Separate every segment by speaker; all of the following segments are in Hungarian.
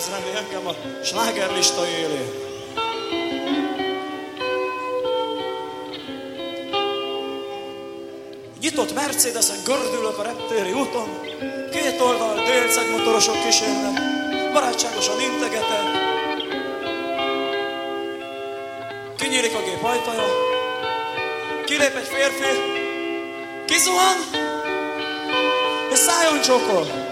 Speaker 1: Elképzelni engem a slágerlista élén. Nyitott Mercedesen gördülök a reptéri úton, két oldal délceg motorosok kísérnek, barátságosan integetek. Kinyílik a gép ajtaja, kilép egy férfi, kizuhan, és szájon csokol.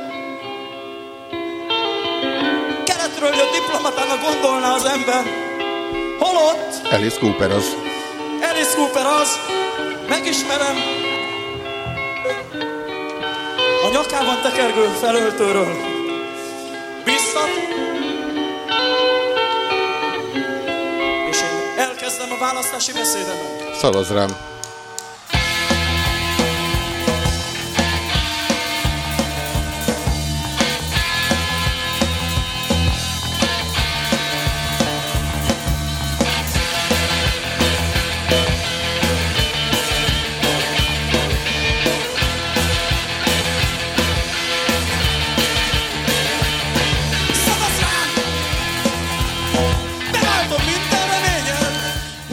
Speaker 1: Keletről jött diplomatának gondolná az ember. Holott
Speaker 2: Alice Cooper az.
Speaker 1: Alice Cooper az, megismerem. A nyakában tekergő felöltőről. Biztat. És én elkezdem a választási beszédemet.
Speaker 2: Szavaz rám.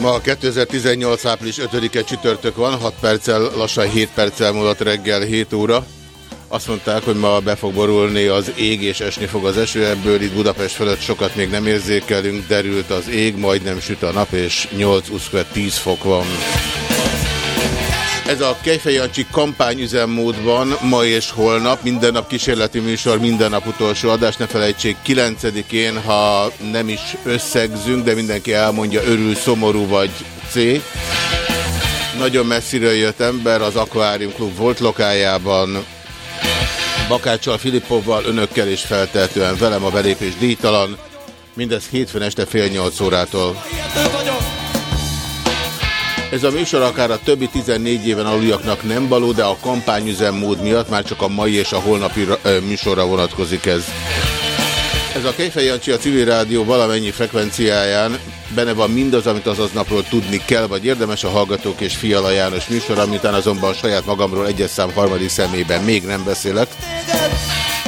Speaker 2: Ma 2018. április 5-e csütörtök van, 6 perccel, lassan 7 perccel múlott reggel 7 óra. Azt mondták, hogy ma be fog borulni az ég és esni fog az eső, ebből itt Budapest fölött sokat még nem érzékelünk, derült az ég, majdnem süt a nap, és 8 10 fok van. Ez a Kejfej Jancsi kampányüzemmódban ma és holnap, minden nap kísérleti műsor, minden nap utolsó adás, ne felejtsék 9-én, ha nem is összegzünk, de mindenki elmondja, örül, szomorú vagy C. Nagyon messziről jött ember az Aquarium Klub volt lokájában, Bakáccsal, Filippovval, önökkel és feltehetően velem a belépés díjtalan. Mindez hétfőn este fél nyolc órától. Ez a műsor akár a többi 14 éven aluljaknak nem való, de a kampányüzemmód miatt már csak a mai és a holnapi műsorra vonatkozik ez. Ez a Kejfej Jancsi a civil rádió valamennyi frekvenciáján benne van mindaz, amit azaz napról tudni kell, vagy érdemes a Hallgatók és Fiala János műsor, amitán azonban saját magamról egyes szám harmadik szemében még nem beszélek.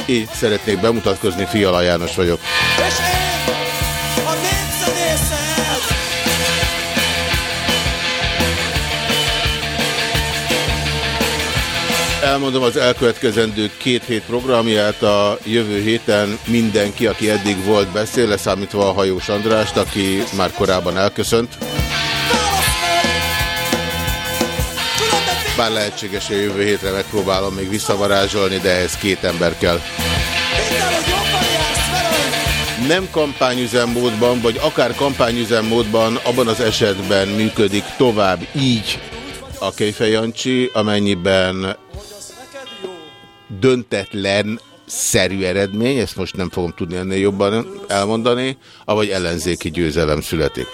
Speaker 2: Így szeretnék bemutatkozni, Fiala János vagyok.
Speaker 1: És
Speaker 2: elmondom az elkövetkezendő két hét programját. A jövő héten mindenki, aki eddig volt, beszél, leszámítva a hajós Andrást, aki már korábban elköszönt. Bár lehetséges, hogy jövő hétre megpróbálom még visszavarázsolni, de ehhez két ember kell. Nem kampányüzemmódban, vagy akár kampányüzemmódban, abban az esetben működik tovább így a Kejfej Jancsi, amennyiben döntetlen szerű eredmény, ezt most nem fogom tudni ennél jobban elmondani, avagy ellenzéki győzelem születik.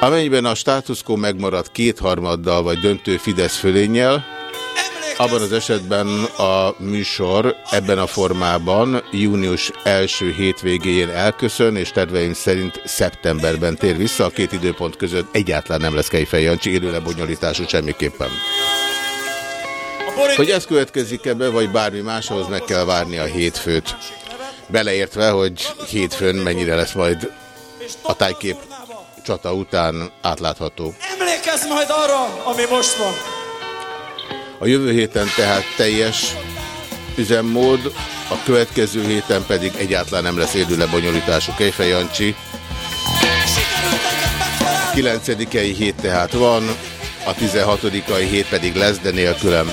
Speaker 2: Amennyiben a státuszkó megmarad kétharmaddal vagy döntő Fidesz fölénnyel, abban az esetben a műsor ebben a formában június első hétvégéjén elköszön, és terveim szerint szeptemberben tér vissza. A két időpont között egyáltalán nem lesz Kejfej Jancsi élő lebonyolítású semmiképpen. Hogy ez következik ebbe, vagy bármi máshoz meg kell várni a hétfőt. Beleértve, hogy hétfőn mennyire lesz majd a tájkép csata után átlátható.
Speaker 1: Emlékezz majd arra, ami most van.
Speaker 2: A jövő héten tehát teljes üzemmód, a következő héten pedig egyáltalán nem lesz élő lebonyolítású Kejfej Jancsi. 9 hét tehát van, a 16 hét pedig lesz, de nélkülem.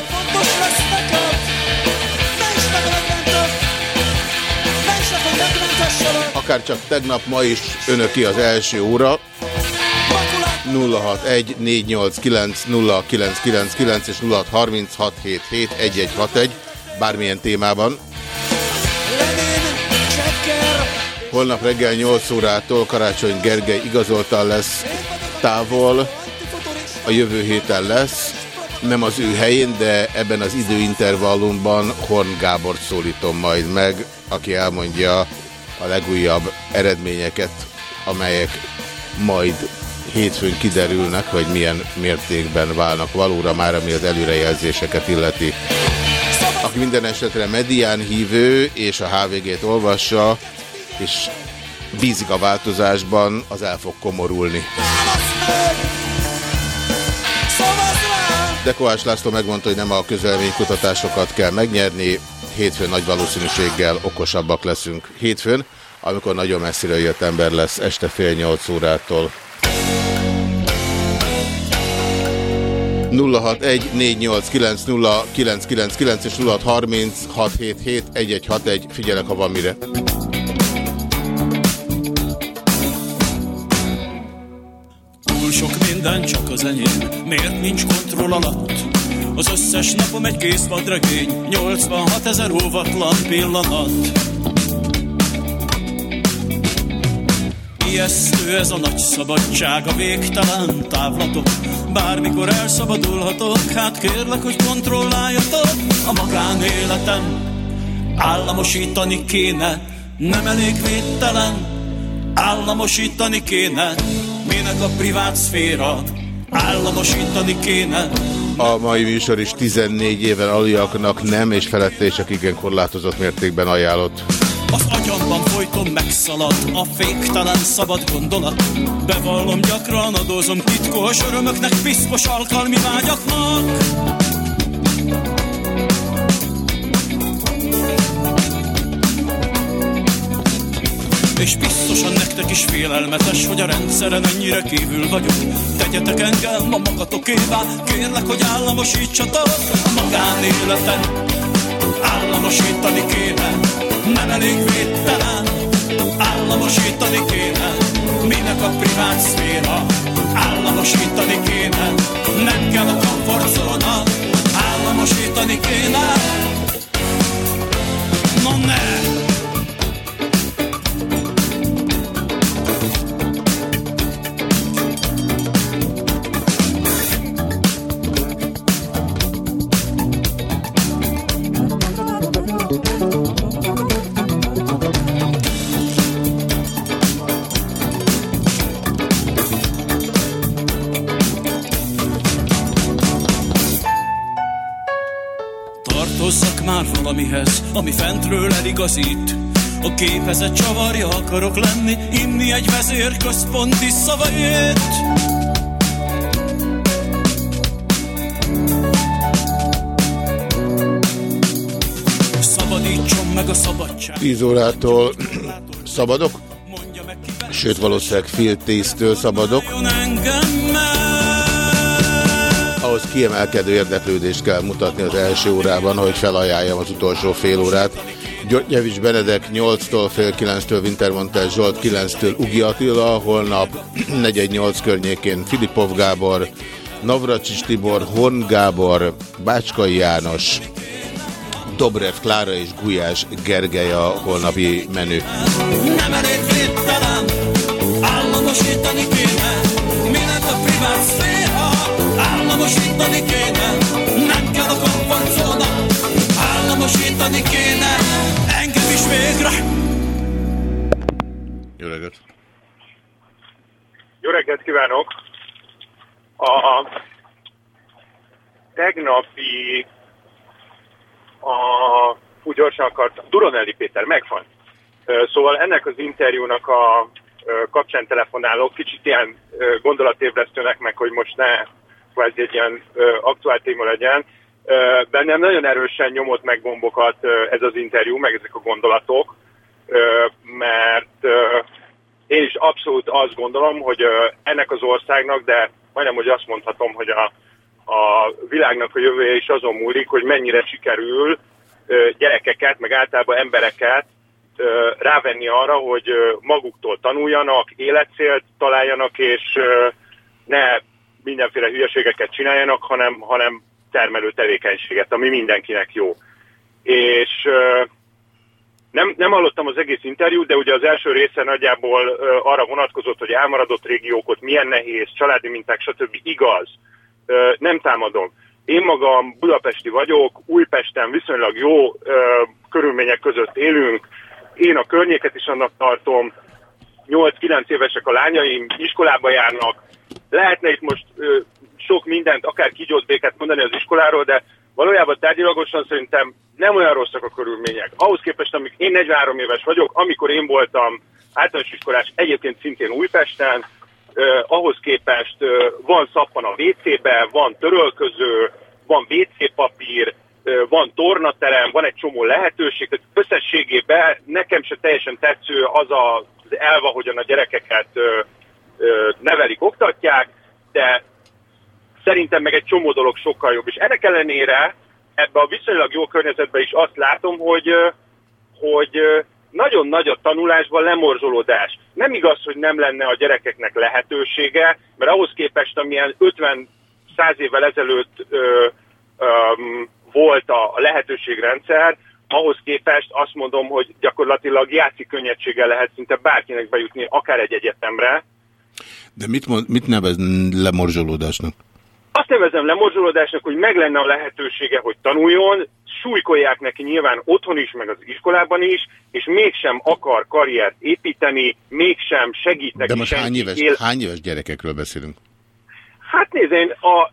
Speaker 2: Akár csak tegnap, ma is önöki az első óra. 061 489 0999 és 0636771161 bármilyen témában. Holnap reggel 8 órától Karácsony Gergely igazoltan lesz távol, a jövő héten lesz, nem az ő helyén, de ebben az időintervallumban Horn Gábort szólítom majd meg, aki elmondja a legújabb eredményeket, amelyek majd hétfőn kiderülnek, hogy milyen mértékben válnak valóra már, ami az előrejelzéseket illeti. Aki minden esetre medián hívő és a HVG-t olvassa, és bízik a változásban, az el fog komorulni. De Kovács László megmondta, hogy nem a közelménykutatásokat kell megnyerni, hétfőn nagy valószínűséggel okosabbak leszünk. Hétfőn, amikor nagyon messzire jött ember lesz este fél nyolc órától. 061 és 0636771161. Figyelek, ha van mire.
Speaker 3: Minden csak az enyém, miért nincs kontroll alatt? Az összes napom egy kész vadregény, 86 ezer óvatlan pillanat. Ijesztő ez a nagy szabadság, a végtelen távlatok. Bármikor elszabadulhatok, hát kérlek, hogy kontrolláljatok a magánéletem. Államosítani kéne, nem elég védtelen. Államosítani kéne, minek a privát szféra. Államosítani kéne,
Speaker 2: A mai műsor is 14 éven aluljaknak nem, és csak igen korlátozott mértékben ajánlott.
Speaker 3: Az agyamban folyton megszalad a féktelen szabad gondolat. Bevallom gyakran, adózom titkos örömöknek, piszkos alkalmi vágyaknak. És biztosan nektek is félelmetes, hogy a rendszeren ennyire kívül vagyok. Tegyetek engem a magatokévá, kérlek, hogy államosítsatok a magánéletet. Államosítani kéne, nem elég védtelen. Államosítani kéne, minek a privát szféra. Államosítani kéne, nem kell a komfortzóna. Államosítani kéne, no ne! ami fentről eligazít. A képezet csavarja akarok lenni, inni egy vezérközponti szavait. Szabadítson meg a szabadság.
Speaker 2: 10 órától szabadok? Sőt, valószínűleg fél tíztől szabadok. Engem ahhoz kiemelkedő érdeklődést kell mutatni az első órában, hogy felajánljam az utolsó fél órát. Györgyevics Benedek 8-tól fél 9-től Wintermontel Zsolt 9-től Ugi Attila, holnap 418 környékén Filipov Gábor, Navracsis Tibor, Horn Gábor, Bácskai János, Dobrev Klára és Gulyás Gergely a holnapi menü.
Speaker 3: Nem államosítani kéne, nem kell a komfortzóna, államosítani kéne, engem is végre.
Speaker 2: Jó reggelt!
Speaker 4: Jó reggelt kívánok! A tegnapi a úgy gyorsan akart, Duronelli Péter megvan. Szóval ennek az interjúnak a kapcsán telefonálok, kicsit ilyen gondolatébresztőnek meg, hogy most ne kvázi egy ilyen aktuál téma legyen. Bennem nagyon erősen nyomott meg gombokat ez az interjú, meg ezek a gondolatok, mert én is abszolút azt gondolom, hogy ennek az országnak, de majdnem, hogy azt mondhatom, hogy a, a világnak a jövője is azon múlik, hogy mennyire sikerül gyerekeket, meg általában embereket rávenni arra, hogy maguktól tanuljanak, életcélt találjanak, és ne mindenféle hülyeségeket csináljanak, hanem, hanem termelő tevékenységet, ami mindenkinek jó. És nem, nem hallottam az egész interjút, de ugye az első része nagyjából arra vonatkozott, hogy elmaradott régiókot milyen nehéz, családi minták, stb. igaz. Nem támadom. Én magam budapesti vagyok, Újpesten viszonylag jó körülmények között élünk. Én a környéket is annak tartom. 8-9 évesek a lányaim, iskolába járnak. Lehetne itt most ö, sok mindent, akár kígyót mondani az iskoláról, de valójában tárgyilagosan szerintem nem olyan rosszak a körülmények. Ahhoz képest, amik én 43 éves vagyok, amikor én voltam általános iskolás, egyébként szintén Újpesten, eh, ahhoz képest eh, van szappan a WC-be, van törölköző, van WC papír, eh, van tornaterem, van egy csomó lehetőség, tehát összességében nekem se teljesen tetsző az a, az elva, hogyan a gyerekeket nevelik, oktatják, de szerintem meg egy csomó dolog sokkal jobb. És ennek ellenére ebbe a viszonylag jó környezetben is azt látom, hogy, hogy nagyon nagy a tanulásban lemorzsolódás. Nem igaz, hogy nem lenne a gyerekeknek lehetősége, mert ahhoz képest, amilyen 50-100 évvel ezelőtt ö, ö, volt a, a lehetőségrendszer, ahhoz képest azt mondom, hogy gyakorlatilag játszik könnyedséggel lehet szinte bárkinek bejutni, akár egy egyetemre,
Speaker 2: De mit, mond, mit nevez lemorzsolódásnak?
Speaker 4: Azt nevezem lemorzsolódásnak, hogy meg lenne a lehetősége, hogy tanuljon, súlykolják neki nyilván otthon is, meg az iskolában is, és mégsem akar karriert építeni, mégsem segít neki
Speaker 2: De most hány éves,
Speaker 4: él-
Speaker 2: hány éves gyerekekről beszélünk?
Speaker 4: Hát nézd, én a,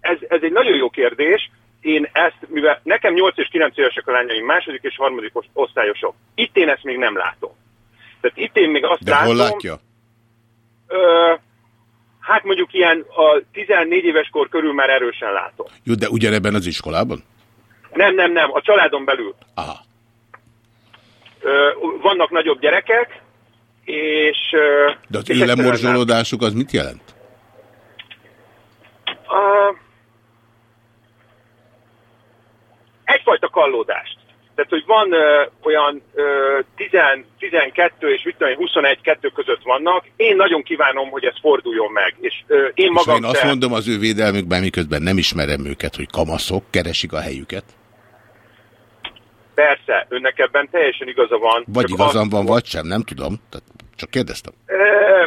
Speaker 4: ez, ez egy nagyon jó kérdés. Én ezt, mivel nekem 8 és 9 évesek a lányaim, második és harmadik os- osztályosok. Itt én ezt még nem látom. Tehát itt én még azt
Speaker 2: De
Speaker 4: látom...
Speaker 2: hol látja?
Speaker 4: Ö, hát mondjuk ilyen a 14 éves kor körül már erősen látom.
Speaker 2: Jó, de ugyanebben az iskolában?
Speaker 4: Nem, nem, nem, a családon belül.
Speaker 2: Aha.
Speaker 4: Ö, vannak nagyobb gyerekek, és... ö,
Speaker 2: De az élemorzsolódásuk az mit jelent?
Speaker 4: A- Egyfajta kallódást. Tehát, hogy van ö, olyan ö, 10, 12 és mit tudom én, 21 kettő között vannak, én nagyon kívánom, hogy ez forduljon meg. És ö, én
Speaker 2: És
Speaker 4: magam
Speaker 2: én azt
Speaker 4: se-
Speaker 2: mondom az ő védelmükben, miközben nem ismerem őket, hogy kamaszok, keresik a helyüket.
Speaker 4: Persze, önnek ebben teljesen igaza van.
Speaker 2: Vagy igazam
Speaker 4: azt-
Speaker 2: van, vagy sem, nem tudom. Tehát csak kérdeztem.
Speaker 4: Ö,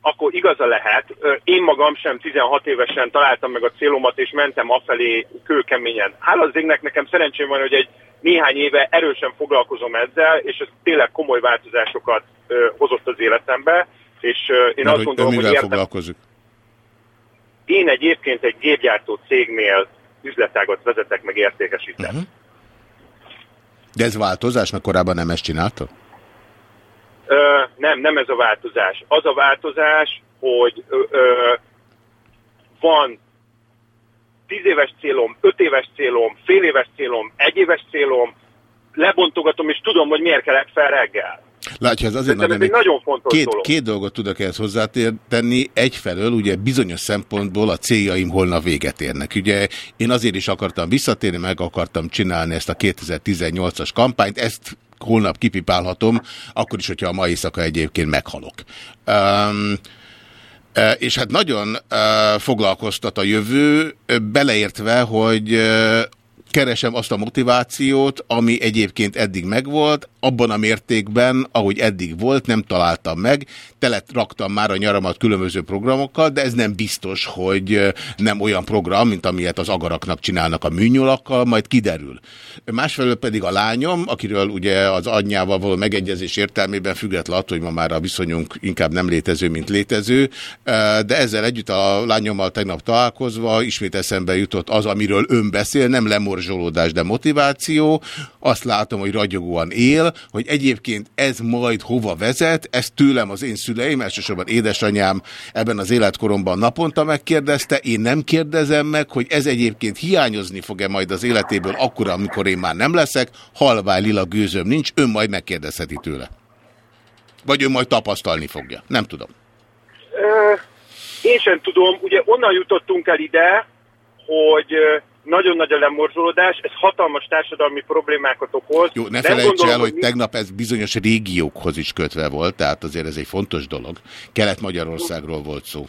Speaker 4: akkor igaza lehet. Én magam sem 16 évesen találtam meg a célomat, és mentem afelé kőkeményen. Hála az égnek nekem szerencsém van, hogy egy néhány éve erősen foglalkozom ezzel, és ez tényleg komoly változásokat ö, hozott az életembe, és ö, én
Speaker 2: Mert
Speaker 4: azt gondolom, hogy értem,
Speaker 2: foglalkozik?
Speaker 4: én egyébként egy gépgyártó cégnél üzletágat vezetek, meg értékesítek.
Speaker 2: Uh-huh. De ez változás, mert korábban nem ezt csinálta?
Speaker 4: Ö, nem, nem ez a változás. Az a változás, hogy ö, ö, van 10 éves célom, 5 éves célom, fél éves célom, egy éves célom, lebontogatom, és tudom, hogy miért kellett fel reggel.
Speaker 2: Látja, ez azért
Speaker 4: nagyon, ez egy nagyon fontos
Speaker 2: két,
Speaker 4: dolog.
Speaker 2: két dolgot tudok ehhez hozzátenni. Egyfelől ugye bizonyos szempontból a céljaim holnap véget érnek. Ugye én azért is akartam visszatérni, meg akartam csinálni ezt a 2018-as kampányt, ezt holnap kipipálhatom, akkor is, hogyha a mai éjszaka egyébként meghalok. Um, és hát nagyon foglalkoztat a jövő, beleértve, hogy keresem azt a motivációt, ami egyébként eddig megvolt, abban a mértékben, ahogy eddig volt, nem találtam meg. Telet raktam már a nyaramat különböző programokkal, de ez nem biztos, hogy nem olyan program, mint amilyet az agaraknak csinálnak a műnyulakkal, majd kiderül. Másfelől pedig a lányom, akiről ugye az anyjával való megegyezés értelmében független attól, hogy ma már a viszonyunk inkább nem létező, mint létező, de ezzel együtt a lányommal tegnap találkozva ismét eszembe jutott az, amiről ön beszél, nem lemorzsolódás, de motiváció. Azt látom, hogy ragyogóan él, hogy egyébként ez majd hova vezet, ezt tőlem az én szüleim, elsősorban édesanyám ebben az életkoromban naponta megkérdezte, én nem kérdezem meg, hogy ez egyébként hiányozni fog-e majd az életéből akkor, amikor én már nem leszek, halvány lila gőzöm nincs, ön majd megkérdezheti tőle. Vagy ön majd tapasztalni fogja. Nem tudom.
Speaker 4: Én sem tudom. Ugye onnan jutottunk el ide, hogy nagyon nagy a lemorzsolódás, ez hatalmas társadalmi problémákat okoz.
Speaker 2: Jó, ne felejts el, hogy mi... tegnap ez bizonyos régiókhoz is kötve volt, tehát azért ez egy fontos dolog. Kelet-Magyarországról volt szó.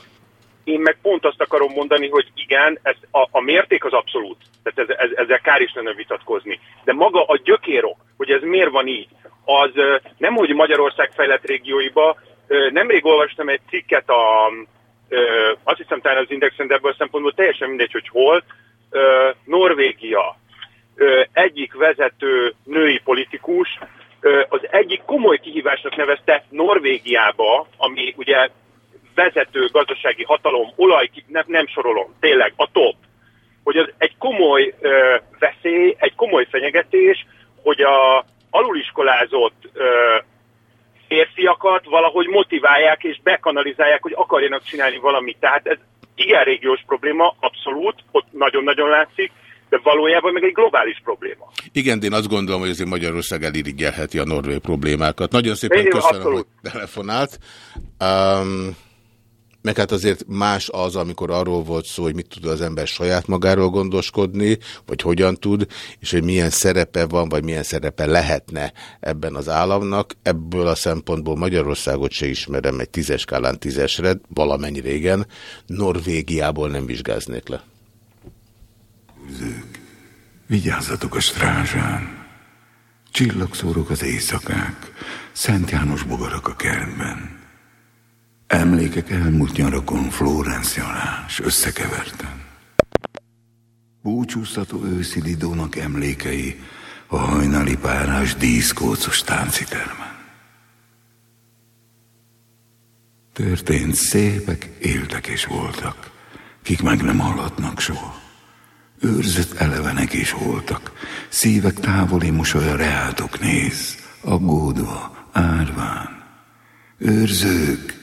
Speaker 4: Én meg pont azt akarom mondani, hogy igen, ez a, a mérték az abszolút, tehát ez, ez, ezzel kár is lenne vitatkozni. De maga a gyökérok, hogy ez miért van így, az nem, hogy Magyarország fejlett régióiba, nemrég olvastam egy cikket a, azt hiszem talán az Indexen, de ebből a szempontból teljesen mindegy, hogy hol, Norvégia egyik vezető női politikus az egyik komoly kihívásnak nevezte Norvégiába, ami ugye vezető gazdasági hatalom, olaj, nem, nem sorolom, tényleg a top, hogy az egy komoly veszély, egy komoly fenyegetés, hogy a aluliskolázott ö, férfiakat valahogy motiválják és bekanalizálják, hogy akarjanak csinálni valamit. Tehát ez igen régiós probléma, abszolút, ott nagyon-nagyon látszik, de valójában meg egy globális probléma.
Speaker 2: Igen, de én azt gondolom, hogy azért Magyarország elirigyelheti a norvég problémákat. Nagyon szépen én köszönöm, abszolút. hogy telefonált. Um, meg hát azért más az, amikor arról volt szó, hogy mit tud az ember saját magáról gondoskodni, vagy hogyan tud, és hogy milyen szerepe van, vagy milyen szerepe lehetne ebben az államnak. Ebből a szempontból Magyarországot se ismerem egy tízes skálán tízesre, valamennyi régen, Norvégiából nem vizsgáznék le.
Speaker 5: Vigyázzatok a strázsán! Csillagszórok az éjszakák, Szent János bogarak a kertben. Emlékek elmúlt nyarakon Florence nyarás összekeverten. Búcsúztató őszi Lidónak emlékei a hajnali párás díszkócos táncitermen. Történt szépek, éltek és voltak, kik meg nem hallatnak soha. Őrzött elevenek is voltak, szívek távoli mosolya reátok néz, aggódva, árván. Őrzők,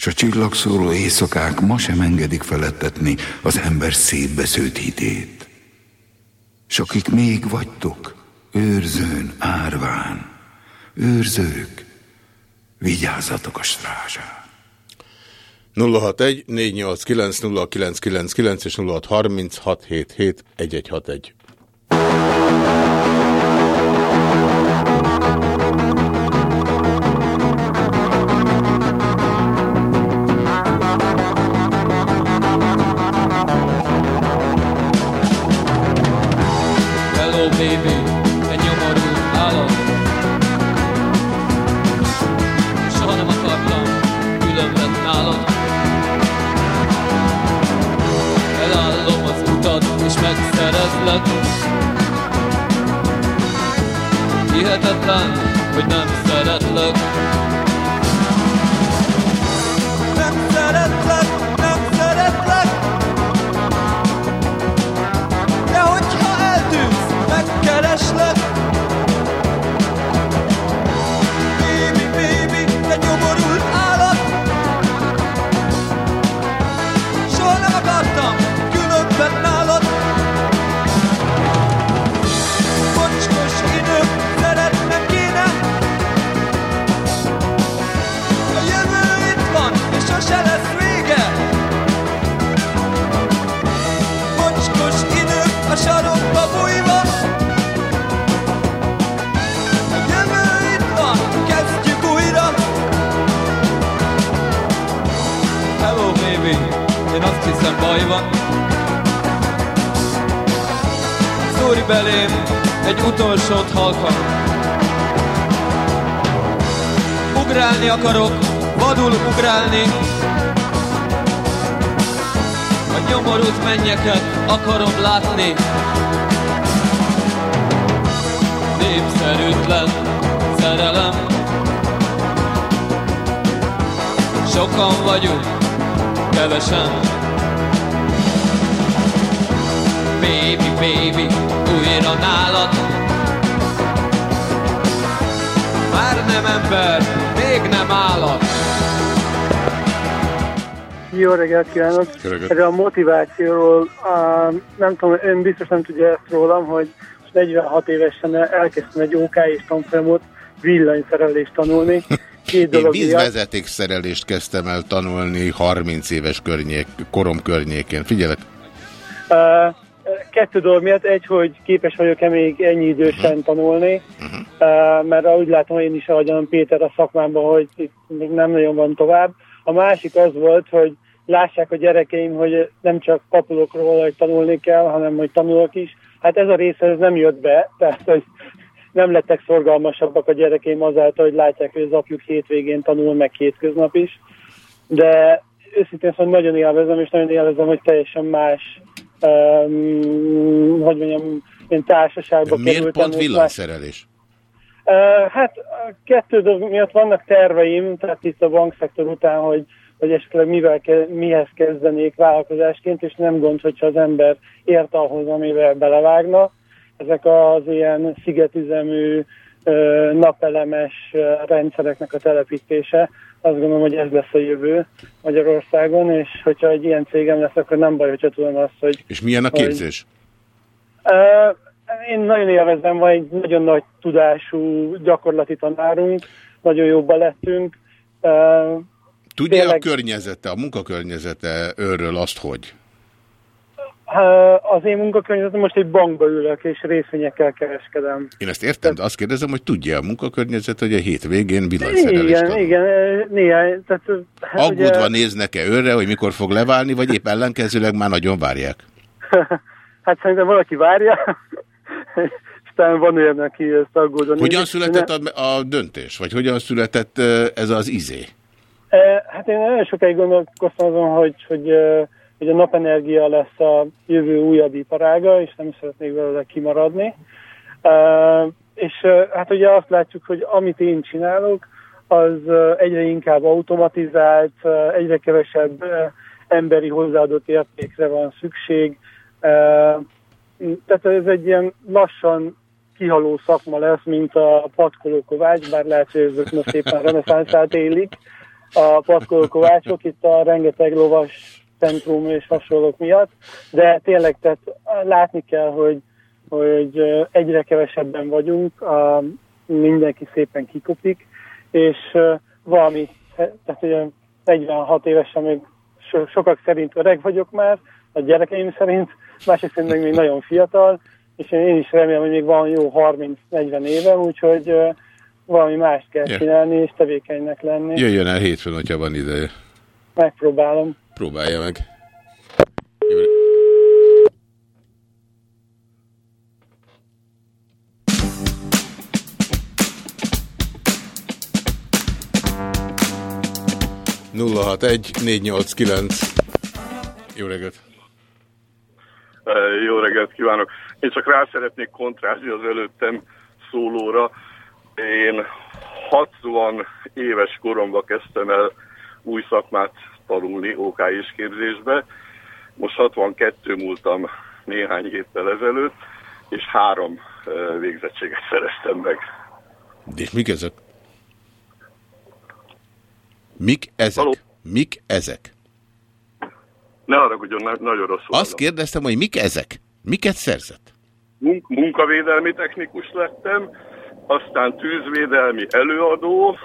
Speaker 5: s a csillagszóró éjszakák ma sem engedik felettetni az ember szétbesződt hitét. S akik még vagytok, őrzőn, árván, őrzők, vigyázzatok a strázsán.
Speaker 2: 061 489 0999 és 063677
Speaker 6: Hihetetlen, hogy belém egy utolsót halkan. Ugrálni akarok, vadul ugrálni. A nyomorult mennyeket akarom látni. Népszerűtlen szerelem. Sokan vagyunk, kevesen. Baby, baby, újra nálad. Már nem ember, még nem állat.
Speaker 7: Jó reggelt kívánok!
Speaker 2: Reggelt.
Speaker 7: Erre a motivációról, a, nem tudom, ön biztos nem tudja ezt rólam, hogy 46 évesen elkezdtem egy OK és tanfolyamot villanyszerelést tanulni. Két
Speaker 2: Én
Speaker 7: dolog miatt.
Speaker 2: vízvezeték szerelést kezdtem el tanulni 30 éves környék, korom környékén. Figyelek,
Speaker 7: Uh, kettő dolog miatt. Egy, hogy képes vagyok-e még ennyi idősen tanulni, uh, mert úgy látom, hogy én is ahogyan Péter a szakmámban, hogy itt még nem nagyon van tovább. A másik az volt, hogy lássák a gyerekeim, hogy nem csak papulok róla, hogy tanulni kell, hanem hogy tanulok is. Hát ez a része ez nem jött be, tehát hogy nem lettek szorgalmasabbak a gyerekeim azáltal, hogy látják, hogy az apjuk hétvégén tanul, meg hétköznap is. De őszintén szóval nagyon élvezem, és nagyon élvezem, hogy teljesen más, um, hogy mondjam, én társaságba
Speaker 2: miért
Speaker 7: kerültem.
Speaker 2: pont
Speaker 7: és
Speaker 2: villanyszerelés?
Speaker 7: Uh, hát kettő dolog miatt vannak terveim, tehát itt a bankszektor után, hogy, hogy esetleg mivel ke, mihez kezdenék vállalkozásként, és nem gond, hogyha az ember ért ahhoz, amivel belevágna. Ezek az ilyen szigetüzemű, napelemes rendszereknek a telepítése. Azt gondolom, hogy ez lesz a jövő Magyarországon, és hogyha egy ilyen cégem lesz, akkor nem baj, hogyha tudom azt, hogy
Speaker 2: És milyen a
Speaker 7: hogy-
Speaker 2: képzés?
Speaker 7: Ö, Én nagyon élvezem, van egy nagyon nagy tudású gyakorlati tanárunk, nagyon jobban lettünk. Ö,
Speaker 2: Tudja a
Speaker 7: tényleg-
Speaker 2: környezete, a munkakörnyezete őről azt, hogy?
Speaker 7: Az én munkakörnyezetem most egy bankba ülök, és részvényekkel kereskedem.
Speaker 2: Én ezt értem, de azt kérdezem, hogy tudja a munkakörnyezet, hogy a hétvégén villanyszerelést
Speaker 7: Igen,
Speaker 2: tanul?
Speaker 7: igen, ö, néhány. Tehát, ö, hát
Speaker 2: Aggódva
Speaker 7: ugye-
Speaker 2: néznek-e őre, hogy mikor fog leválni, vagy épp ellenkezőleg már nagyon várják?
Speaker 7: Hát szerintem valaki várja, talán van olyan, aki ezt aggódva
Speaker 2: Hogyan született a, a döntés? Vagy hogyan született ö, ez az izé?
Speaker 7: Eh, Hát én nagyon sokáig gondolkoztam azon, hogy, hogy, eh, hogy a napenergia lesz a jövő újabb iparága, és nem szeretnék belőle kimaradni. És hát ugye azt látjuk, hogy amit én csinálok, az egyre inkább automatizált, egyre kevesebb emberi hozzáadott értékre van szükség. Eh, Tehát ez egy ilyen lassan kihaló szakma lesz, mint a patkoló kovács, bár lehet, hogy ezek most éppen reneszánszát élik a patkoló kovácsok, itt a rengeteg lovas centrum és hasonlók miatt, de tényleg tehát látni kell, hogy, hogy egyre kevesebben vagyunk, a, mindenki szépen kikopik, és valami, tehát ugye 46 évesen még so, sokak szerint öreg vagyok már, a gyerekeim szerint, másik szerint meg még nagyon fiatal, és én is remélem, hogy még van jó 30-40 évem, úgyhogy valami mást kell
Speaker 2: Ja.
Speaker 7: csinálni, és tevékenynek lenni.
Speaker 2: Jöjjön el hétfőn, hogyha van ideje.
Speaker 7: Megpróbálom.
Speaker 2: Próbálja meg. Nulla hat egy négy nyolc kilenc. Jó reggelt!
Speaker 8: Jó reggelt kívánok! Én csak rá szeretnék kontrázni az előttem szólóra. Én 60 éves koromban kezdtem el új szakmát tanulni OK és képzésbe. Most 62 múltam néhány héttel ezelőtt, és három végzettséget szereztem meg.
Speaker 2: És mik ezek? Mik ezek? Mik ezek?
Speaker 8: Ne haragudjon, na- nagyon rosszul.
Speaker 2: Azt kérdeztem, hogy mik ezek? Miket szerzett?
Speaker 8: Munk- munkavédelmi technikus lettem, aztán tűzvédelmi előadó,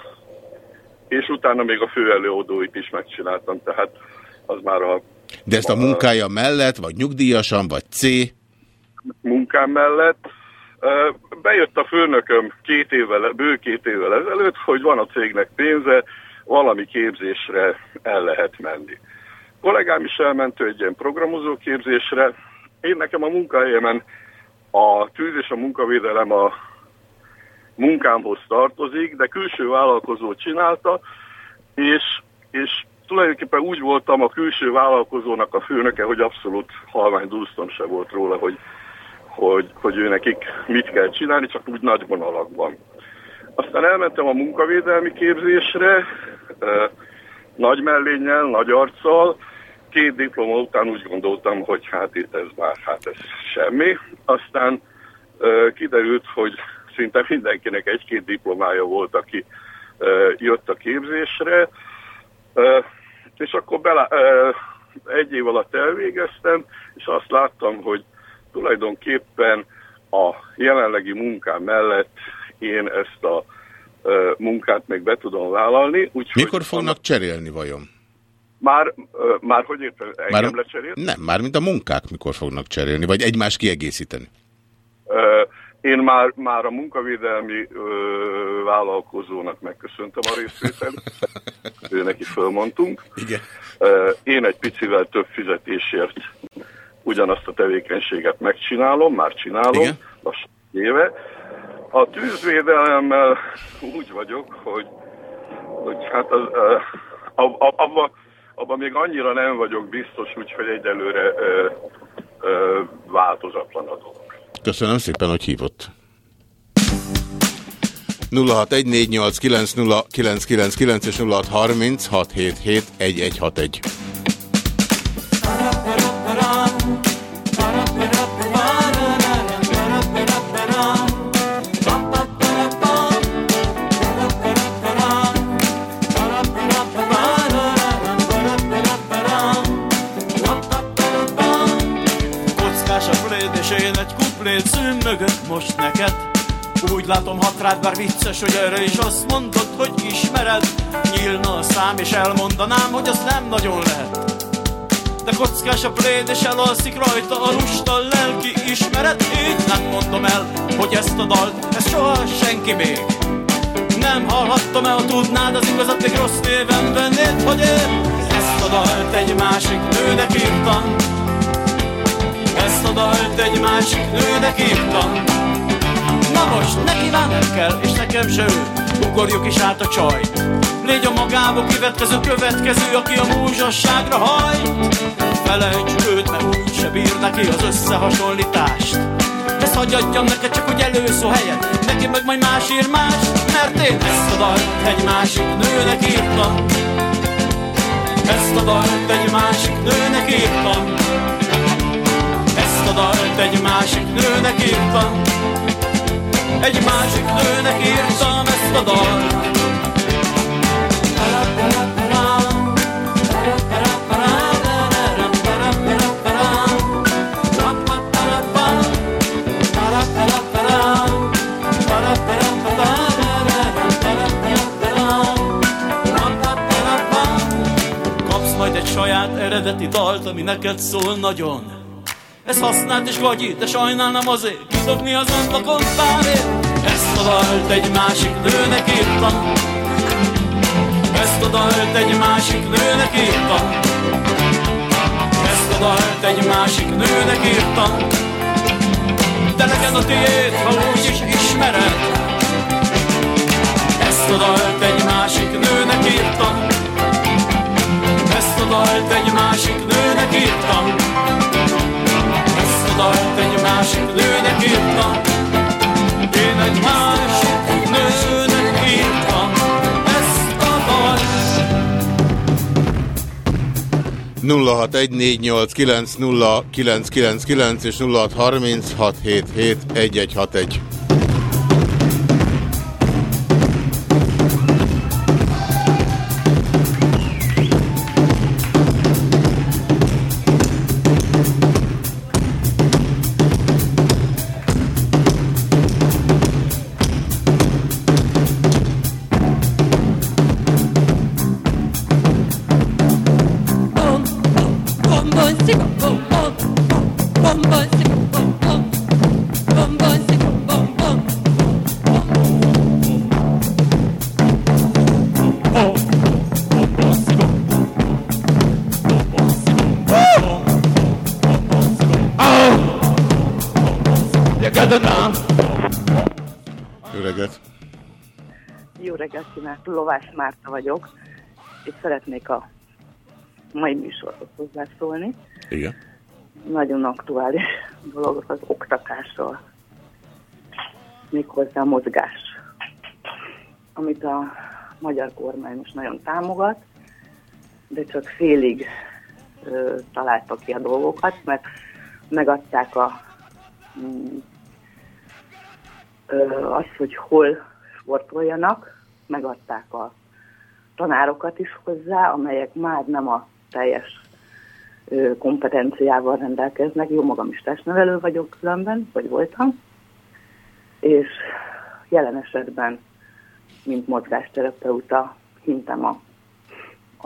Speaker 8: és utána még a főelőadóit is megcsináltam, tehát az már a
Speaker 2: De ezt a munkája mellett, vagy nyugdíjasan, vagy C?
Speaker 8: munkám mellett. Bejött a főnököm két évvel, bő két évvel ezelőtt, hogy van a cégnek pénze, valami képzésre el lehet menni. kollégám is elment egy ilyen programozó képzésre. Én nekem a munkahelyemen a tűz és a munkavédelem a munkámhoz tartozik, de külső vállalkozó csinálta, és, és tulajdonképpen úgy voltam a külső vállalkozónak a főnöke, hogy abszolút halvány dúsztom se volt róla, hogy, hogy, hogy ő nekik mit kell csinálni, csak úgy nagy vonalakban. Aztán elmentem a munkavédelmi képzésre, nagy mellénnyel, nagy arccal, két diploma után úgy gondoltam, hogy hát itt ez már, hát ez semmi. Aztán kiderült, hogy szinte mindenkinek egy-két diplomája volt, aki jött a képzésre, és akkor bele, egy év alatt elvégeztem, és azt láttam, hogy tulajdonképpen a jelenlegi munkám mellett én ezt a munkát még be tudom vállalni.
Speaker 2: Úgy, Mikor fognak cserélni vajon?
Speaker 8: Már, már hogy értem, engem már, lecserélni?
Speaker 2: Nem, már mint a munkák mikor fognak cserélni, vagy egymás kiegészíteni?
Speaker 8: Én már, már a munkavédelmi ö, vállalkozónak megköszöntem a részvételt, ő neki fölmondtunk.
Speaker 2: Igen.
Speaker 8: Én egy picivel több fizetésért ugyanazt a tevékenységet megcsinálom, már csinálom, Igen. lassan éve. A tűzvédelemmel úgy vagyok, hogy, hogy hát az, abban abba még annyira nem vagyok biztos, úgyhogy egyelőre ö, ö, változatlan a dolog.
Speaker 2: Köszönöm szépen, hogy hívott. 0614890999 és 0636771161.
Speaker 3: Úgy látom hat rád, bár vicces, hogy erre is azt mondod, hogy ismered. Nyílna a szám és elmondanám, hogy az nem nagyon lehet. De kockás a pléd és elalszik rajta a lusta lelki ismeret. Így nem mondom el, hogy ezt a dalt, ezt soha senki még Nem hallhattam el, ha tudnád az igazat, még rossz néven vennéd, hogy én Ezt a dalt egy másik nőnek írtam. Ezt a dalt egy másik nőnek írtam Na most neki kell, és nekem se ő. Ugorjuk is át a csaj. Légy a magába kivetkező következő Aki a múzsasságra haj. Felejtsük őt, mert úgy se bír neki az összehasonlítást. Ezt hagyjadjam neked csak, hogy előszó helyet. Neki meg majd más ír más Mert én ezt a dalt egy másik nőnek írtam. Ezt a dalt egy másik nőnek írtam. Ezt a dalt egy másik nőnek írtam Egy másik nőnek írtam ezt a dalt. Kapsz majd egy saját eredeti dalt, ami neked szól nagyon ez használt és gagyi, de sajnálnám azért. Kidobni az ablakon párért Ezt a dalt egy másik nőnek írtam. Ezt a dalt egy másik nőnek írtam. Ezt a dalt egy másik nőnek írtam. De neked a tiéd, ha úgy is ismered. Ezt a dalt egy másik nőnek írtam. Ezt a dalt egy másik nőnek írtam dalt egy másik nőnek írtam Én egy másik nőnek írtam. Ezt a dalt.
Speaker 2: 0614890999 és 0636771161.
Speaker 9: Lovás Márta vagyok, és szeretnék a mai műsorhoz hozzászólni.
Speaker 2: Igen.
Speaker 9: Nagyon aktuális dolog az oktatásról, méghozzá a mozgás, amit a magyar kormány most nagyon támogat, de csak félig ö, találtak ki a dolgokat, mert megadták a, mm, ö, azt, hogy hol sportoljanak, megadták a tanárokat is hozzá, amelyek már nem a teljes kompetenciával rendelkeznek. Jó magam is testnevelő vagyok különben, vagy voltam, és jelen esetben, mint mozgásterapeuta, hintem a,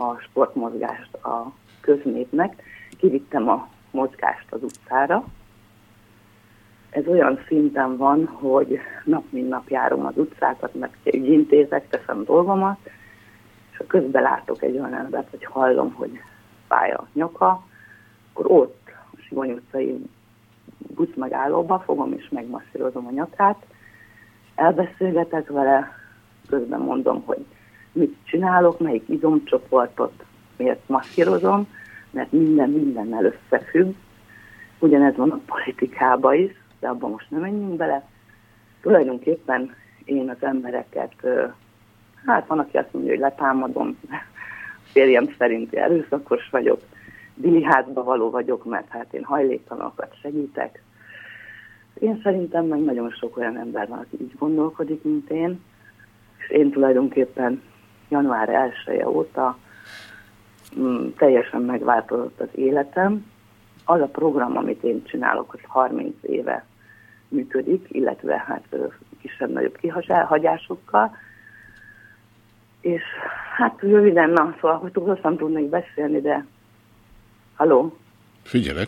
Speaker 9: a sportmozgást a köznépnek, kivittem a mozgást az utcára. Ez olyan szinten van, hogy nap mint nap járom az utcákat, meg intézek, teszem dolgomat, és ha közben látok egy olyan embert, hogy hallom, hogy fáj a nyaka, akkor ott a Sigony utcai busz megállóba fogom és megmasszírozom a nyakát, elbeszélgetek vele, közben mondom, hogy mit csinálok, melyik izomcsoportot miért masszírozom, mert minden mindennel összefügg. Ugyanez van a politikában is, de abban most nem menjünk bele. Tulajdonképpen én az embereket, hát van, aki azt mondja, hogy letámadom, férjem szerinti erőszakos vagyok, diliházba való vagyok, mert hát én hajléktalanokat segítek. Én szerintem meg nagyon sok olyan ember van, aki így gondolkodik, mint én, és én tulajdonképpen január 1 -e óta mm, teljesen megváltozott az életem. Az a program, amit én csinálok, az 30 éve működik, illetve hát kisebb-nagyobb kihagyásokkal. És hát röviden, na, szóval, hogy túl hosszan tudnék beszélni, de Haló?
Speaker 2: Figyelek.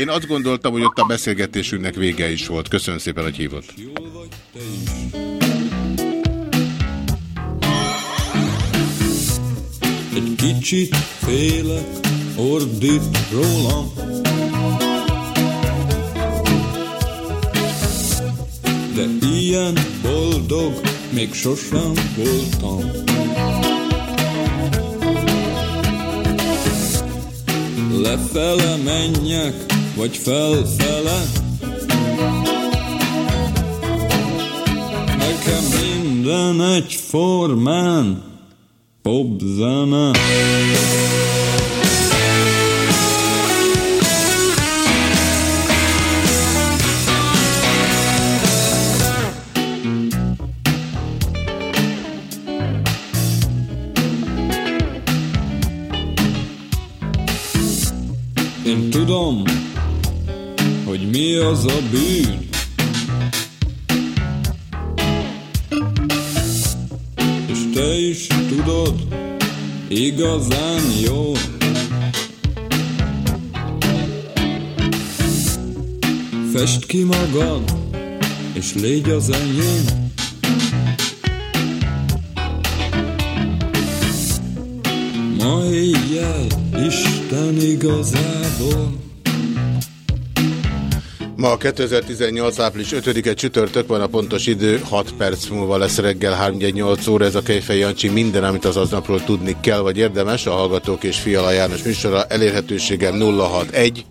Speaker 2: Én azt gondoltam, hogy ott a beszélgetésünknek vége is volt. Köszönöm szépen, hogy hívott.
Speaker 10: Egy kicsit félek, ordít rólam De ilyen boldog még sosem voltam Lefele menjek, vagy felfele Nekem minden egyformán Popzene Én tudom, hogy mi az a bűn? És te is tudod, igazán jó Fest ki magad, és légy az enyém. Ma éjjel Isten igazából
Speaker 2: Ma 2018. április 5-e csütörtök van a pontos idő, 6 perc múlva lesz reggel 3-8 óra, ez a Kejfej Jancsi minden, amit az aznapról tudni kell, vagy érdemes, a Hallgatók és Fiala János műsora elérhetőségem 061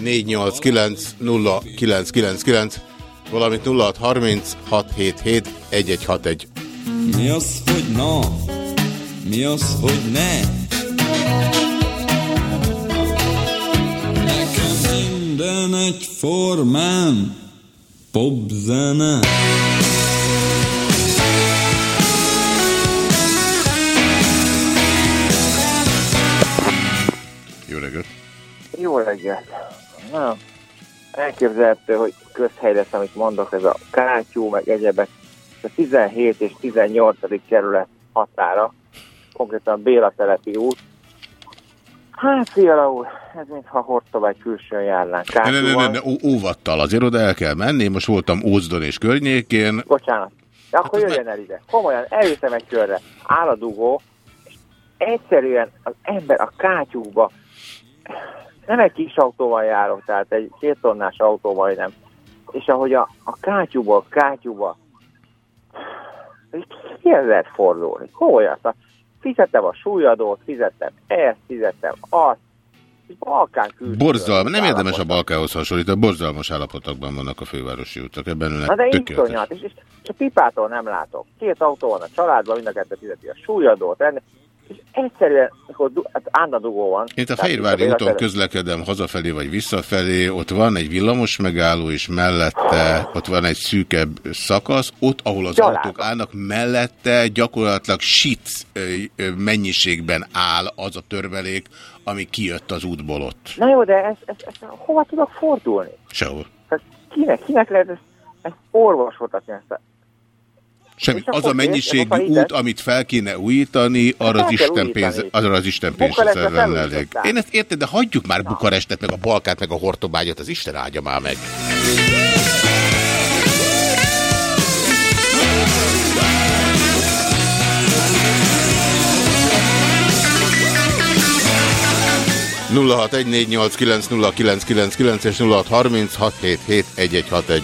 Speaker 2: 489 0999, valamint 0630 677 1161.
Speaker 10: Mi az, hogy na? Mi az, hogy ne? Minden egyformán popzene.
Speaker 2: Jó reggelt!
Speaker 11: Jó reggelt! Na, elképzelhető, hogy közhely lesz, amit mondok, ez a kátyú, meg egyebek. A 17 és 18. kerület határa, konkrétan Béla telepi út. Hát, Fiala úr, ez mintha Hortobágy külsőn járnánk.
Speaker 2: Ne, ne, ne, ne, ne, ó- óvattal, azért oda el kell menni, most voltam Ózdon és környékén,
Speaker 11: Bocsánat. De akkor jöjjön el ide. Komolyan, elviszem egy körre. Áll a dugó, és egyszerűen az ember a kátyúba, nem egy kis autóval járok, tehát egy két tonnás autó majdnem. És ahogy a, a kátyúból kátyúba, ki lehet fordulni? Komolyan, fizettem a súlyadót, fizettem ezt, fizettem azt, Balkán külső.
Speaker 2: borzalmas, nem érdemes a Balkához hasonlítani, borzalmas állapotokban vannak a fővárosi utak, ebben
Speaker 11: Na
Speaker 2: önnek
Speaker 11: de
Speaker 2: tökéletes.
Speaker 11: iszonyat, és, és, és a pipától nem látok. Két autó van a családban, mind a kettő fizeti a súlyadót, egyszerűen, amikor hát dugó van.
Speaker 2: Én itt a Fehérvári úton
Speaker 11: Béla
Speaker 2: közlekedem hazafelé vagy visszafelé, ott van egy villamos megálló, és mellette ott van egy szűkebb szakasz, ott, ahol az
Speaker 11: Gyalág.
Speaker 2: autók állnak, mellette gyakorlatilag ö, mennyiségben áll az a törmelék, ami kijött az útból ott.
Speaker 11: Na jó, de ez, ez, ez, hova tudok fordulni?
Speaker 2: Sehol.
Speaker 11: Kinek, kinek lehet ezt, ezt orvosoltatni ezt a...
Speaker 2: Semmi. Az a mennyiségű út, amit fel kéne újítani, arra az Isten pénz, arra az Isten pénz elég. Én ezt érted, de hagyjuk már Na. Bukarestet, meg a Balkát, meg a Hortobágyat, az Isten áldja már meg. nulla és
Speaker 10: 0636771161.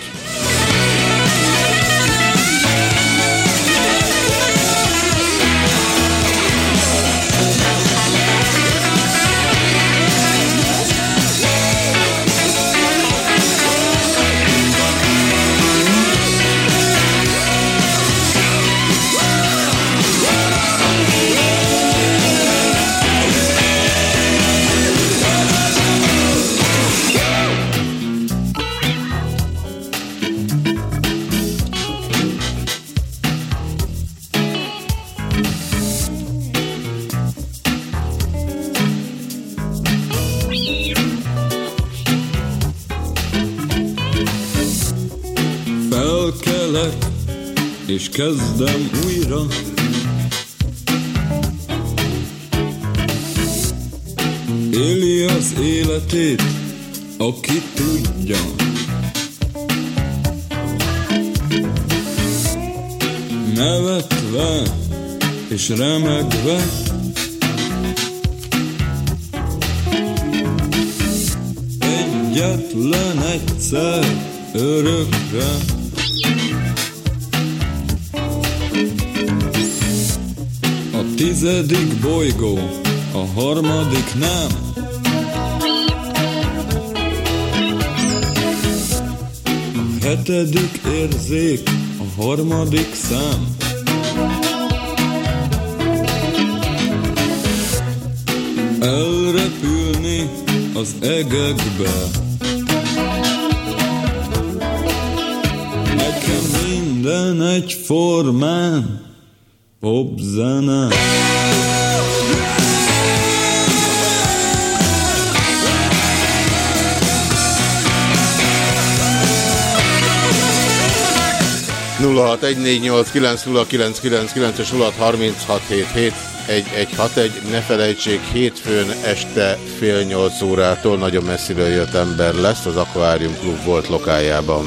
Speaker 10: kezdem újra. Éli az életét, aki tudja. Nevetve és remegve Egyetlen egyszer örökre tizedik bolygó, a harmadik nem. A hetedik érzék, a harmadik szám. Elrepülni az egekbe. Nekem minden egyformán Popzene
Speaker 2: nulla és nulla egy. Ne felejtsék, hétfőn este fél nyolc órától nagyon messziről jött ember lesz az Aquarium Klub volt lokájában.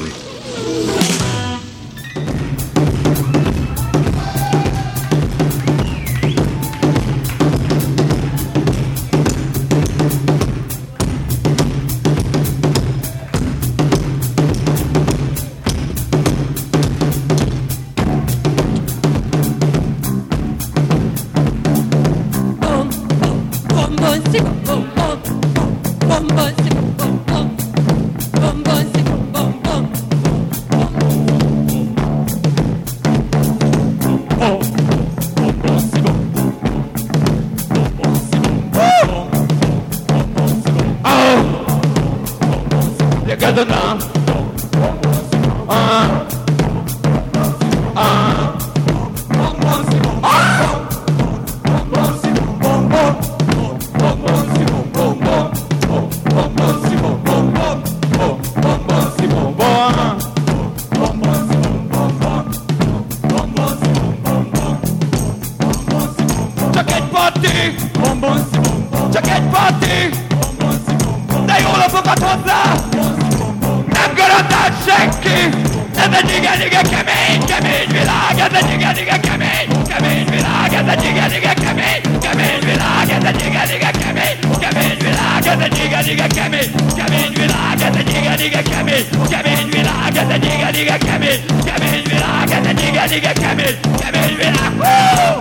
Speaker 12: Kemény, világ! Ez egy igen, igen kemény, kemény világ! Ez egy igen, igen kemény, kemény világ! Woo!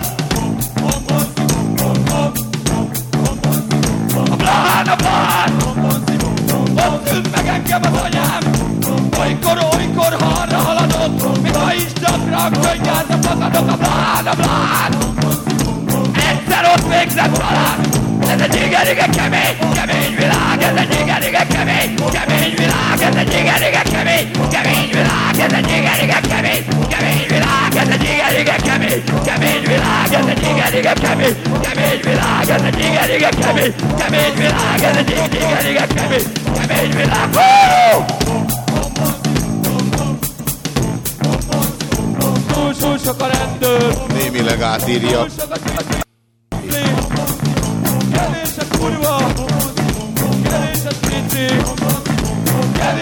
Speaker 12: A plán, a plán! Ott ült meg engem az anyám! Olykor, olykor harra haladott, mintha is gyakran könnyelt a fazadot a plán, a plán! Egyszer ott végzett talán! Ez egy igen, igen kemény, kemény világ! Ez egy igen, igen kemény, kemény világ! Ez egy igen, igen kemény, kemény világ! Ez egy igen, igen kemény, kemény világ! Ez egy igen, igen kemény, kemény világ! Ez egy igen, igen kemény, kemény világ! Ez egy igen, igen kemény, kemény világ! Ez egy igen, igen kemény, kemény világ! Túl sok a rendőr!
Speaker 2: Némileg átírja.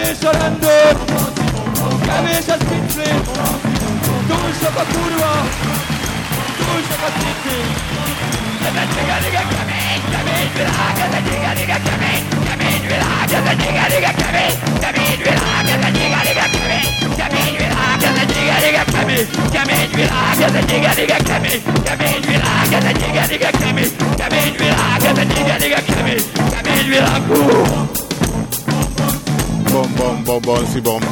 Speaker 12: Kevés a rendőr, kevés a pici, túl sok a kurva, túl sok a pici. Ez egy igen, igen kemény, kemény világ, ez egy igen, igen kemény, kemény világ, ez egy igen, igen kemény, kemény világ, ez egy igen, igen kemény, kemény világ, ez egy igen, igen kemény, kemény világ, ez egy igen, igen kemény, kemény világ, ez egy igen, igen kemény, kemény világ, ez egy igen, igen kemény, kemény világ. Hú!
Speaker 2: Bom, bom, bom, bom, szibom.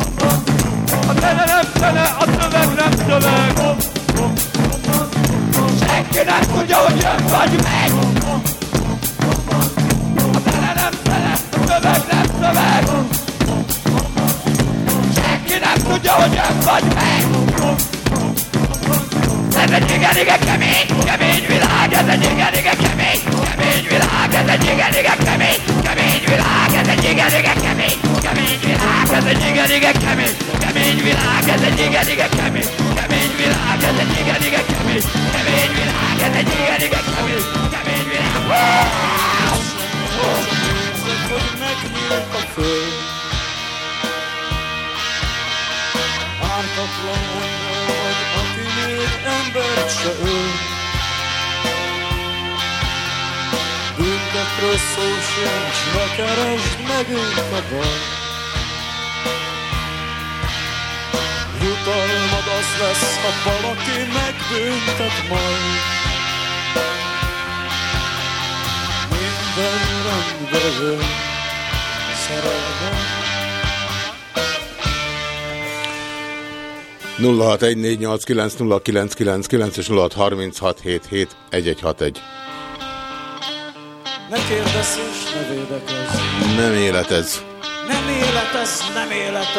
Speaker 12: A zene nem zene, a szöveg nem szöveg. Senki nem tudja, hogy jön vagy megy. A zene nem zene, a szöveg nem szöveg. Senki nem tudja, hogy jön vagy megy. Ez egy igen, igen kemény, kemény világ, ez egy igen, igen kemény, kemény világ, ez egy igen, igen kemény, kemény világ, ez egy igen, igen kemény, ez egy igen, igen kemény, kemény világ, ez egy igen, igen kemény, kemény világ, ez egy igen, igen kemény, kemény világ, ez egy igen, igen kemény, kemény világ.
Speaker 3: hogy megnyílt a föld. Ártatlan ember aki még embert se öl. Büntetről szó sincs, ne keresd megint a baj. Jutalmad az lesz, ha valaki megbüntet majd. Minden rendbe jön, szerelmem.
Speaker 2: 0614890999 és 0636771161.
Speaker 3: Ne kérdezz és ne védekezz.
Speaker 2: Nem élet ez.
Speaker 3: Nem élet ez, nem élet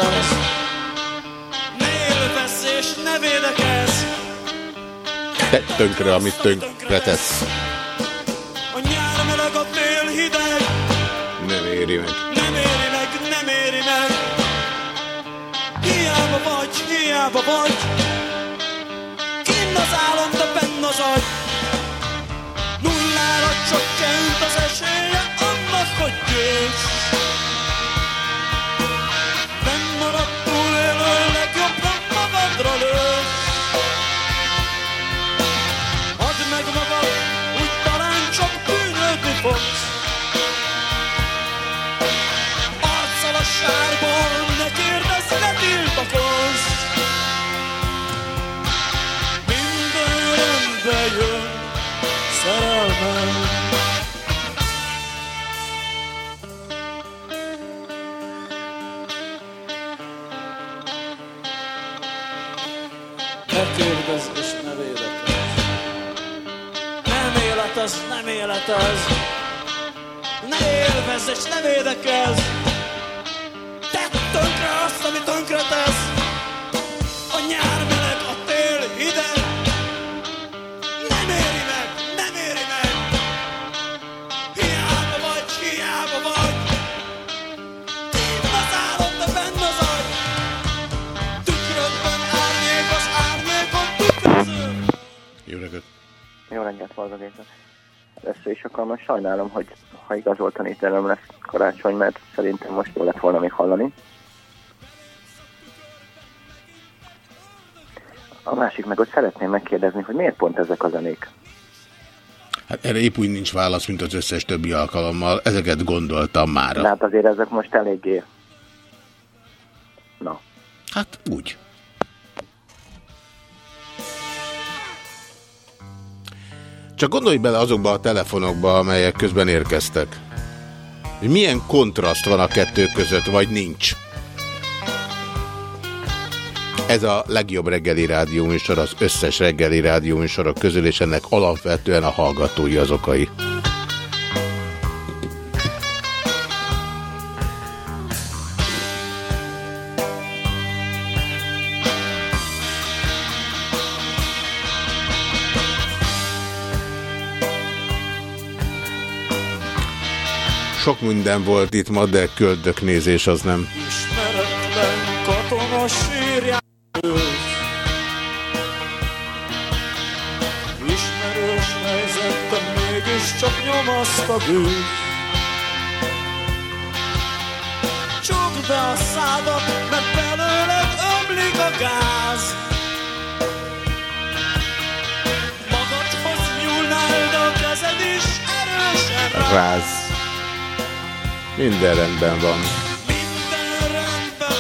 Speaker 3: élvezz és ne védekezz.
Speaker 2: Te tönkre, amit tönkre tesz.
Speaker 3: A nyár meleg, a tél hideg.
Speaker 2: Nem éri meg.
Speaker 3: Nem éri meg, nem éri meg. Hiába vagy, hiába vagy. Kinn az álom, de benn az agy. Nullára csökkent az esélye annak, hogy győzz. Nem élet ez. Ne élvezz és ne védekezz. Tedd tönkre azt, ami tönkre tesz. A nyár meleg, a tél hideg. Nem éri meg, nem éri meg. Hiába vagy, hiába vagy. Kint az álom, de benn az agy. Tükrödben árnyék az árnyékon tükröző.
Speaker 2: Jó reggelt.
Speaker 11: Jó reggelt, Varga Géza. Össze is akarom, sajnálom, hogy ha igazoltan itt nem lesz karácsony, mert szerintem most jó lett volna még hallani. A másik meg, hogy szeretném megkérdezni, hogy miért pont ezek a zenék?
Speaker 2: Hát erre épp úgy nincs válasz, mint az összes többi alkalommal. Ezeket gondoltam már.
Speaker 11: Hát azért ezek most eléggé... Na.
Speaker 2: Hát úgy. Csak gondolj bele azokba a telefonokba, amelyek közben érkeztek. Hogy milyen kontraszt van a kettő között, vagy nincs. Ez a legjobb reggeli rádióműsor az összes reggeli rádióműsorok közül, és ennek alapvetően a hallgatói az okai. Sok minden volt itt ma, de köldöknézés az nem.
Speaker 3: Ismeretlen katona sírján ősz. Ismerős helyzetben mégiscsak nyomaszt a bűn. Csukd be a szádat, mert belőled ömlik a gáz. Magadhoz nyúlnál, de a kezed is erősen ráz.
Speaker 2: Ráz. Minden rendben van.
Speaker 3: Minden rendben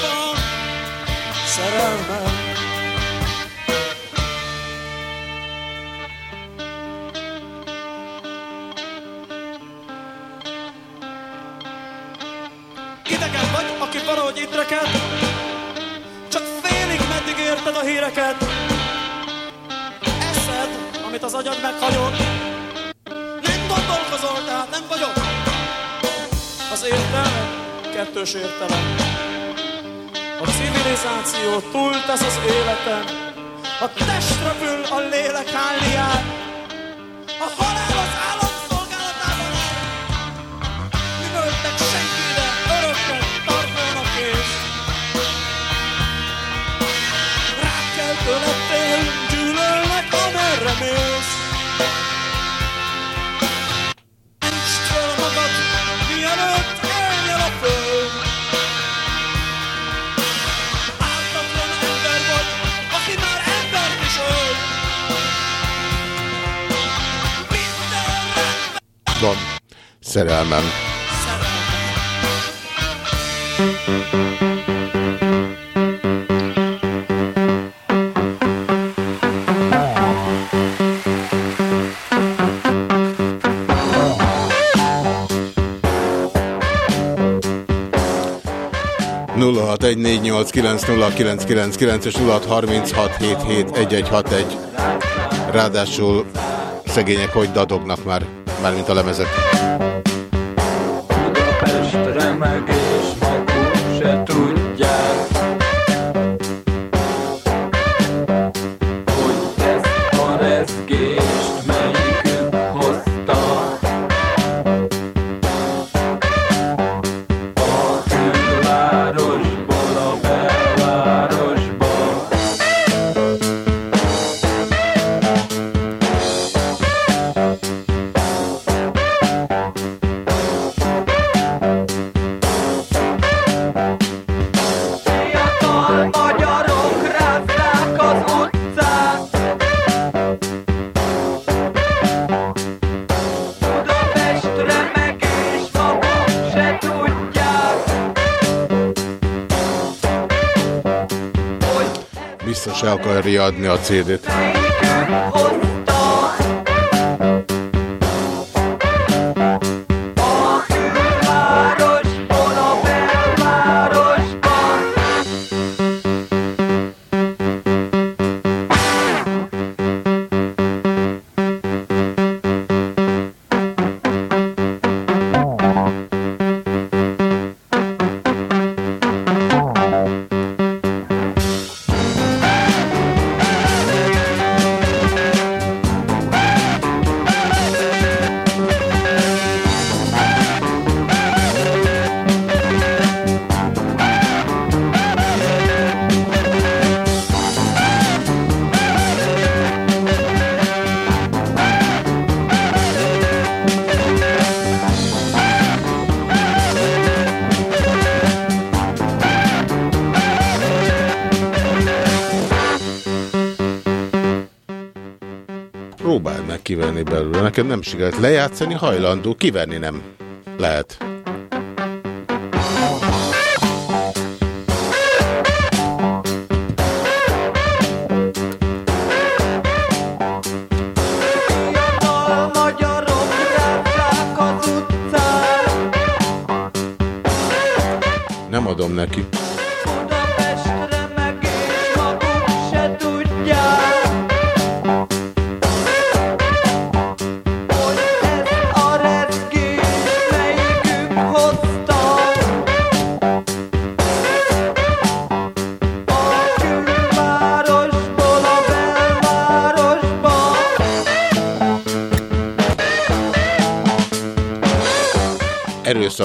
Speaker 3: van, aki valahogy itt csak félig meddig a híreket. Eszed, amit az agyad meghagyott, kettős értelem. A civilizáció túl tesz az életen, a test repül, a lélek állni
Speaker 2: egy hat egy. Ráadásul szegények hogy dadognak már, mármint a lemezek.
Speaker 10: Budapest
Speaker 2: akarja adni a CD-t. Belőle. Nekem nem sikerült lejátszani, hajlandó, kivenni nem lehet.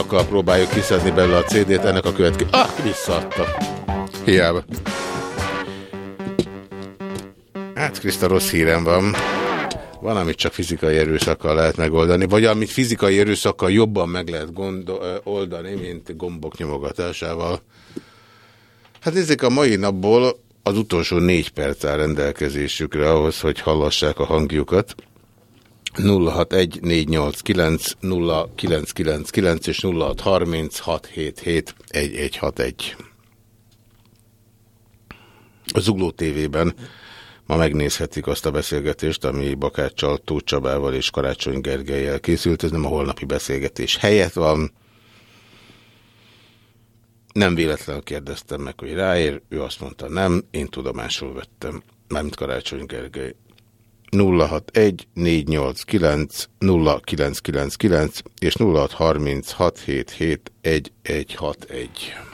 Speaker 2: Erőszakkal próbáljuk kiszedni belőle a CD-t, ennek a következő... Ah, visszaadta. Hiába. Hát, Kriszta, rossz hírem van. Van, amit csak fizikai erőszakkal lehet megoldani, vagy amit fizikai erőszakkal jobban meg lehet oldani, mint gombok nyomogatásával. Hát nézzék, a mai napból az utolsó négy perc áll rendelkezésükre ahhoz, hogy hallassák a hangjukat. 061-489-0999 és 0636771161. A Zugló TV-ben ma megnézhetik azt a beszélgetést, ami Bakáccsal, Tóth Csabával és Karácsony Gergelyel készült. Ez nem a holnapi beszélgetés helyett van. Nem véletlenül kérdeztem meg, hogy ráér, ő azt mondta nem, én tudomásul vettem. Mármint Karácsony Gergely. 061 489 0999 és 0636771161.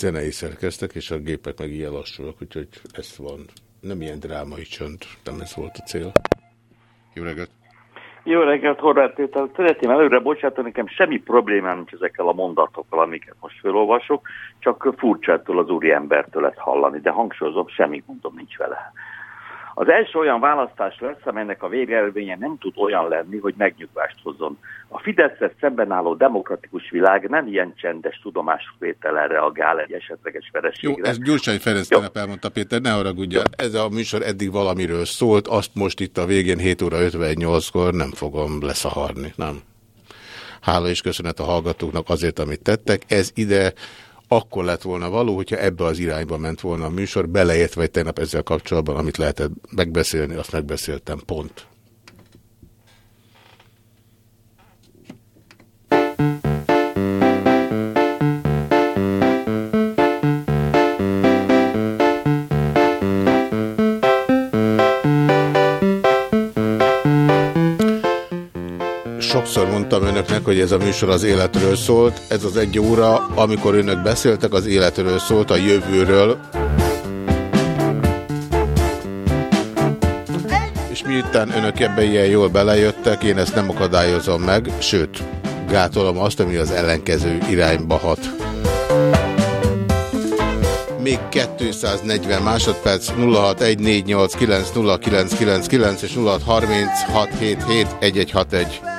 Speaker 2: zenei szerkeztek, és a gépek meg ilyen lassulak, úgyhogy ez van. Nem ilyen drámai csönd, nem ez volt a cél. Jó reggelt!
Speaker 13: Jó reggelt, Horváth Péter. Szeretném előre bocsátani, nekem semmi problémám nincs ezekkel a mondatokkal, amiket most felolvasok, csak furcsától az úri embertől ezt hallani, de hangsúlyozom, semmi gondom nincs vele. Az első olyan választás lesz, amelynek a végeredménye nem tud olyan lenni, hogy megnyugvást hozzon. A Fideszhez szemben álló demokratikus világ nem ilyen csendes tudomásvétellel reagál egy esetleges
Speaker 2: Jó,
Speaker 13: vereségre.
Speaker 2: ez Gyurcsány Ferenc tegnap elmondta, Péter, ne haragudja. Ez a műsor eddig valamiről szólt, azt most itt a végén 7 óra 58-kor nem fogom leszaharni, nem. Hála és köszönet a hallgatóknak azért, amit tettek. Ez ide akkor lett volna való, hogyha ebbe az irányba ment volna a műsor, beleértve, vagy tegnap ezzel kapcsolatban, amit lehetett megbeszélni, azt megbeszéltem, pont. Sokszor mondtam önöknek, hogy ez a műsor az életről szólt. Ez az egy óra, amikor önök beszéltek, az életről szólt, a jövőről. És miután önök ebbe ilyen jól belejöttek, én ezt nem akadályozom meg, sőt, gátolom azt, ami az ellenkező irányba hat. Még 240 másodperc 0614890999 és 0636771161.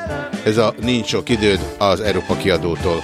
Speaker 2: Ez a Nincs sok időd az Európa kiadótól.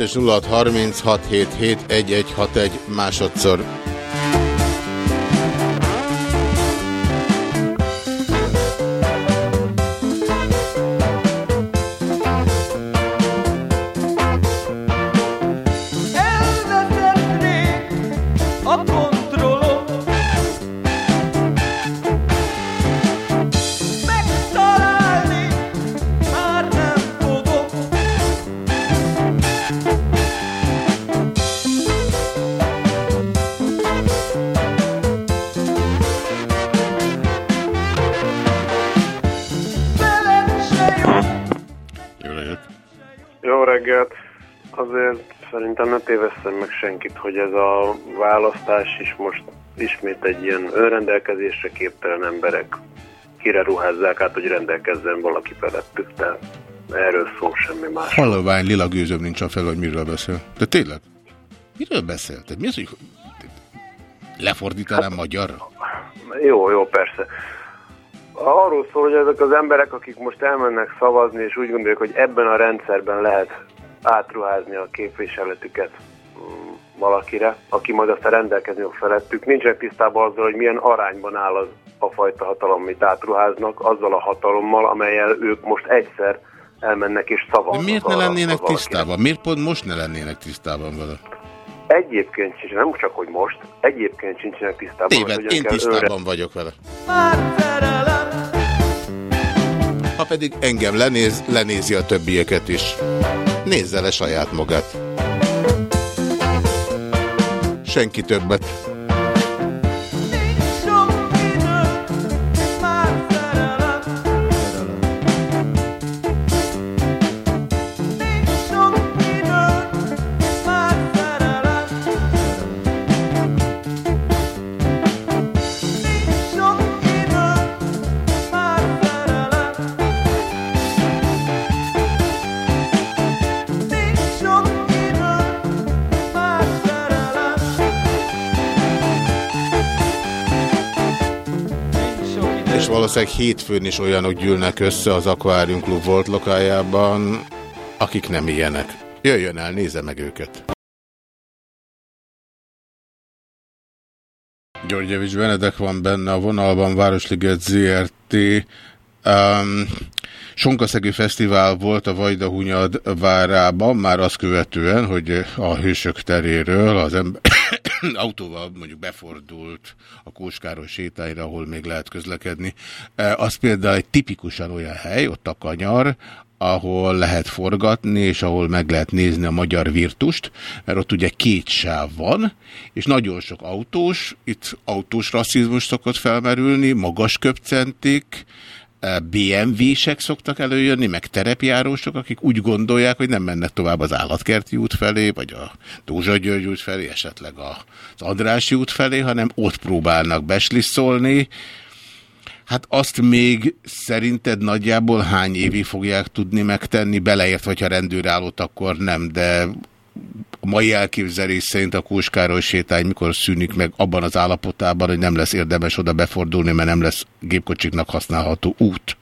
Speaker 2: És 0636771161 másodszor.
Speaker 14: Senkit, hogy ez a választás is most ismét egy ilyen önrendelkezésre képtelen emberek kire ruházzák át, hogy rendelkezzen valaki felettük, de erről szó semmi más.
Speaker 2: Hallovány lila gőzöm nincs a fel, hogy miről beszél. De tényleg? Miről beszélted? Mi az, hogy lefordítanám magyarra?
Speaker 14: Jó, jó, persze. Arról szól, hogy ezek az emberek, akik most elmennek szavazni, és úgy gondolják, hogy ebben a rendszerben lehet átruházni a képviseletüket valakire, aki majd aztán rendelkezni fog felettük. Nincsenek tisztában azzal, hogy milyen arányban áll az a fajta hatalom, amit átruháznak, azzal a hatalommal, amelyel ők most egyszer elmennek és szavaznak.
Speaker 2: De miért ne lennének tisztában? Miért pont most ne lennének tisztában vele?
Speaker 14: Egyébként sincs, nem csak hogy most, egyébként sincsenek tisztában.
Speaker 2: Téved, én tisztában vagyok vele. Ha pedig engem lenéz, lenézi a többieket is. Nézze le saját magát. Senki többet. Valószínűleg hétfőn is olyanok gyűlnek össze az Aquarium Club volt lokájában, akik nem ilyenek. Jöjjön el, nézze meg őket. Györgyevics Benedek van benne a vonalban, Városliget ZRT. Um, Sonkaszegő Fesztivál volt a Vajdahunyad várában, már azt követően, hogy a Hősök teréről az ember autóval mondjuk befordult a Kóskáros sétányra, ahol még lehet közlekedni. E, Az például egy tipikusan olyan hely, ott a kanyar, ahol lehet forgatni, és ahol meg lehet nézni a magyar virtust, mert ott ugye két sáv van, és nagyon sok autós, itt autós rasszizmus szokott felmerülni, magas köpcentik, BMW-sek szoktak előjönni, meg terepjárósok, akik úgy gondolják, hogy nem mennek tovább az állatkerti út felé, vagy a Dózsa György út felé, esetleg az Andrási út felé, hanem ott próbálnak beslisszolni. Hát azt még szerinted nagyjából hány évig fogják tudni megtenni, beleért, hogyha rendőrállót, akkor nem, de a mai elképzelés szerint a Kóskároly sétány mikor szűnik meg abban az állapotában, hogy nem lesz érdemes oda befordulni, mert nem lesz gépkocsiknak használható út.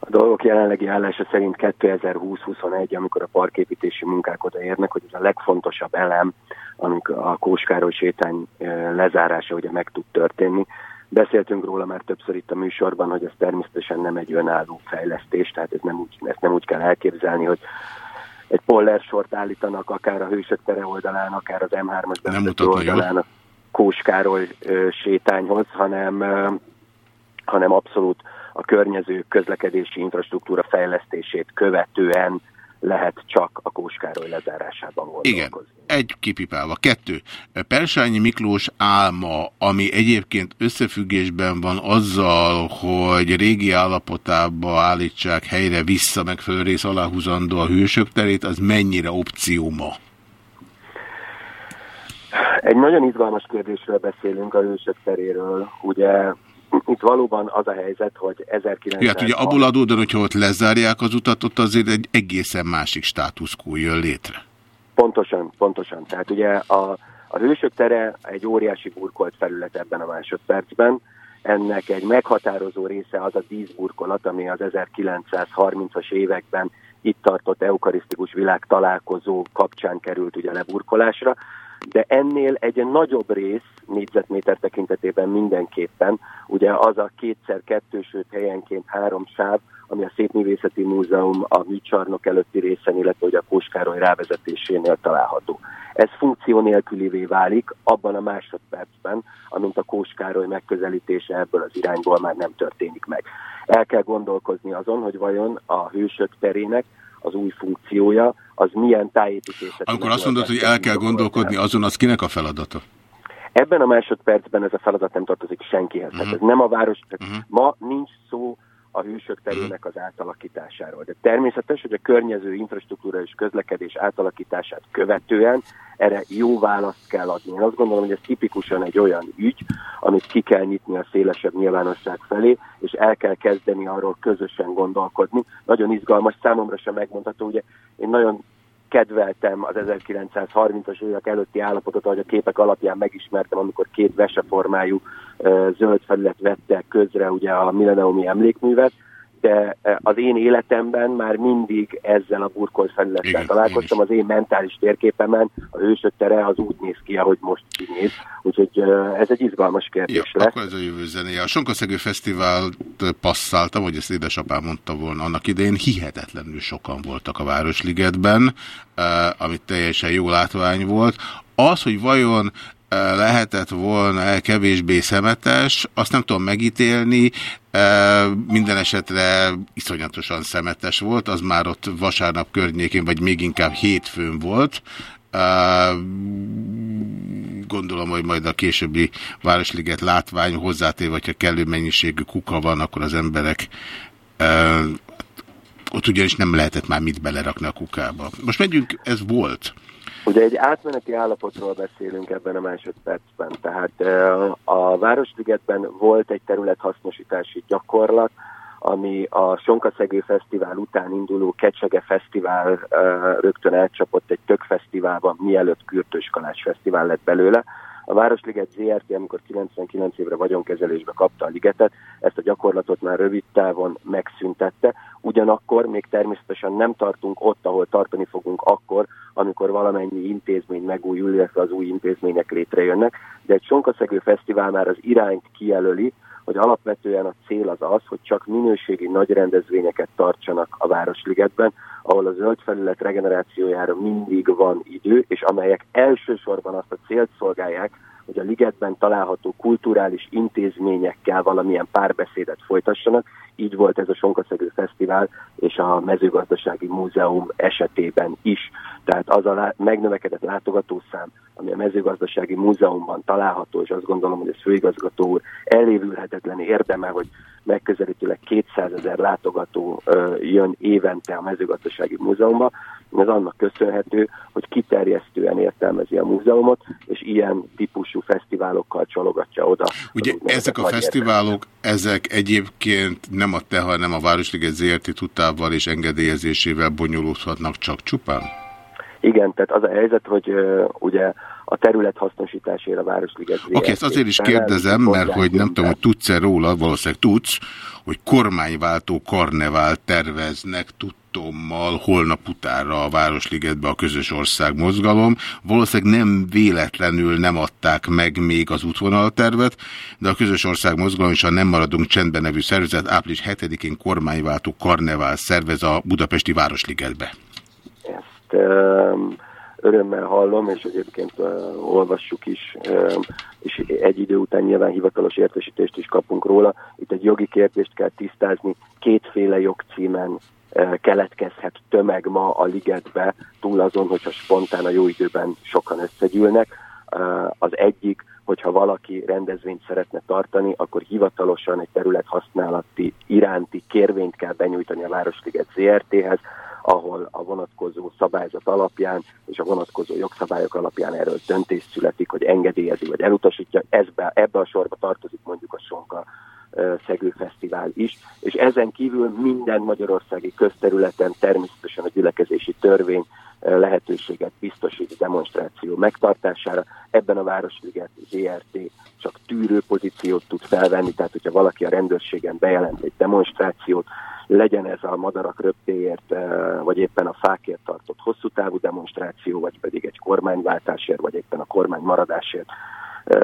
Speaker 15: A dolgok jelenlegi állása szerint 2020-21, amikor a parképítési munkák odaérnek, hogy ez a legfontosabb elem, amikor a Kóskároly sétány lezárása ugye meg tud történni. Beszéltünk róla már többször itt a műsorban, hogy ez természetesen nem egy önálló fejlesztés, tehát ez nem úgy, ezt nem úgy kell elképzelni, hogy egy poller sort állítanak akár a Hősök tere oldalán, akár az M3-as bevezető oldalán a Kóskároly ö, sétányhoz, hanem, hanem abszolút a környező közlekedési infrastruktúra fejlesztését követően lehet csak a Kóskároly lezárásában gondolkozni.
Speaker 2: Igen, egy kipipálva. Kettő. Persányi Miklós álma, ami egyébként összefüggésben van azzal, hogy régi állapotába állítsák helyre vissza megfelelő rész aláhúzandó a hősök terét, az mennyire opció ma?
Speaker 15: Egy nagyon izgalmas kérdésről beszélünk a hősök teréről. Ugye itt valóban az a helyzet, hogy 1900...
Speaker 2: Ja, hát ugye abból adódóan, hogyha ott lezárják az utat, ott azért egy egészen másik státuszkó jön létre.
Speaker 15: Pontosan, pontosan. Tehát ugye a, a hősök tere egy óriási burkolt felület ebben a másodpercben, ennek egy meghatározó része az a díszburkolat, ami az 1930-as években itt tartott eukarisztikus világ találkozó kapcsán került ugye leburkolásra, de ennél egy nagyobb rész négyzetméter tekintetében mindenképpen, ugye az a kétszer kettő, sőt helyenként három sáv, ami a Szépművészeti Múzeum a műcsarnok előtti részen, illetve ugye a Kóskároly rávezetésénél található. Ez funkció nélkülivé válik abban a másodpercben, amint a Kóskároly megközelítése ebből az irányból már nem történik meg. El kell gondolkozni azon, hogy vajon a hősök terének az új funkciója, az milyen tájépítészet.
Speaker 2: Amikor azt mondod, hogy el kell gondolkodni azon, az kinek a feladata?
Speaker 15: Ebben a másodpercben ez a feladat nem tartozik senkihez. Uh -huh. ez nem a város, uh -huh. ma nincs szó a hősök terének az átalakításáról. De természetes, hogy a környező infrastruktúra és közlekedés átalakítását követően erre jó választ kell adni. Én azt gondolom, hogy ez tipikusan egy olyan ügy, amit ki kell nyitni a szélesebb nyilvánosság felé, és el kell kezdeni arról közösen gondolkodni. Nagyon izgalmas, számomra sem megmondható, ugye én nagyon kedveltem az 1930-as évek előtti állapotot, ahogy a képek alapján megismertem, amikor két veseformájú zöld felület vette közre ugye a milleniumi emlékművet, de az én életemben már mindig ezzel a burkolt felülettel találkoztam. Az én mentális térképemen a hősök tere az úgy néz ki, ahogy most kinéz. Úgyhogy ez egy izgalmas kérdés
Speaker 2: lesz. akkor ez a jövő zenéje. A Sonkaszegő Fesztivált passzáltam, hogy ezt édesapám mondta volna annak idején, hihetetlenül sokan voltak a Városligetben, amit teljesen jó látvány volt. Az, hogy vajon lehetett volna kevésbé szemetes, azt nem tudom megítélni, minden esetre iszonyatosan szemetes volt, az már ott vasárnap környékén, vagy még inkább hétfőn volt, gondolom, hogy majd a későbbi Városliget látvány hozzátéve, hogyha kellő mennyiségű kuka van, akkor az emberek ott ugyanis nem lehetett már mit belerakni a kukába. Most megyünk, ez volt.
Speaker 15: Ugye egy átmeneti állapotról beszélünk ebben a másodpercben, tehát a Városligetben volt egy területhasznosítási gyakorlat, ami a Sonkaszegő Fesztivál után induló Kecsege Fesztivál rögtön elcsapott egy tök fesztiválban, mielőtt Kürtös Kalács Fesztivál lett belőle, a Városliget ZRT, amikor 99 évre vagyonkezelésbe kapta a ligetet, ezt a gyakorlatot már rövid távon megszüntette, ugyanakkor még természetesen nem tartunk ott, ahol tartani fogunk akkor, amikor valamennyi intézmény megújul, illetve az új intézmények létrejönnek, de egy Sonkaszegő Fesztivál már az irányt kijelöli, hogy alapvetően a cél az az, hogy csak minőségi nagy rendezvényeket tartsanak a Városligetben, ahol a zöld felület regenerációjára mindig van idő, és amelyek elsősorban azt a célt szolgálják, hogy a ligetben található kulturális intézményekkel valamilyen párbeszédet folytassanak. Így volt ez a Sonkaszegő Fesztivál és a Mezőgazdasági Múzeum esetében is. Tehát az a megnövekedett látogatószám, ami a Mezőgazdasági Múzeumban található, és azt gondolom, hogy ez főigazgató úr elévülhetetlen érdeme, hogy megközelítőleg 200 ezer látogató jön évente a Mezőgazdasági Múzeumba, ez annak köszönhető, hogy kiterjesztően értelmezi a múzeumot, és ilyen típusú fesztiválokkal csalogatja oda.
Speaker 2: Ugye ezek a fesztiválok, ezek egyébként nem a te, hanem a Városliget ZRT tudtával és engedélyezésével bonyolódhatnak csak csupán?
Speaker 15: Igen, tehát az a helyzet, hogy uh, ugye a terület hasznosításére a Városliget
Speaker 2: Oké, okay, ezt azért is kérdezem, mert hogy nem tudom, hogy tudsz-e róla, valószínűleg tudsz, hogy kormányváltó karnevál terveznek, tudtommal holnap utára a Városligetbe a közös ország mozgalom. Valószínűleg nem véletlenül nem adták meg még az útvonaltervet, de a közös ország mozgalom és a Nem maradunk csendben nevű szervezet április 7-én kormányváltó karnevál szervez a budapesti Városligetbe.
Speaker 15: Ezt... Örömmel hallom, és egyébként olvassuk is, és egy idő után nyilván hivatalos értesítést is kapunk róla. Itt egy jogi kérdést kell tisztázni, kétféle jogcímen keletkezhet tömeg ma a ligetbe, túl azon, hogyha spontán a jó időben sokan összegyűlnek. Az egyik, hogyha valaki rendezvényt szeretne tartani, akkor hivatalosan egy terület használati iránti kérvényt kell benyújtani a Városliget ZRT-hez, ahol a vonatkozó szabályzat alapján és a vonatkozó jogszabályok alapján erről döntés születik, hogy engedélyezi vagy elutasítja. Ezbe, ebbe a sorba tartozik mondjuk a sonka Szegő Fesztivál is, és ezen kívül minden magyarországi közterületen természetesen a gyülekezési törvény lehetőséget biztosít demonstráció megtartására. Ebben a Városliget ZRT csak tűrő pozíciót tud felvenni, tehát hogyha valaki a rendőrségen bejelent egy demonstrációt, legyen ez a madarak röptéért, vagy éppen a fákért tartott hosszú távú demonstráció, vagy pedig egy kormányváltásért, vagy éppen a kormány maradásért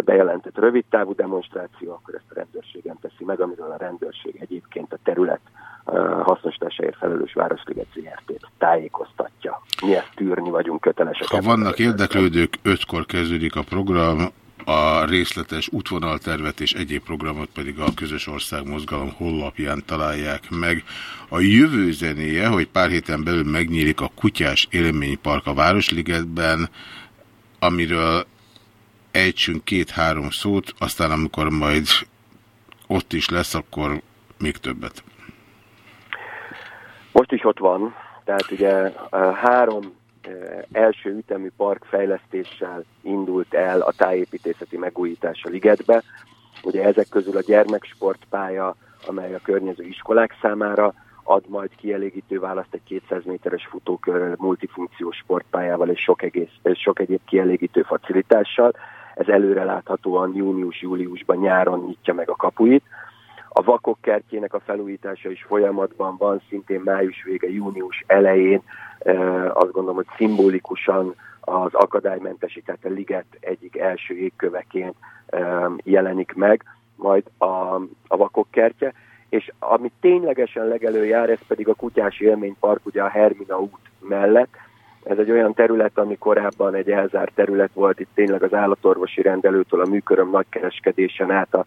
Speaker 15: bejelentett rövid távú demonstráció, akkor ezt a rendőrségen teszi meg, amiről a rendőrség egyébként a terület hasznosításáért felelős Városliget ZRT-t tájékoztatja. Mi ezt tűrni vagyunk kötelesek.
Speaker 2: Ha vannak érdeklődők, ötkor kezdődik a program, a részletes útvonaltervet és egyéb programot pedig a Közös Ország Mozgalom honlapján találják meg. A jövő zenéje, hogy pár héten belül megnyílik a Kutyás Élménypark a Városligetben, amiről ejtsünk két-három szót, aztán amikor majd ott is lesz, akkor még többet.
Speaker 15: Most is ott van, tehát ugye három első ütemű parkfejlesztéssel indult el a tájépítészeti megújítás a ligetbe. Ugye ezek közül a gyermeksportpálya, amely a környező iskolák számára ad majd kielégítő választ egy 200 méteres futókörrel, multifunkciós sportpályával és sok, egész, sok egyéb kielégítő facilitással. Ez előre láthatóan június-júliusban nyáron nyitja meg a kapuit. A vakok kertjének a felújítása is folyamatban van, szintén május vége, június elején. Azt gondolom, hogy szimbolikusan az akadálymentesített liget egyik első égköveként jelenik meg, majd a, a vakok kertje. És ami ténylegesen legelő jár, ez pedig a Kutyás Élménypark, ugye a Hermina út mellett, ez egy olyan terület, ami korábban egy elzárt terület volt, itt tényleg az állatorvosi rendelőtől a műköröm nagykereskedésen át a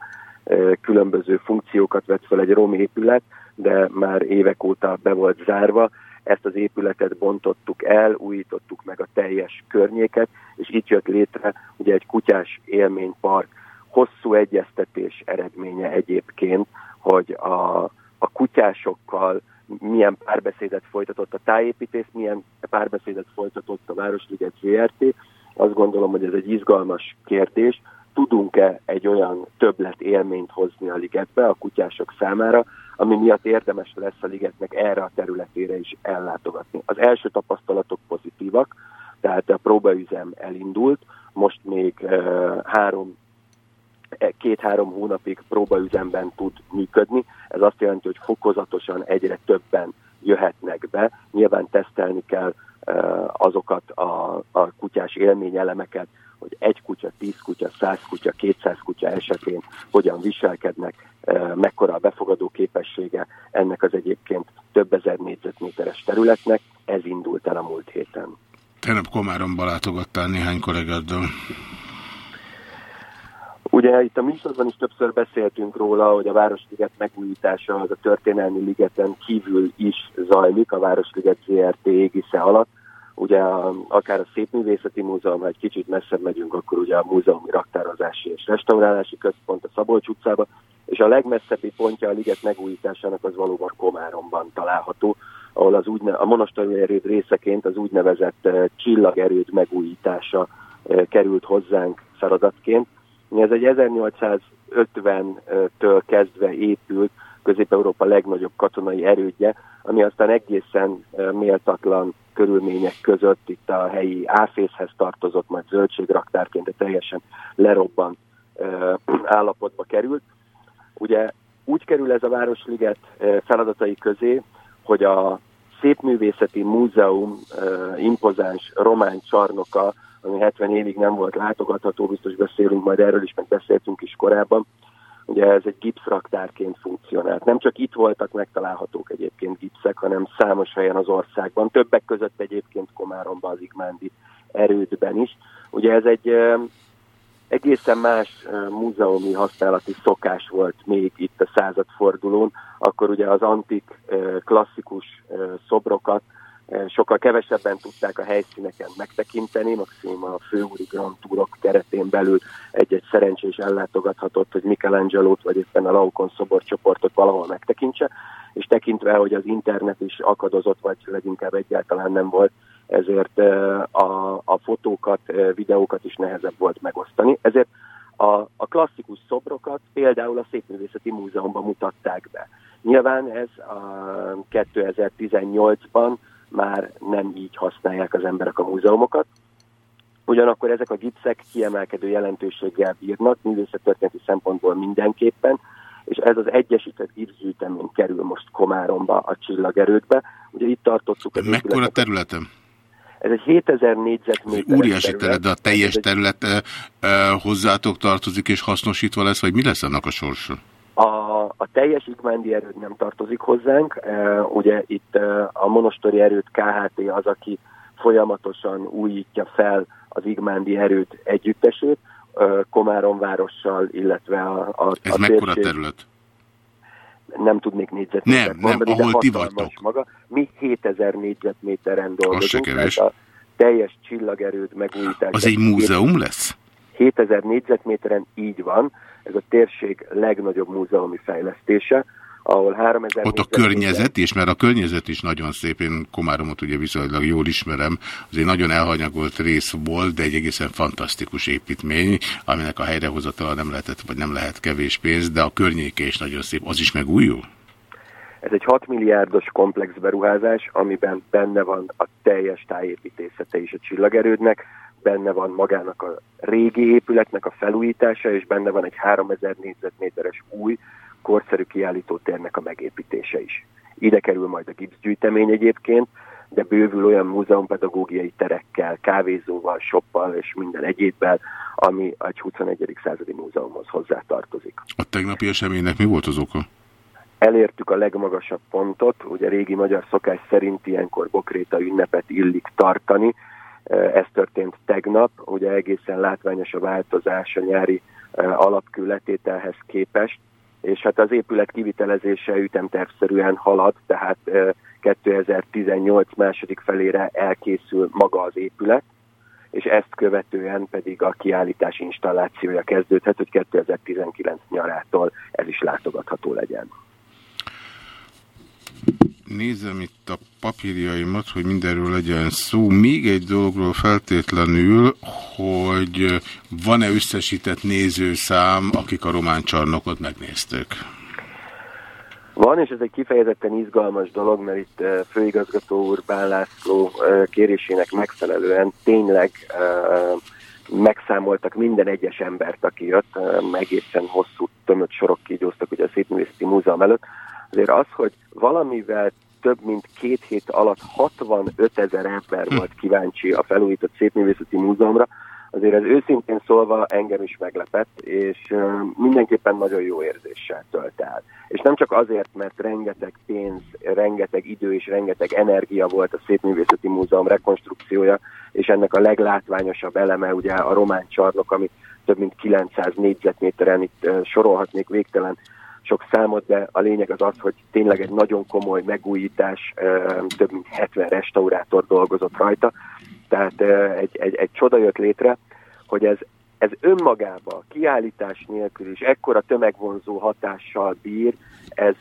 Speaker 15: különböző funkciókat vett fel egy rom épület, de már évek óta be volt zárva. Ezt az épületet bontottuk el, újítottuk meg a teljes környéket, és itt jött létre ugye egy kutyás élménypark, hosszú egyeztetés eredménye egyébként, hogy a, a kutyásokkal milyen párbeszédet folytatott a tájépítész, milyen párbeszédet folytatott a Városliget ZRT. Azt gondolom, hogy ez egy izgalmas kérdés, tudunk-e egy olyan többlet élményt hozni a ligetbe a kutyások számára, ami miatt érdemes lesz a ligetnek erre a területére is ellátogatni. Az első tapasztalatok pozitívak, tehát a próbaüzem elindult, most még uh, három két-három hónapig próbaüzemben tud működni. Ez azt jelenti, hogy fokozatosan egyre többen jöhetnek be. Nyilván tesztelni kell azokat a, a kutyás élményelemeket, hogy egy kutya, tíz kutya, száz kutya, kétszáz kutya esetén hogyan viselkednek, mekkora a befogadó képessége ennek az egyébként több ezer négyzetméteres területnek. Ez indult el a múlt héten.
Speaker 2: Tegnap Komáromba látogattál néhány kollégáddal.
Speaker 15: Ugye itt a műsorban is többször beszéltünk róla, hogy a Városliget megújítása az a történelmi ligeten kívül is zajlik, a Városliget ZRT égisze alatt. Ugye a, akár a Szépművészeti Múzeum, ha egy kicsit messzebb megyünk, akkor ugye a Múzeumi Raktározási és Restaurálási Központ a Szabolcs utcába, és a legmesszebbi pontja a liget megújításának az valóban Komáromban található, ahol az úgyne, a monastori erőd részeként az úgynevezett uh, csillagerőd megújítása uh, került hozzánk feladatként. Ez egy 1850-től kezdve épült Közép-Európa legnagyobb katonai erődje, ami aztán egészen méltatlan körülmények között itt a helyi áfészhez tartozott, majd zöldségraktárként, de teljesen lerobban állapotba került. Ugye úgy kerül ez a Városliget feladatai közé, hogy a Szépművészeti Múzeum impozáns román csarnoka ami 70 évig nem volt látogatható, biztos beszélünk majd erről is, meg beszéltünk is korábban. Ugye ez egy gipszraktárként funkcionált. Nem csak itt voltak megtalálhatók egyébként gipszek, hanem számos helyen az országban, többek között egyébként Komáromban, az Igmándi erődben is. Ugye ez egy egészen más múzeumi használati szokás volt még itt a századfordulón, akkor ugye az antik klasszikus szobrokat sokkal kevesebben tudták a helyszíneken megtekinteni, maximum a főúri Grand Tourok keretén belül egy-egy szerencsés ellátogathatott, hogy Michelangelo-t vagy éppen a Laukon szoborcsoportot valahol megtekintse, és tekintve, hogy az internet is akadozott, vagy leginkább egyáltalán nem volt, ezért a, a fotókat, videókat is nehezebb volt megosztani. Ezért A, a klasszikus szobrokat például a Szépművészeti Múzeumban mutatták be. Nyilván ez a 2018-ban már nem így használják az emberek a múzeumokat, Ugyanakkor ezek a gipszek kiemelkedő jelentőséggel bírnak, művészettörténeti szempontból mindenképpen, és ez az egyesített gipszgyűjtemény kerül most Komáromba, a csillagerődbe. Ugye itt tartottuk
Speaker 2: az Mekkora területem?
Speaker 15: Ez egy 7000 négyzetméter.
Speaker 2: Óriási terület, de a teljes terület e, e, hozzátok tartozik és hasznosítva lesz, vagy mi lesz annak a sorsa?
Speaker 15: A, a teljes Igmándi erőd nem tartozik hozzánk. E, ugye itt e, a monostori erőd KHT az, aki folyamatosan újítja fel az Igmándi erőt együttesét, Komárom várossal, illetve a, a
Speaker 2: Ez a mekkora térség. terület?
Speaker 15: Nem tudnék négyzetmétert
Speaker 2: nem, mondani, nem, ahol ti vagytok.
Speaker 15: Maga. Mi 7000 négyzetméteren dolgozunk. Az a teljes csillagerőd megújítás.
Speaker 2: Az egy múzeum lesz?
Speaker 15: 7000 négyzetméteren így van. Ez a térség legnagyobb múzeumi fejlesztése ahol 3000
Speaker 2: Ott a környezet is, mert a környezet is nagyon szép, én Komáromot ugye viszonylag jól ismerem, az egy nagyon elhanyagolt rész volt, de egy egészen fantasztikus építmény, aminek a helyrehozatala nem lehetett, vagy nem lehet kevés pénz, de a környéke is nagyon szép. Az is megújul?
Speaker 15: Ez egy 6 milliárdos komplex beruházás, amiben benne van a teljes tájépítészete is a csillagerődnek, benne van magának a régi épületnek a felújítása, és benne van egy 3000 négyzetméteres új, korszerű kiállítótérnek a megépítése is. Ide kerül majd a gipszgyűjtemény egyébként, de bővül olyan múzeumpedagógiai terekkel, kávézóval, shoppal és minden egyébben, ami egy 21. századi múzeumhoz hozzátartozik.
Speaker 2: A tegnapi eseménynek mi volt az oka?
Speaker 15: Elértük a legmagasabb pontot, ugye régi magyar szokás szerint ilyenkor Bokréta ünnepet illik tartani. Ez történt tegnap, ugye egészen látványos a változás a nyári alapkőletételhez képest és hát az épület kivitelezése ütemtervszerűen halad, tehát 2018 második felére elkészül maga az épület, és ezt követően pedig a kiállítás installációja kezdődhet, hogy 2019 nyarától ez is látogatható legyen.
Speaker 2: Nézem itt a papírjaimat, hogy mindenről legyen szó. Még egy dologról feltétlenül, hogy van-e összesített nézőszám, akik a román csarnokot megnézték?
Speaker 15: Van, és ez egy kifejezetten izgalmas dolog, mert itt eh, főigazgató úr Bán László eh, kérésének megfelelően tényleg eh, megszámoltak minden egyes embert, aki jött, egészen hosszú tömött sorok kígyóztak ugye a Szépművészeti Múzeum előtt, azért az, hogy valamivel több mint két hét alatt 65 ezer ember volt kíváncsi a felújított Szépművészeti Múzeumra, azért ez őszintén szólva engem is meglepett, és mindenképpen nagyon jó érzéssel tölt el. És nem csak azért, mert rengeteg pénz, rengeteg idő és rengeteg energia volt a Szépművészeti Múzeum rekonstrukciója, és ennek a leglátványosabb eleme ugye a román csarnok, ami több mint 900 négyzetméteren itt sorolhatnék végtelen sok számot, de a lényeg az az, hogy tényleg egy nagyon komoly megújítás, több mint 70 restaurátor dolgozott rajta, tehát egy, egy, egy csoda jött létre, hogy ez, ez önmagába, kiállítás nélkül is ekkora tömegvonzó hatással bír, ez,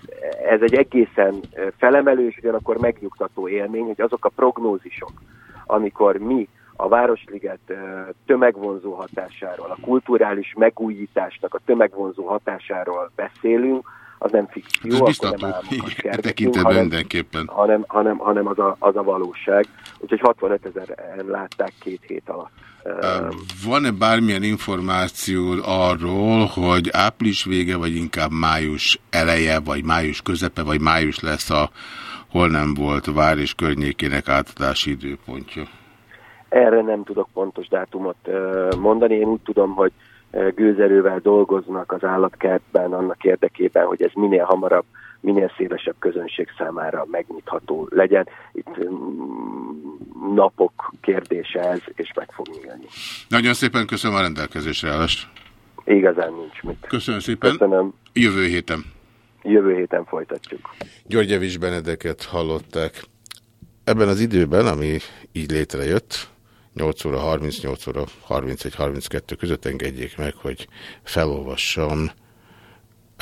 Speaker 15: ez egy egészen felemelő és ugyanakkor megnyugtató élmény, hogy azok a prognózisok, amikor mi a Városliget tömegvonzó hatásáról, a kulturális megújításnak a tömegvonzó hatásáról beszélünk, az nem fikció,
Speaker 2: Ez biztató, tekintetben hanem, mindenképpen.
Speaker 15: Hanem, hanem, hanem az, a, az a valóság. Úgyhogy 65 ezeren látták két hét alatt.
Speaker 2: Van-e bármilyen információ arról, hogy április vége, vagy inkább május eleje, vagy május közepe, vagy május lesz a hol nem volt vár és környékének átadási időpontja?
Speaker 15: Erre nem tudok pontos dátumot mondani. Én úgy tudom, hogy gőzerővel dolgoznak az állatkertben annak érdekében, hogy ez minél hamarabb, minél szélesebb közönség számára megnyitható legyen. Itt napok kérdése ez, és meg fog nyílni.
Speaker 2: Nagyon szépen köszönöm a rendelkezésre állást.
Speaker 15: Igazán nincs mit.
Speaker 2: Köszönöm szépen.
Speaker 15: Köszönöm.
Speaker 2: Jövő héten.
Speaker 15: Jövő héten folytatjuk.
Speaker 2: György Evis Benedeket hallották. Ebben az időben, ami így létrejött, 8 óra 38 óra 31-32 között engedjék meg, hogy felolvassam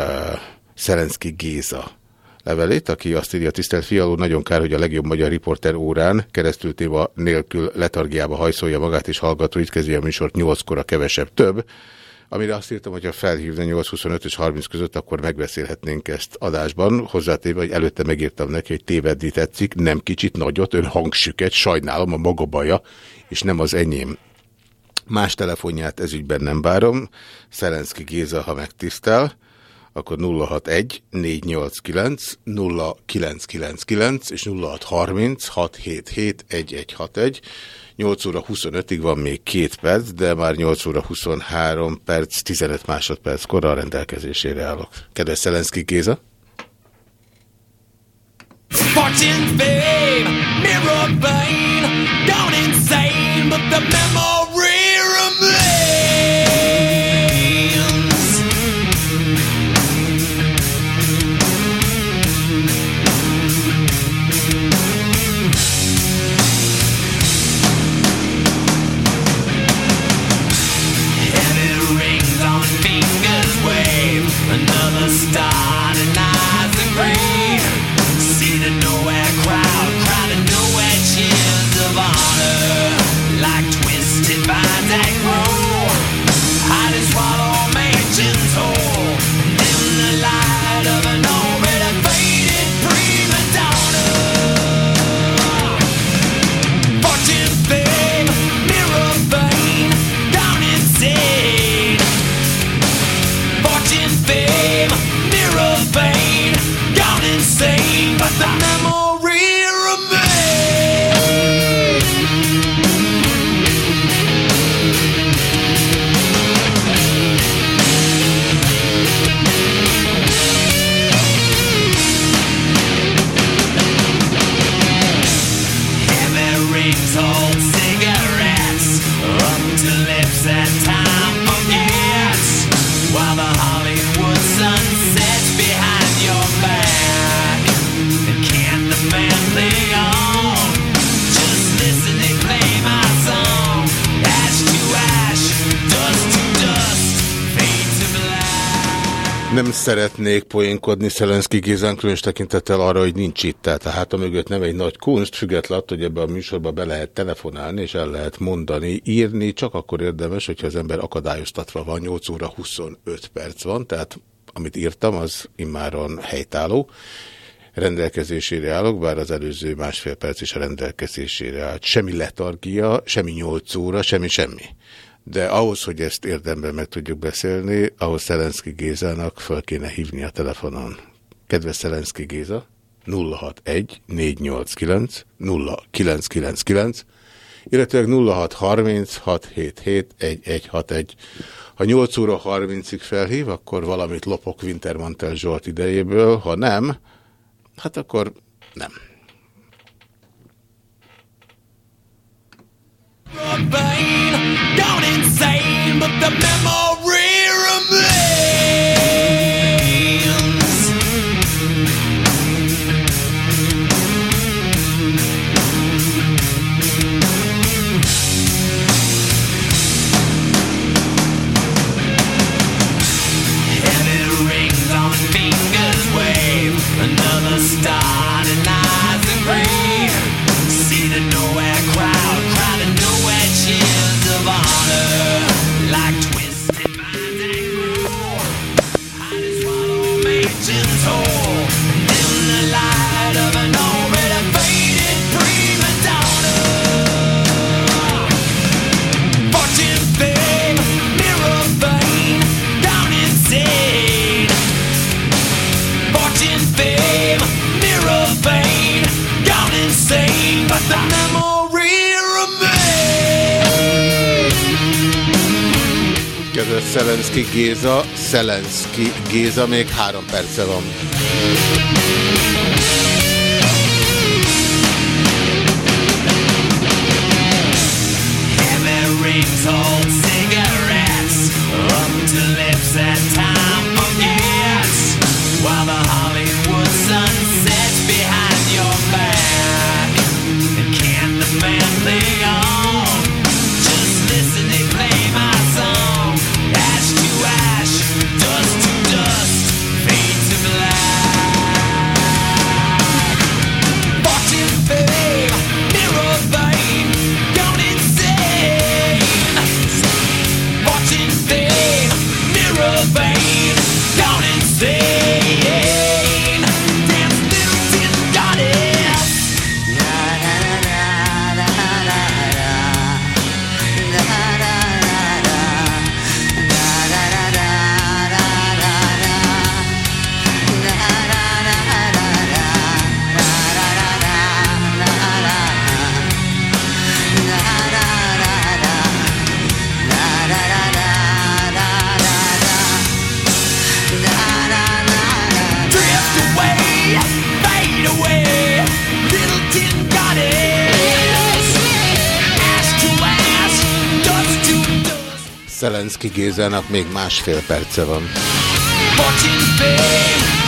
Speaker 2: uh, Szelenszki Géza levelét, aki azt írja, tisztelt fialó, nagyon kár, hogy a legjobb magyar riporter órán keresztül téva nélkül letargiába hajszolja magát és hallgatóit, kezdi a műsort 8 kora kevesebb több. Amire azt írtam, hogy ha felhívna 825 és 30 között, akkor megbeszélhetnénk ezt adásban. Hozzátéve, hogy előtte megírtam neki, hogy tévedni tetszik, nem kicsit nagyot, ön hangsüket, sajnálom a maga baja, és nem az enyém. Más telefonját ezügyben nem várom. Szelenszki Géza, ha megtisztel, akkor 061 489 0999 és 0630 677 1161. 8 óra 25-ig van még két perc, de már 8 óra 23 perc, 15 másodperc korra a rendelkezésére állok. Kedves Szelenszki Géza!
Speaker 16: Fortune, fame, mirror vein, gone insane, but the memory
Speaker 2: Nem szeretnék poénkodni Szelenszki Gézán, különös tekintettel arra, hogy nincs itt. Tehát a háta mögött nem egy nagy kunst, függetlenül attól, hogy ebbe a műsorba be lehet telefonálni, és el lehet mondani, írni, csak akkor érdemes, hogyha az ember akadályoztatva van, 8 óra 25 perc van, tehát amit írtam, az immáron helytálló. Rendelkezésére állok, bár az előző másfél perc is a rendelkezésére állt. Semmi letargia, semmi 8 óra, semmi semmi. De ahhoz, hogy ezt érdemben meg tudjuk beszélni, ahhoz Szelenszki Gézának fel kéne hívni a telefonon. Kedves Szelenszki Géza, 061 489 0999, illetve 0630 677 1161. Ha 8 óra 30-ig felhív, akkor valamit lopok Wintermantel Zsolt idejéből, ha nem, hát akkor nem.
Speaker 16: but the memory
Speaker 2: Szelenszki Géza, Szelenszki Géza, még három perce van.
Speaker 16: Heavy rings
Speaker 2: Szelenszki Gézának még másfél perce van.
Speaker 16: Watching fame,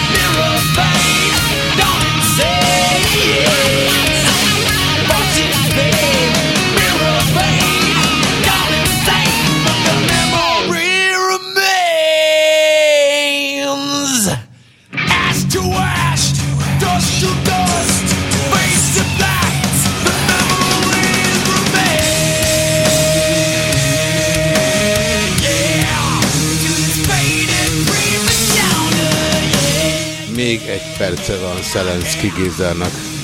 Speaker 2: egy perce van Szelenszki Gézának.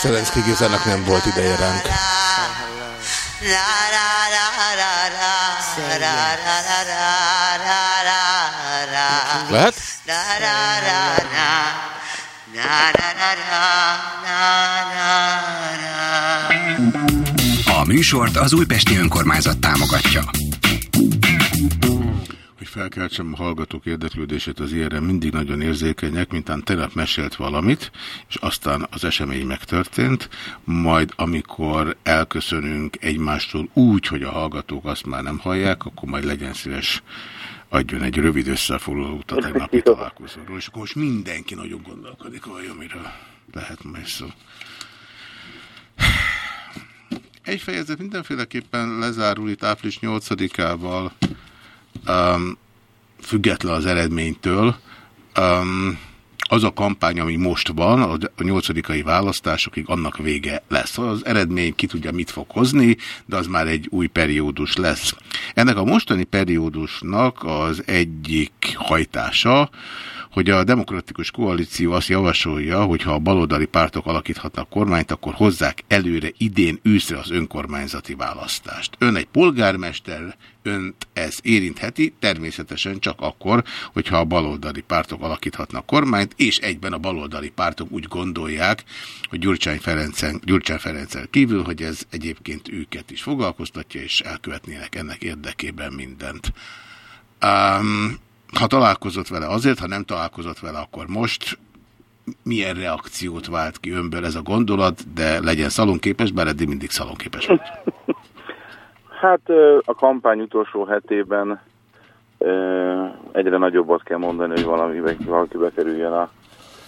Speaker 2: Szelenszki Gézának nem volt ideje ránk. Lehet?
Speaker 17: A műsort az Újpesti Önkormányzat támogatja.
Speaker 2: hogy felkeltsem a hallgatók érdeklődését az ilyenre mindig nagyon érzékenyek, mintán tegnap mesélt valamit, és aztán az esemény megtörtént, majd amikor elköszönünk egymástól úgy, hogy a hallgatók azt már nem hallják, akkor majd legyen szíves adjon egy rövid összefoglalót a tegnapi találkozóról, és akkor most mindenki nagyon gondolkodik vajon, miről lehet majd szó. Egy fejezet mindenféleképpen lezárul itt április 8-ával, um, független az eredménytől. Um, az a kampány, ami most van, a nyolcadikai választásokig, annak vége lesz. Az eredmény ki tudja, mit fog hozni, de az már egy új periódus lesz. Ennek a mostani periódusnak az egyik hajtása, hogy a demokratikus koalíció azt javasolja, hogy ha a baloldali pártok alakíthatnak kormányt, akkor hozzák előre idén őszre az önkormányzati választást. Ön egy polgármester, önt ez érintheti, természetesen csak akkor, hogyha a baloldali pártok alakíthatnak kormányt, és egyben a baloldali pártok úgy gondolják, hogy Gyurcsány Ferencen, Gyurcsány Ferencen kívül, hogy ez egyébként őket is foglalkoztatja, és elkövetnének ennek érdekében mindent. Um, ha találkozott vele azért, ha nem találkozott vele, akkor most milyen reakciót vált ki önből ez a gondolat, de legyen szalonképes, bár eddig mindig szalonképes volt.
Speaker 18: Hát a kampány utolsó hetében egyre nagyobbat kell mondani, hogy valami, valaki bekerüljön a,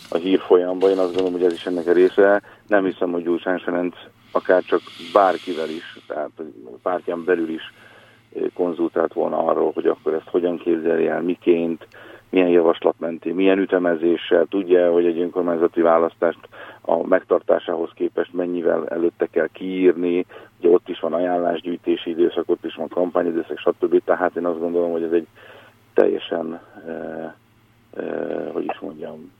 Speaker 18: a hírfolyamba. Én azt gondolom, hogy ez is ennek a része. Nem hiszem, hogy Gyurcsány Ferenc akár csak bárkivel is, tehát pártján belül is konzultált volna arról, hogy akkor ezt hogyan képzelje el, miként, milyen javaslat mentén, milyen ütemezéssel, tudja hogy egy önkormányzati választást a megtartásához képest mennyivel előtte kell kiírni, ugye ott is van ajánlásgyűjtési időszak, ott is van kampányidőszak, stb. Tehát én azt gondolom, hogy ez egy teljesen, eh, eh, hogy is mondjam,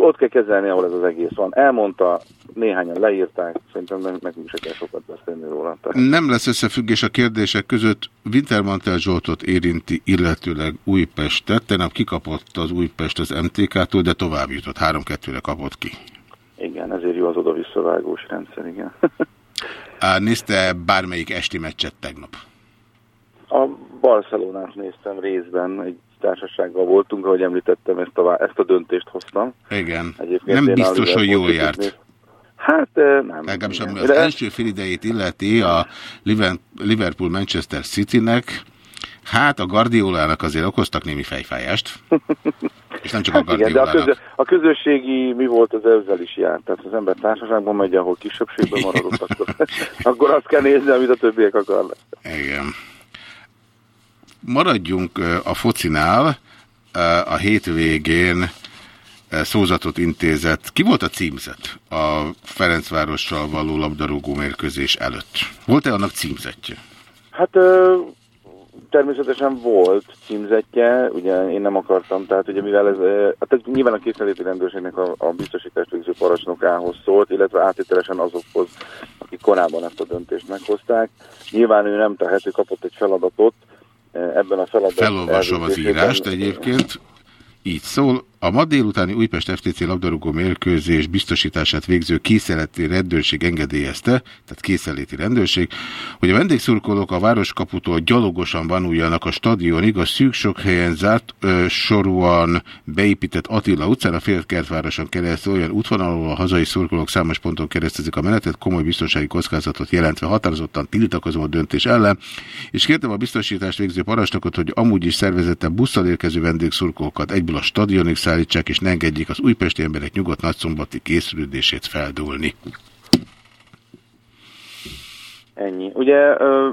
Speaker 18: ott kell kezelni, ahol ez az egész van. Elmondta, néhányan leírták, szerintem nekünk se kell sokat beszélni róla. Tehát
Speaker 2: Nem lesz összefüggés a kérdések között. Wintermantel Zsoltot érinti, illetőleg Újpestet. Tegnap kikapott az Újpest az MTK-tól, de tovább jutott. 3-2-re kapott ki.
Speaker 18: igen, ezért jó az oda-visszavágós rendszer, igen.
Speaker 2: Á, Nézte bármelyik esti meccset tegnap?
Speaker 18: A Barcelonát néztem részben, egy társasággal voltunk, ahogy említettem, ezt a, ezt a döntést hoztam.
Speaker 2: Igen.
Speaker 18: Egyébként
Speaker 2: Nem
Speaker 18: a
Speaker 2: biztos, hogy jól járt.
Speaker 18: néz- Hát nem.
Speaker 2: Legalábbis ami az első félidejét illeti a Liverpool-Manchester City-nek Hát a Guardiolának azért okoztak némi fejfájást. És nem csak a
Speaker 18: Hát igen, de a, közö, a közösségi mi volt az ezzel is jár. Tehát az ember társaságban megy, ahol kisebbségben maradott, akkor, akkor azt kell nézni, amit a többiek akarnak.
Speaker 2: Igen. Maradjunk a focinál. A hétvégén szózatot intézett. Ki volt a címzet a Ferencvárossal való labdarúgó mérkőzés előtt? Volt-e annak címzetje?
Speaker 18: Hát természetesen volt címzetje, ugye én nem akartam, tehát ugye mivel ez, hát ez nyilván a készenléti rendőrségnek a, a biztosítást végző parancsnokához szólt, illetve áttételesen azokhoz, akik korábban ezt a döntést meghozták. Nyilván ő nem tehető, kapott egy feladatot, ebben a feladat
Speaker 2: Felolvasom az írást egyébként. Így szól, a ma délutáni Újpest FTC labdarúgó mérkőzés biztosítását végző készenléti rendőrség engedélyezte, tehát készenléti rendőrség, hogy a vendégszurkolók a városkaputól gyalogosan vonuljanak a stadionig, a szűk sok helyen zárt ö, sorúan beépített Attila utcán, a Félkertvároson keresztül olyan útvonalon, a hazai szurkolók számos ponton keresztezik a menetet, komoly biztonsági kockázatot jelentve határozottan tiltakozom a döntés ellen, és kértem a biztosítást végző parancsnokot, hogy amúgy is szervezetten busszal érkező vendégszurkolókat egyből a stadionig szállítsák, és ne engedjék az újpesti emberek nyugodt nagyszombati készülődését feldúlni.
Speaker 18: Ennyi. Ugye ö,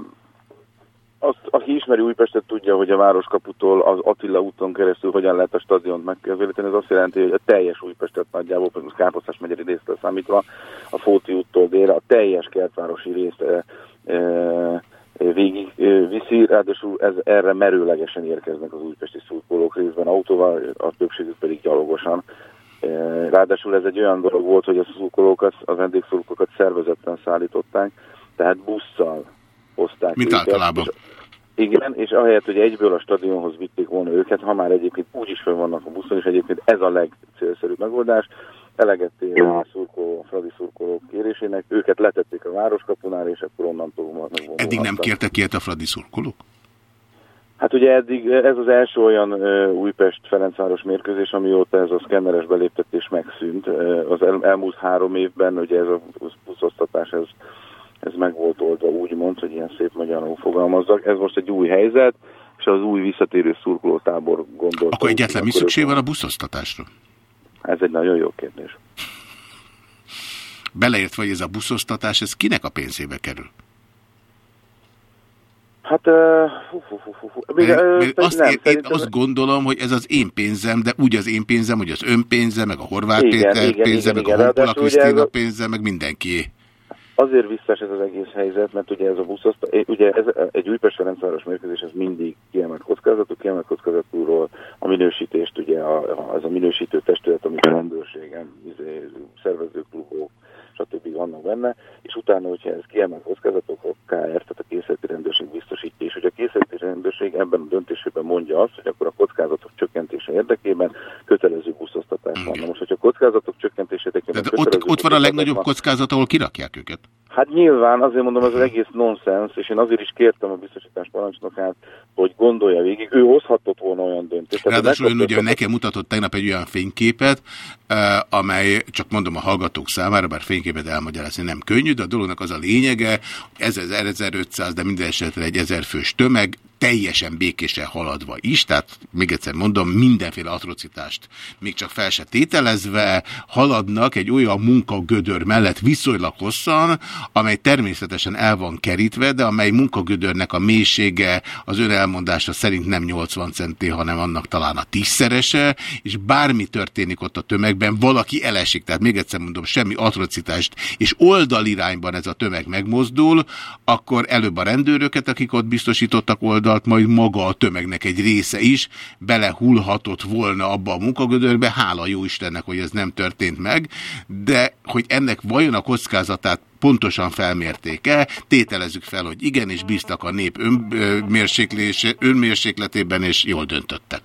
Speaker 18: azt, aki ismeri Újpestet tudja, hogy a Városkaputól az Attila úton keresztül hogyan lehet a stadiont megközelíteni. Ez azt jelenti, hogy a teljes Újpestet nagyjából, például Káposztás megyeri résztől számítva, a Fóti úttól délre, a teljes kertvárosi részt e, e, végig viszi, ráadásul ez, erre merőlegesen érkeznek az újpesti szurkolók részben autóval, a többségük pedig gyalogosan. Ráadásul ez egy olyan dolog volt, hogy a szurkolókat, a vendégszurkolókat szervezetten szállították, tehát busszal hozták
Speaker 2: Mint
Speaker 18: őket,
Speaker 2: általában.
Speaker 18: és- igen, és ahelyett, hogy egyből a stadionhoz vitték volna őket, ha már egyébként úgy is fönn vannak a buszon, és egyébként ez a legcélszerűbb megoldás, elegették a szurkoló, a fradi szurkolók kérésének, őket letették a városkapunál, és akkor onnantól.
Speaker 2: Eddig nem kértek ilyet a fradi szurkolók?
Speaker 18: Hát ugye eddig ez az első olyan Újpest-Ferencváros mérkőzés, amióta ez a szkenneres beléptetés megszűnt. Az el, elmúlt három évben ugye ez a buszosztatás, ez, ez meg volt oldva úgymond, hogy ilyen szép magyarul fogalmazzak. Ez most egy új helyzet, és az új visszatérő szurkolótábor gondolta.
Speaker 2: Akkor egyáltalán mi szükség van a buszosztatásra?
Speaker 18: Ez egy nagyon jó kérdés.
Speaker 2: Beleértve, hogy ez a buszosztatás, ez kinek a pénzébe kerül?
Speaker 18: Hát, uh, hú, hú, hú, hú, hú. Még,
Speaker 2: Mert,
Speaker 18: ö,
Speaker 2: mert
Speaker 18: pedig
Speaker 2: azt,
Speaker 18: nem,
Speaker 2: én, én
Speaker 18: szerintem-
Speaker 2: azt gondolom, hogy ez az én pénzem, de úgy az én pénzem, hogy az ön pénze, meg a Horváth
Speaker 18: Igen,
Speaker 2: Péter
Speaker 18: igen,
Speaker 2: pénze,
Speaker 18: igen,
Speaker 2: meg
Speaker 18: igen.
Speaker 2: a Honpola
Speaker 18: ugye
Speaker 2: Krisztina pénze, meg mindenkié.
Speaker 18: Azért visszás ez az egész helyzet, mert ugye ez a busz, ugye ez egy Újpest Ferencváros mérkőzés, ez mindig kiemelt kockázatú, kiemelt kockázatúról a minősítést, ugye a, az a minősítő testület, amikor a rendőrségen, izé, szervezőklubok, stb. vannak benne, és utána, hogyha ez kiemelt kockázatok, a KR, tehát a készleti rendőrség biztosítja, és hogy a készleti rendőrség ebben a döntésében mondja azt, hogy akkor a kockázatok csökkentése érdekében kötelező buszosztatás van. Na most, hogyha a kockázatok csökkentése érdekében
Speaker 2: Tehát ott, ott van a legnagyobb kockázat, ahol kirakják őket.
Speaker 18: Hát nyilván, azért mondom, ez az egész nonsens, és én azért is kértem a biztosítás parancsnokát, hogy gondolja végig. Ő hozhatott volna olyan döntést.
Speaker 2: Ráadásul ön ugye nekem mutatott tegnap egy olyan fényképet, eh, amely, csak mondom a hallgatók számára, bár fényképet elmagyarázni nem könnyű, de a dolognak az a lényege, ez az 1500, de minden esetre egy 1000 fős tömeg, teljesen békésen haladva is, tehát még egyszer mondom, mindenféle atrocitást még csak fel se tételezve haladnak egy olyan munkagödör mellett viszonylag hosszan, amely természetesen el van kerítve, de amely munkagödörnek a mélysége az ön elmondása szerint nem 80 centi, hanem annak talán a tízszerese, és bármi történik ott a tömegben, valaki elesik, tehát még egyszer mondom, semmi atrocitást, és oldalirányban ez a tömeg megmozdul, akkor előbb a rendőröket, akik ott biztosítottak oldalt, majd maga a tömegnek egy része is belehullhatott volna abba a munkagödörbe, hála jó Istennek, hogy ez nem történt meg, de hogy ennek vajon a kockázatát pontosan felmérték-e, tételezzük fel, hogy igen, és bíztak a nép önmérsékletében, és jól döntöttek.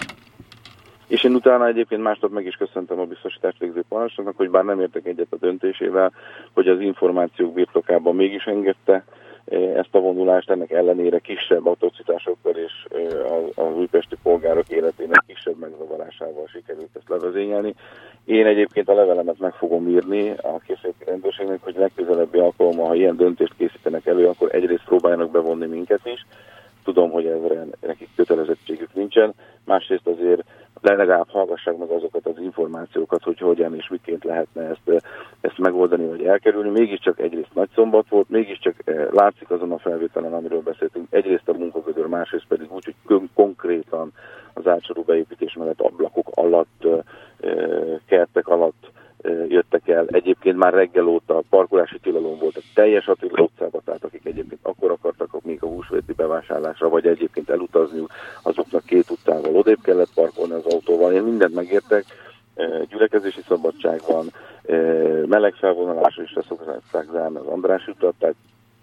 Speaker 18: És én utána egyébként másnap meg is köszöntem a biztosítást végző parancsnoknak, hogy bár nem értek egyet a döntésével, hogy az információk birtokában mégis engedte ezt a vonulást, ennek ellenére kisebb atrocitásokkal és az újpesti polgárok életének kisebb megzavarásával sikerült ezt levezényelni. Én egyébként a levelemet meg fogom írni a készületi rendőrségnek, hogy legközelebbi alkalommal, ha ilyen döntést készítenek elő, akkor egyrészt próbáljanak bevonni minket is, tudom, hogy ezre nekik kötelezettségük nincsen. Másrészt azért legalább hallgassák meg azokat az információkat, hogy hogyan és miként lehetne ezt, ezt megoldani vagy elkerülni. Mégiscsak egyrészt nagy szombat volt, mégiscsak eh, látszik azon a felvételen, amiről beszéltünk, egyrészt a munkagödör, másrészt pedig úgy, hogy kon- konkrétan az átsorú beépítés mellett ablakok alatt, eh, kertek alatt eh, jöttek el. Egyébként már reggel óta parkolási tilalom volt a teljes Attila utcába, tehát akik egyébként akkor akartak még a húsvéti bevásárlásra, vagy egyébként elutazniuk, azoknak két utcával odébb kellett parkolni az autóval. Én mindent megértek, gyülekezési szabadság van, meleg felvonalásra is leszokták zárni az András utat, tehát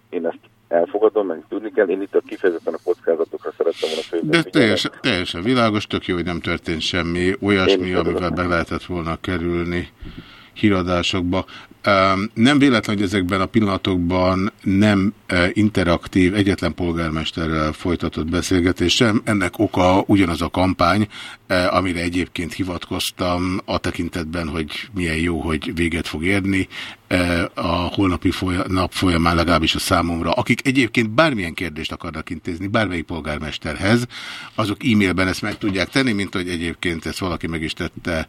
Speaker 18: én ezt elfogadom, meg tudni kell. Én itt a kifejezetten a kockázatokra szerettem volna főzni.
Speaker 2: De teljesen, teljesen világos, tök jó, hogy nem történt semmi olyasmi, amivel be lehetett volna kerülni híradásokba. Nem véletlen, hogy ezekben a pillanatokban nem interaktív, egyetlen polgármesterrel folytatott beszélgetés sem. Ennek oka ugyanaz a kampány, amire egyébként hivatkoztam a tekintetben, hogy milyen jó, hogy véget fog érni a holnapi nap folyamán legalábbis a számomra. Akik egyébként bármilyen kérdést akarnak intézni, bármelyik polgármesterhez, azok e-mailben ezt meg tudják tenni, mint hogy egyébként ezt valaki meg is tette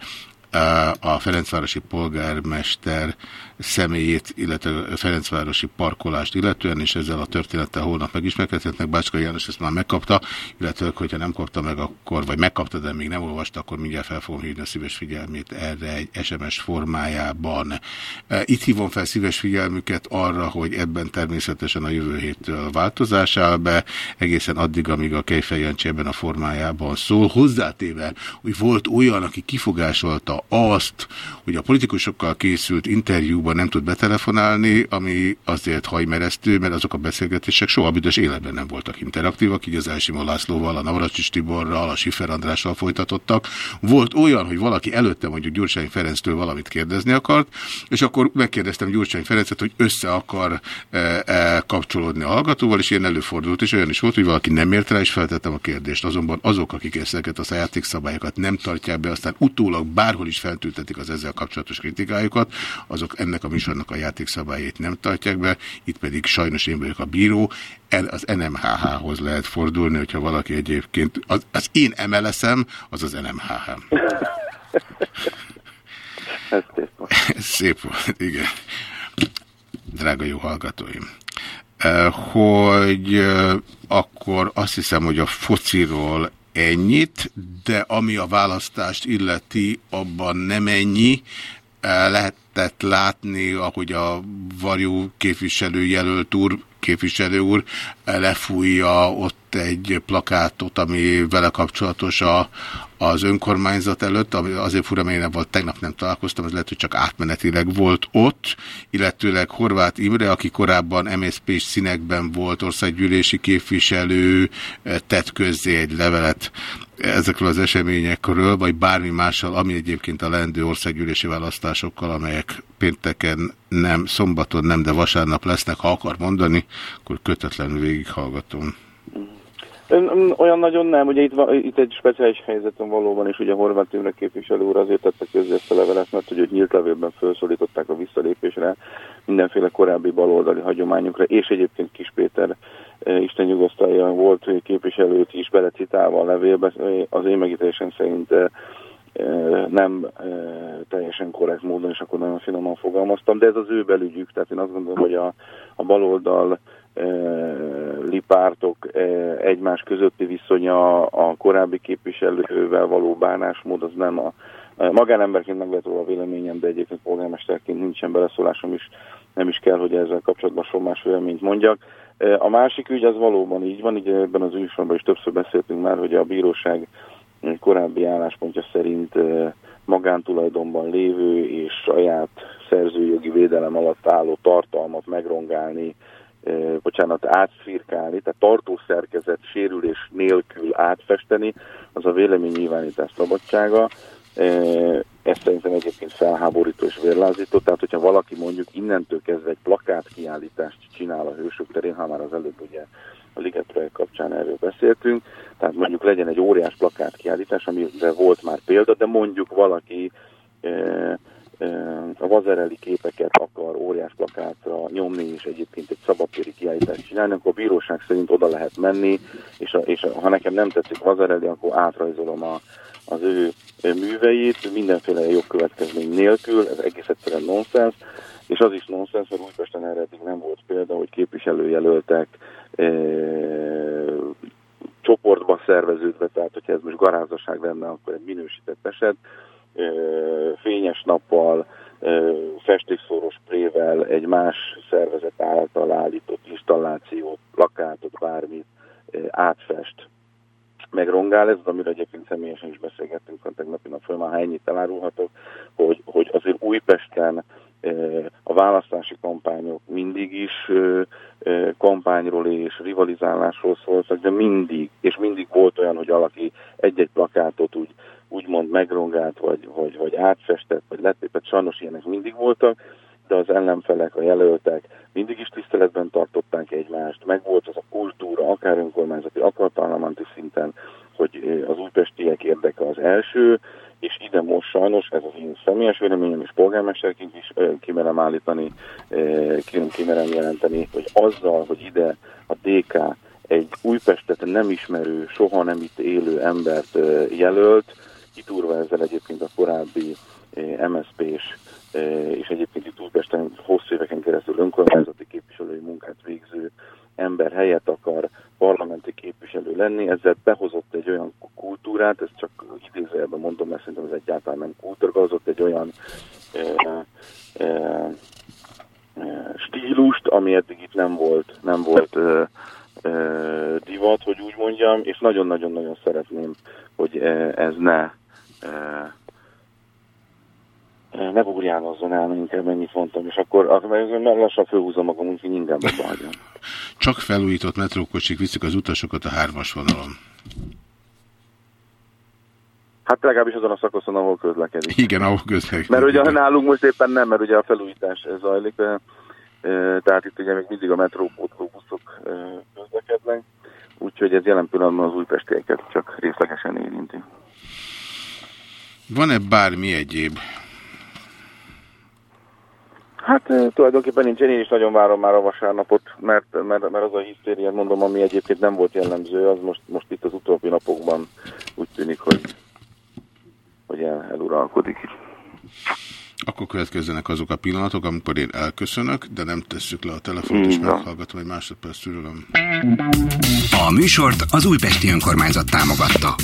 Speaker 2: a Ferencvárosi polgármester személyét, illetve Ferencvárosi parkolást illetően, és ezzel a történettel holnap megismerkedhetnek. Bácska János ezt már megkapta, illetve hogyha nem kapta meg akkor, vagy megkapta, de még nem olvasta, akkor mindjárt fel fogom hívni a szíves figyelmét erre egy SMS formájában. Itt hívom fel szíves figyelmüket arra, hogy ebben természetesen a jövő héttől változás áll be, egészen addig, amíg a Kejfej a formájában szól. Hozzátéve, hogy volt olyan, aki kifogásolta azt, hogy a politikusokkal készült interjúban nem tud betelefonálni, ami azért hajmeresztő, mert azok a beszélgetések soha büdös életben nem voltak interaktívak, így az Elsimó Lászlóval, a Navracsis Tiborral, a Sifer Andrással folytatottak. Volt olyan, hogy valaki előtte mondjuk Gyurcsány Ferenctől valamit kérdezni akart, és akkor megkérdeztem Gyurcsány Ferencet, hogy össze akar e, e, kapcsolódni a hallgatóval, és ilyen előfordult, és olyan is volt, hogy valaki nem ért rá, és feltettem a kérdést. Azonban azok, akik ezeket a játékszabályokat nem tartják be, aztán utólag bárhol is feltültetik az ezzel kapcsolatos kritikájukat, azok ennek a műsornak a játékszabályait nem tartják be, itt pedig sajnos én vagyok a bíró, az NMHH-hoz lehet fordulni, hogyha valaki egyébként, az, az én MLS-em, az az NMHH.
Speaker 18: Ez szép volt.
Speaker 2: Szép volt, igen. Drága jó hallgatóim. Hogy akkor azt hiszem, hogy a fociról ennyit, de ami a választást illeti, abban nem ennyi, lehetett látni, ahogy a varjú képviselő jelölt úr, képviselő úr lefújja ott egy plakátot, ami vele kapcsolatos a, az önkormányzat előtt, ami azért fura, én volt, tegnap nem találkoztam, ez lehet, hogy csak átmenetileg volt ott, illetőleg Horváth Imre, aki korábban mszp színekben volt országgyűlési képviselő, tett közzé egy levelet ezekről az eseményekről, vagy bármi mással, ami egyébként a lendő országgyűlési választásokkal, amelyek pénteken nem, szombaton nem, de vasárnap lesznek, ha akar mondani, akkor kötetlenül végighallgatom.
Speaker 18: Olyan nagyon nem, ugye itt, itt egy speciális helyzetem valóban is, ugye Horváth Tűnre képviselő úr azért tette közé ezt a levelet, mert hogy nyílt levélben felszólították a visszalépésre, mindenféle korábbi baloldali hagyományokra, és egyébként Kis Péter Isten nyugosztalja volt képviselőt is belecitálva a levélbe, az én megítélésem szerint nem teljesen korrekt módon, és akkor nagyon finoman fogalmaztam, de ez az ő belügyük, tehát én azt gondolom, hogy a, a baloldal lipártok egymás közötti viszonya, a korábbi képviselővel való bánásmód, az nem a magánemberként meg lehet róla a véleményem, de egyébként polgármesterként nincsen beleszólásom is, nem is kell, hogy ezzel kapcsolatban sommás véleményt mondjak. A másik ügy az valóban így van, ugye ebben az ügysorban is többször beszéltünk már, hogy a bíróság korábbi álláspontja szerint magántulajdonban lévő és saját szerzőjogi védelem alatt álló tartalmat megrongálni bocsánat, átszirkálni, tehát tartószerkezet sérülés nélkül átfesteni, az a véleménynyilvánítás szabadsága. Ez szerintem egyébként felháborító és vérlázító, tehát hogyha valaki mondjuk innentől kezdve egy plakát kiállítást csinál a Hősök terén, ha már az előbb ugye a Liget projekt kapcsán erről beszéltünk, tehát mondjuk legyen egy óriás plakát kiállítás, amire volt már példa, de mondjuk valaki a vazereli képeket akar óriás plakátra nyomni, és egyébként egy szabadtéri kiállítást csinálni, akkor a bíróság szerint oda lehet menni, és, a, és a, ha nekem nem tetszik vazereli, akkor átrajzolom a, az ő műveit, mindenféle jogkövetkezmény nélkül, ez egész egyszerűen nonsens, és az is nonsens, mert Újpesten erre eddig nem volt példa, hogy képviselőjelöltek e, csoportba szerveződve, tehát hogyha ez most garázaság lenne, akkor egy minősített eset, e, fényes nappal, festékszóros prével, egy más szervezet által állított installációt, plakátot, bármit e, átfest megrongál. Ez, amire egyébként személyesen is beszélgettünk a tegnapi nap folyamán, ha ennyit elárulhatok, hogy, hogy azért Újpesten a választási kampányok mindig is kampányról és rivalizálásról szóltak, de mindig, és mindig volt olyan, hogy valaki egy-egy plakátot úgy, úgymond megrongált, vagy, vagy, vagy átfestett, vagy letépett, sajnos ilyenek mindig voltak, de az ellenfelek, a jelöltek mindig is tiszteletben tartották egymást, meg volt az a kultúra, akár önkormányzati, akár parlamenti szinten, az újpestiek érdeke az első, és ide most sajnos, ez az én személyes véleményem, és polgármesterként is kimerem állítani, kimerem jelenteni, hogy azzal, hogy ide a DK egy Újpestet nem ismerő, soha nem itt élő embert jelölt, kitúrva ezzel egyébként a korábbi MSZP-s és egyébként itt Újpesten hosszú éveken keresztül önkormányzati képviselői munkát végző ember helyett akar parlamenti képviselő lenni, ezzel behozott egy olyan kultúrát, ezt csak idézőjelben mondom, mert szerintem ez egyáltalán nem kultúra, behozott egy olyan e, e, stílust, ami eddig itt nem volt, nem volt e, e, divat, hogy úgy mondjam, és nagyon-nagyon-nagyon szeretném, hogy ez ne e, ne burjánozzon el, inkább ennyit mondtam, és akkor az, lassan fölhúzom magam, úgyhogy mindenbe hagyom.
Speaker 2: Csak felújított metrókocsik viszik az utasokat a hármas vonalon.
Speaker 18: Hát legalábbis azon a szakaszon, ahol közlekedik.
Speaker 2: Igen, ahol közlekedik.
Speaker 18: Mert ugye nálunk most éppen nem, mert ugye a felújítás zajlik, tehát itt ugye még mindig a metrópótló buszok közlekednek, úgyhogy ez jelen pillanatban az újpestieket csak részlegesen érinti.
Speaker 2: Van-e bármi egyéb
Speaker 18: Hát tulajdonképpen nincs, én is nagyon várom már a vasárnapot, mert, mert, mert az a hisztéria, mondom, ami egyébként nem volt jellemző, az most, most itt az utóbbi napokban úgy tűnik, hogy, hogy el, eluralkodik.
Speaker 2: Akkor következzenek azok a pillanatok, amikor én elköszönök, de nem tesszük le a telefont, és meghallgatom egy másodperc türelem.
Speaker 17: A műsort az Újpesti Önkormányzat támogatta.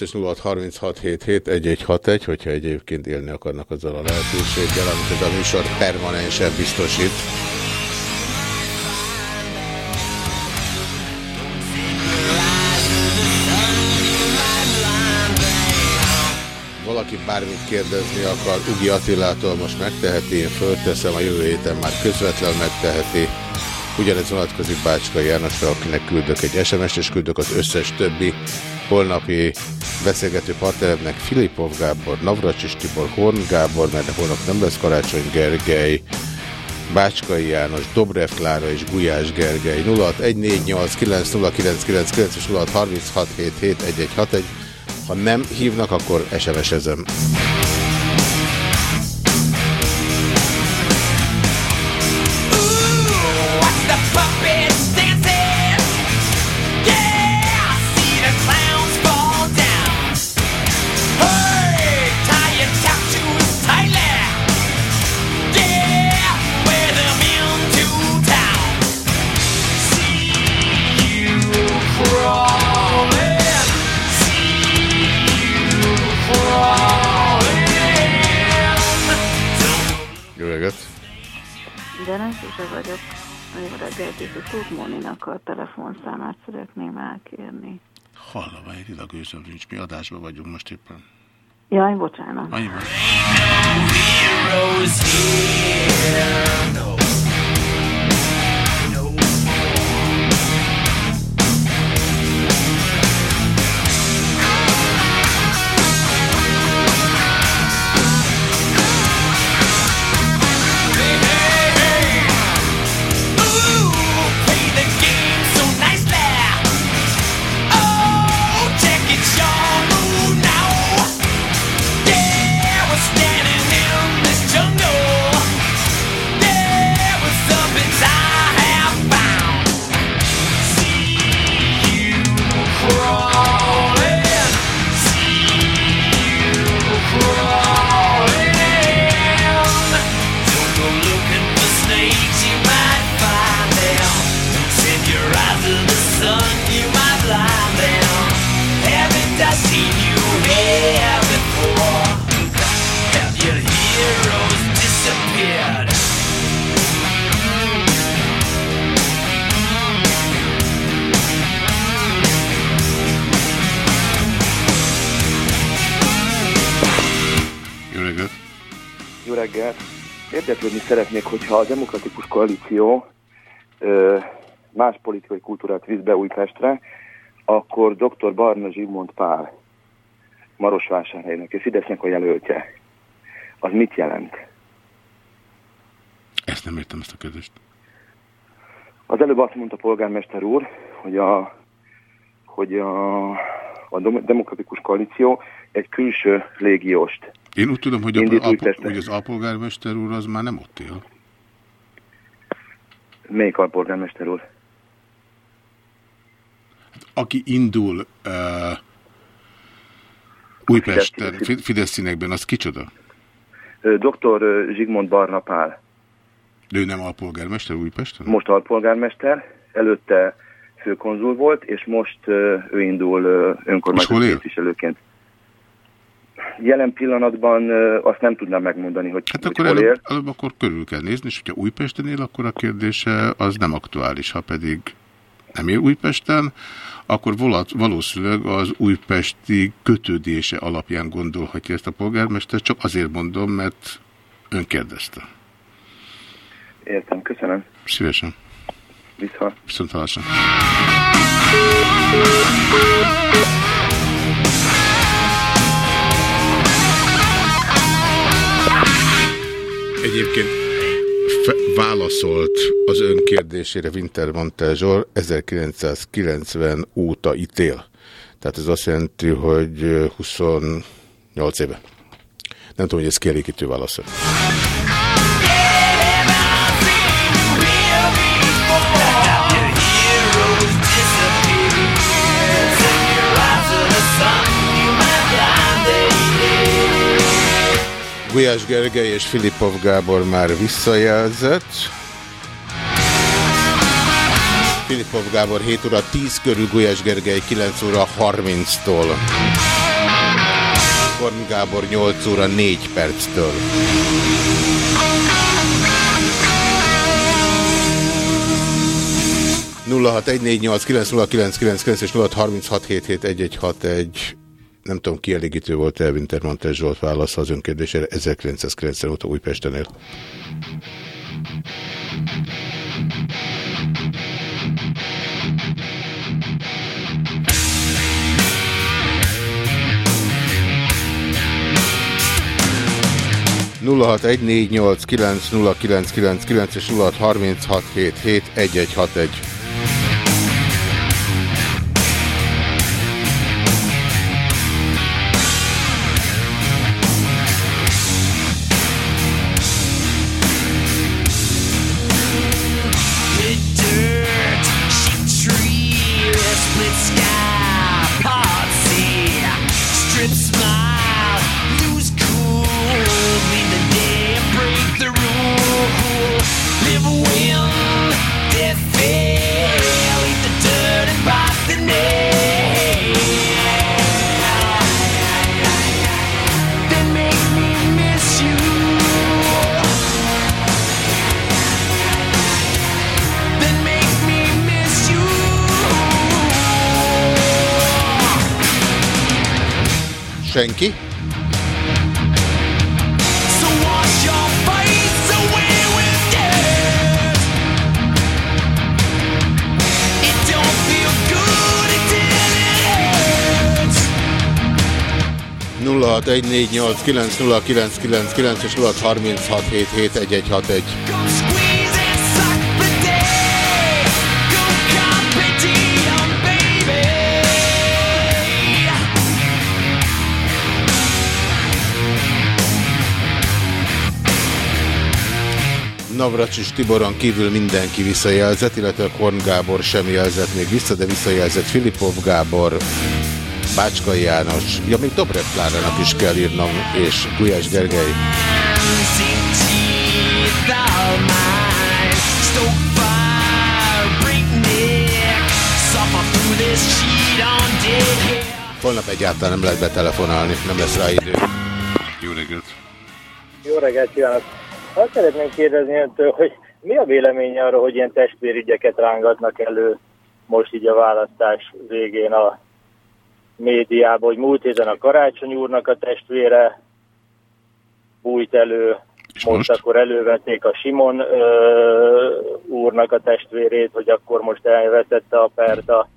Speaker 2: És 0636771161, hogyha egyébként élni akarnak azzal a lehetőséggel, amit ez a műsor permanensen biztosít. valaki bármit kérdezni akar, Ugi Attilától most megteheti, én fölteszem, a jövő héten már közvetlenül megteheti. Ugyanez vonatkozik Bácska Jánosra, akinek küldök egy SMS-t, és küldök az összes többi holnapi beszélgető partneremnek Filipov Gábor, Navracsis Tibor, Horn Gábor, mert holnap nem lesz Karácsony Gergely, Bácskai János, Dobrev Klára és Gulyás Gergely 0614890999 és 0636771161. Ha nem hívnak, akkor SMS-ezem.
Speaker 19: És a Tóth Móninak a telefonszámát szeretném elkérni.
Speaker 2: Hallom, egyedileg őszöm nincs, mi adásban vagyunk most éppen.
Speaker 19: Jaj, bocsánat.
Speaker 2: Annyi van.
Speaker 20: Szeretnék, hogyha a Demokratikus Koalíció ö, más politikai kultúrát visz be Újpestre, akkor dr. Barna Zsigmond Pál Marosvásárhelynek és Fidesznek a jelöltje. Az mit jelent?
Speaker 2: Ezt nem értem, ezt a kérdést.
Speaker 20: Az előbb azt mondta polgármester úr, hogy a, hogy a, a Demokratikus Koalíció egy külső légiost
Speaker 2: Én úgy tudom, hogy, a, hogy az alpolgármester úr az már nem ott él.
Speaker 20: Melyik alpolgármester úr?
Speaker 2: Aki indul uh, Újpesten, Fi- Fidesz színekben, az kicsoda?
Speaker 20: Dr. Zsigmond Barna Pál.
Speaker 2: Ő nem alpolgármester Újpesten?
Speaker 20: Most alpolgármester, előtte főkonzul volt, és most ő indul önkormányzati képviselőként. Jelen pillanatban azt nem tudnám megmondani, hogy,
Speaker 2: Hát
Speaker 20: hogy
Speaker 2: akkor
Speaker 20: hol
Speaker 2: előbb, előbb akkor körül kell nézni, és hogyha Újpesten él, akkor a kérdése az nem aktuális. Ha pedig nem él Újpesten, akkor valószínűleg az újpesti kötődése alapján gondolhatja ezt a polgármester, csak azért mondom, mert ön kérdezte.
Speaker 20: Értem, köszönöm.
Speaker 2: Szívesen.
Speaker 20: Vissza.
Speaker 2: Viszont hallásra. Egyébként válaszolt az ön kérdésére Wintermantel Zsor 1990 óta ítél. Tehát ez azt jelenti, hogy ö, 28 éve. Nem tudom, hogy ez kielégítő válasz. Gulyás Gergely és Filipov Gábor már visszajelzett. Filipov Gábor 7 óra 10 körül, Gulyás Gergely 9 óra 30-tól. Korn Gábor 8 óra 4 perctől. és 0636771161 nem tudom, kielégítő volt-e Wintermantel Zsolt válasz az önkérdésére 1990 óta Újpesten él. nulla és
Speaker 16: 0636771161. hurts.
Speaker 2: 0614890999 és 0636771161. Navracsis Tiboron kívül mindenki visszajelzett, illetve Korn Gábor sem jelzett még vissza, de visszajelzett Filipov Gábor, Bácskai János, ja még Dobrev Klárának is kell írnom, és Gulyás Gergely. Holnap egyáltalán nem lehet betelefonálni, nem lesz rá idő. Jó reggelt!
Speaker 21: Jó reggelt kívánok! Azt szeretném kérdezni öntől, hogy mi a véleménye arról, hogy ilyen testvérügyeket rángatnak elő most így a választás végén a médiában, hogy múlt héten a Karácsony úrnak a testvére bújt elő, most, most? akkor elővették a Simon ö, úrnak a testvérét, hogy akkor most elvetette a pert a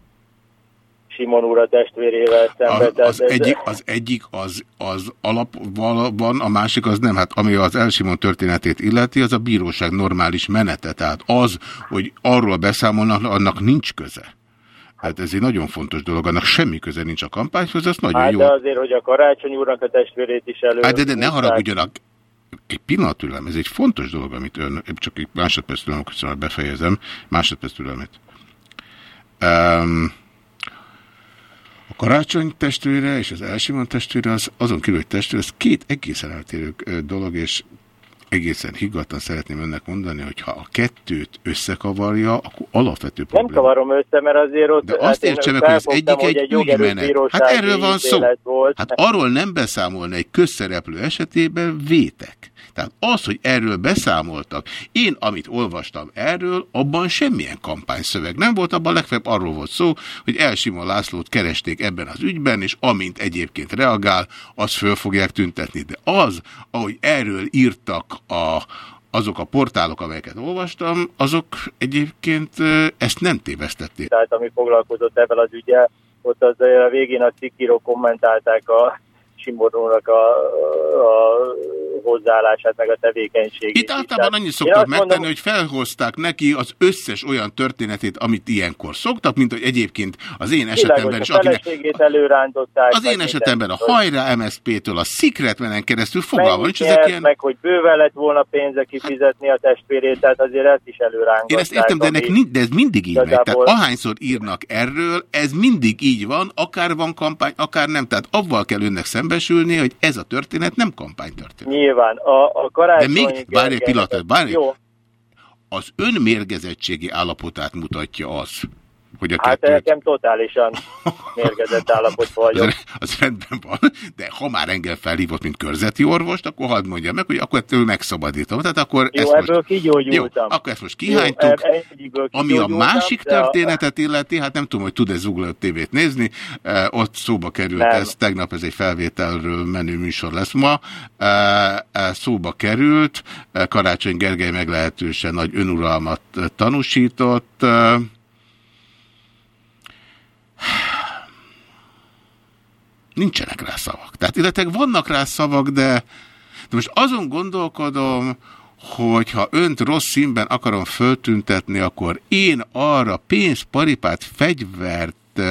Speaker 21: Simon úr a testvérével szemben.
Speaker 2: Az, az,
Speaker 21: ez-
Speaker 2: egyik, az egyik az, az alap van, a másik az nem. Hát ami az Elsimon történetét illeti, az a bíróság normális menete. Tehát az, hogy arról beszámolnak, annak nincs köze. Hát ez egy nagyon fontos dolog, annak semmi köze nincs a kampányhoz, azt nagyon
Speaker 21: Hát
Speaker 2: jó.
Speaker 21: de azért, hogy a Karácsony úrnak a testvérét is elő...
Speaker 2: Hát de, de ne haragudjanak. Egy pillanat türelem, ez egy fontos dolog, amit ön, csak egy másodperc türelem, köszönöm, befejezem, másodperc türelmet. Um, karácsony testvére és az elsimon testvére, az, azon kívül, hogy testvére, az két egészen eltérő dolog, és egészen higgadtan szeretném önnek mondani, hogy ha a kettőt összekavarja, akkor alapvető
Speaker 21: Nem
Speaker 2: probléma.
Speaker 21: kavarom össze, mert azért ott...
Speaker 2: De azt
Speaker 21: én
Speaker 2: értse meg, hogy az egyik egy
Speaker 21: jogerős
Speaker 2: ügymenet. Hát erről van szó.
Speaker 21: Volt.
Speaker 2: Hát arról nem beszámolni egy közszereplő esetében vétek. Tehát az, hogy erről beszámoltak, én, amit olvastam erről, abban semmilyen kampányszöveg nem volt, abban legfeljebb arról volt szó, hogy Elsimon Lászlót keresték ebben az ügyben, és amint egyébként reagál, azt föl fogják tüntetni. De az, ahogy erről írtak a, azok a portálok, amelyeket olvastam, azok egyébként ezt nem tévesztették.
Speaker 21: Tehát ami foglalkozott ebben az ügyel, ott az a végén a cikkírók kommentálták a Simornónak a, a hozzáállását, meg a tevékenységét.
Speaker 2: Itt általában annyit szoktak megtenni, hogy felhozták neki az összes olyan történetét, amit ilyenkor szoktak, mint hogy egyébként az én esetemben is,
Speaker 21: a
Speaker 2: akinek
Speaker 21: előrántották.
Speaker 2: az én esetemben a hajrá MSZP-től, a Secretmenen keresztül fogalma nincs, ezek ilyen...
Speaker 21: meg hogy bőven lett volna pénze kifizetni a testvérét, tehát azért ezt is előrántották.
Speaker 2: Én ezt értem, de, ennek, mind- de ez mindig így megy. Tehát ahányszor írnak erről, ez mindig így van, akár van kampány, akár nem. Tehát avval kell önnek szembesülni, hogy ez a történet nem kampánytörténet.
Speaker 21: Nyilván, a, a karácsony...
Speaker 2: De még, várj egy pillanatot, várj.
Speaker 21: Jó,
Speaker 2: Az önmérgezettségi állapotát mutatja az, hogy a
Speaker 21: Hát
Speaker 2: kettőt...
Speaker 21: nekem totálisan mérgezett állapotban vagyok.
Speaker 2: Az, az rendben van, de ha már engem felhívott, mint körzeti orvost, akkor hadd mondja meg, hogy akkor ettől megszabadítom. Tehát akkor
Speaker 21: Jó,
Speaker 2: ezt
Speaker 21: ebből
Speaker 2: most...
Speaker 21: kigyógyultam.
Speaker 2: Jó, akkor ezt most kihánytuk.
Speaker 21: Jó, egyikből
Speaker 2: Ami a másik
Speaker 21: de a-
Speaker 2: történetet illeti, hát nem tudom, hogy tud-e Zugló tévét nézni, eh, ott szóba került
Speaker 21: Nem.
Speaker 2: ez, tegnap ez egy felvételről menő műsor lesz ma, eh, eh, szóba került, eh, Karácsony Gergely meglehetősen nagy önuralmat tanúsított, eh, nincsenek rá szavak. Tehát illetve vannak rá szavak, de, de most azon gondolkodom, hogyha önt rossz színben akarom föltüntetni, akkor én arra pénzt, paripát, fegyvert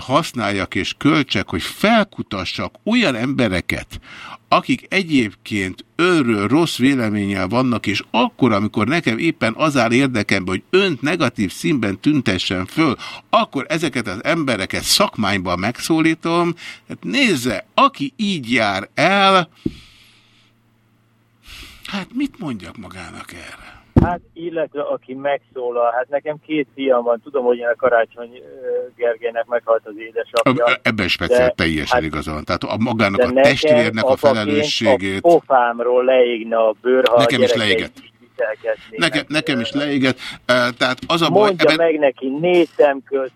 Speaker 2: használjak és költsek, hogy felkutassak olyan embereket, akik egyébként önről rossz véleménnyel vannak, és akkor, amikor nekem éppen az áll érdekembe, hogy önt negatív színben tüntessen föl, akkor ezeket az embereket szakmányban megszólítom. Hát nézze, aki így jár el, hát mit mondjak magának erre?
Speaker 21: Hát, illetve aki megszólal, hát nekem két fiam van, tudom, hogy a Karácsony Gergelynek meghalt az édesapja.
Speaker 2: Ebben speciál
Speaker 21: de-
Speaker 2: teljesen
Speaker 21: hát-
Speaker 2: igaza van. Tehát a magának a testvérnek a felelősségét...
Speaker 21: A pofámról leégne a bőr, ha
Speaker 2: Nekem
Speaker 21: a
Speaker 2: is leégett. Nekem, nekem is leégett. Eh, Tehát az a baj,
Speaker 21: Mondja
Speaker 2: ebben
Speaker 21: meg neki négy szem közt,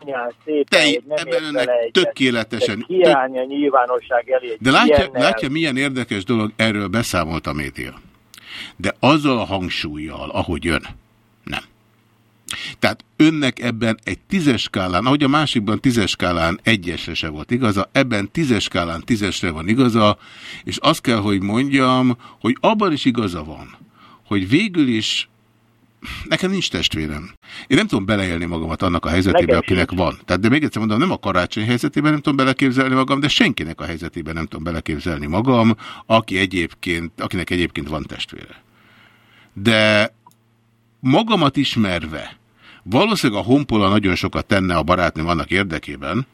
Speaker 21: csúnyán szépen,
Speaker 2: Te-
Speaker 21: nem
Speaker 2: ebben önnek tökéletesen-
Speaker 21: Kiállni a nyilvánosság elé
Speaker 2: De látja,
Speaker 21: ilyennel.
Speaker 2: látja, milyen érdekes dolog, erről beszámolt a média. De azzal a hangsúlyjal, ahogy jön, nem. Tehát önnek ebben egy tízes skálán, ahogy a másikban tízes skálán egyesre se volt igaza, ebben tízes skálán tízesre van igaza, és azt kell, hogy mondjam, hogy abban is igaza van, hogy végül is Nekem nincs testvérem. Én nem tudom beleélni magamat annak a helyzetébe, akinek van. Tehát, de még egyszer mondom, nem a karácsony helyzetében nem tudom beleképzelni magam, de senkinek a helyzetében nem tudom beleképzelni magam, aki egyébként, akinek egyébként van testvére. De magamat ismerve, valószínűleg a honpola nagyon sokat tenne a barátnőm annak érdekében,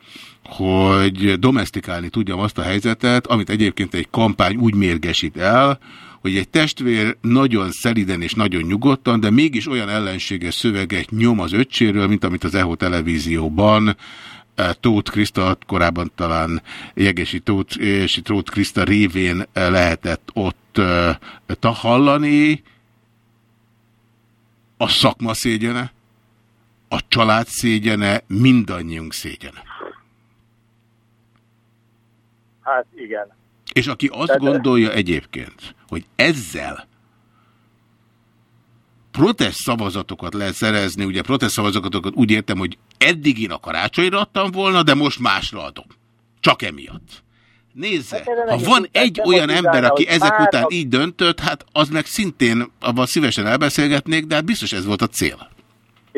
Speaker 2: hogy domestikálni tudjam azt a helyzetet, amit egyébként egy kampány úgy mérgesít el, hogy egy testvér nagyon szeliden és nagyon nyugodtan, de mégis olyan ellenséges szöveget nyom az öccséről, mint amit az EHO televízióban eh, Tóth Kriszta, korábban talán Jegesi Tóth, és Tóth Kriszta révén eh, lehetett ott ta- hallani, a szakma szégyene, a család szégyene, mindannyiunk szégyene.
Speaker 21: Hát igen.
Speaker 2: És aki azt
Speaker 21: Tehát-
Speaker 2: gondolja egyébként, hogy ezzel protest szavazatokat lehet szerezni, ugye protest szavazatokat úgy értem, hogy eddig én a karácsonyra adtam volna, de most másra adom. Csak emiatt. Nézze,
Speaker 21: Hát
Speaker 2: ha van egy olyan ember, aki ezek után így döntött, hát az meg szintén, abban szívesen elbeszélgetnék, de hát biztos ez volt a cél.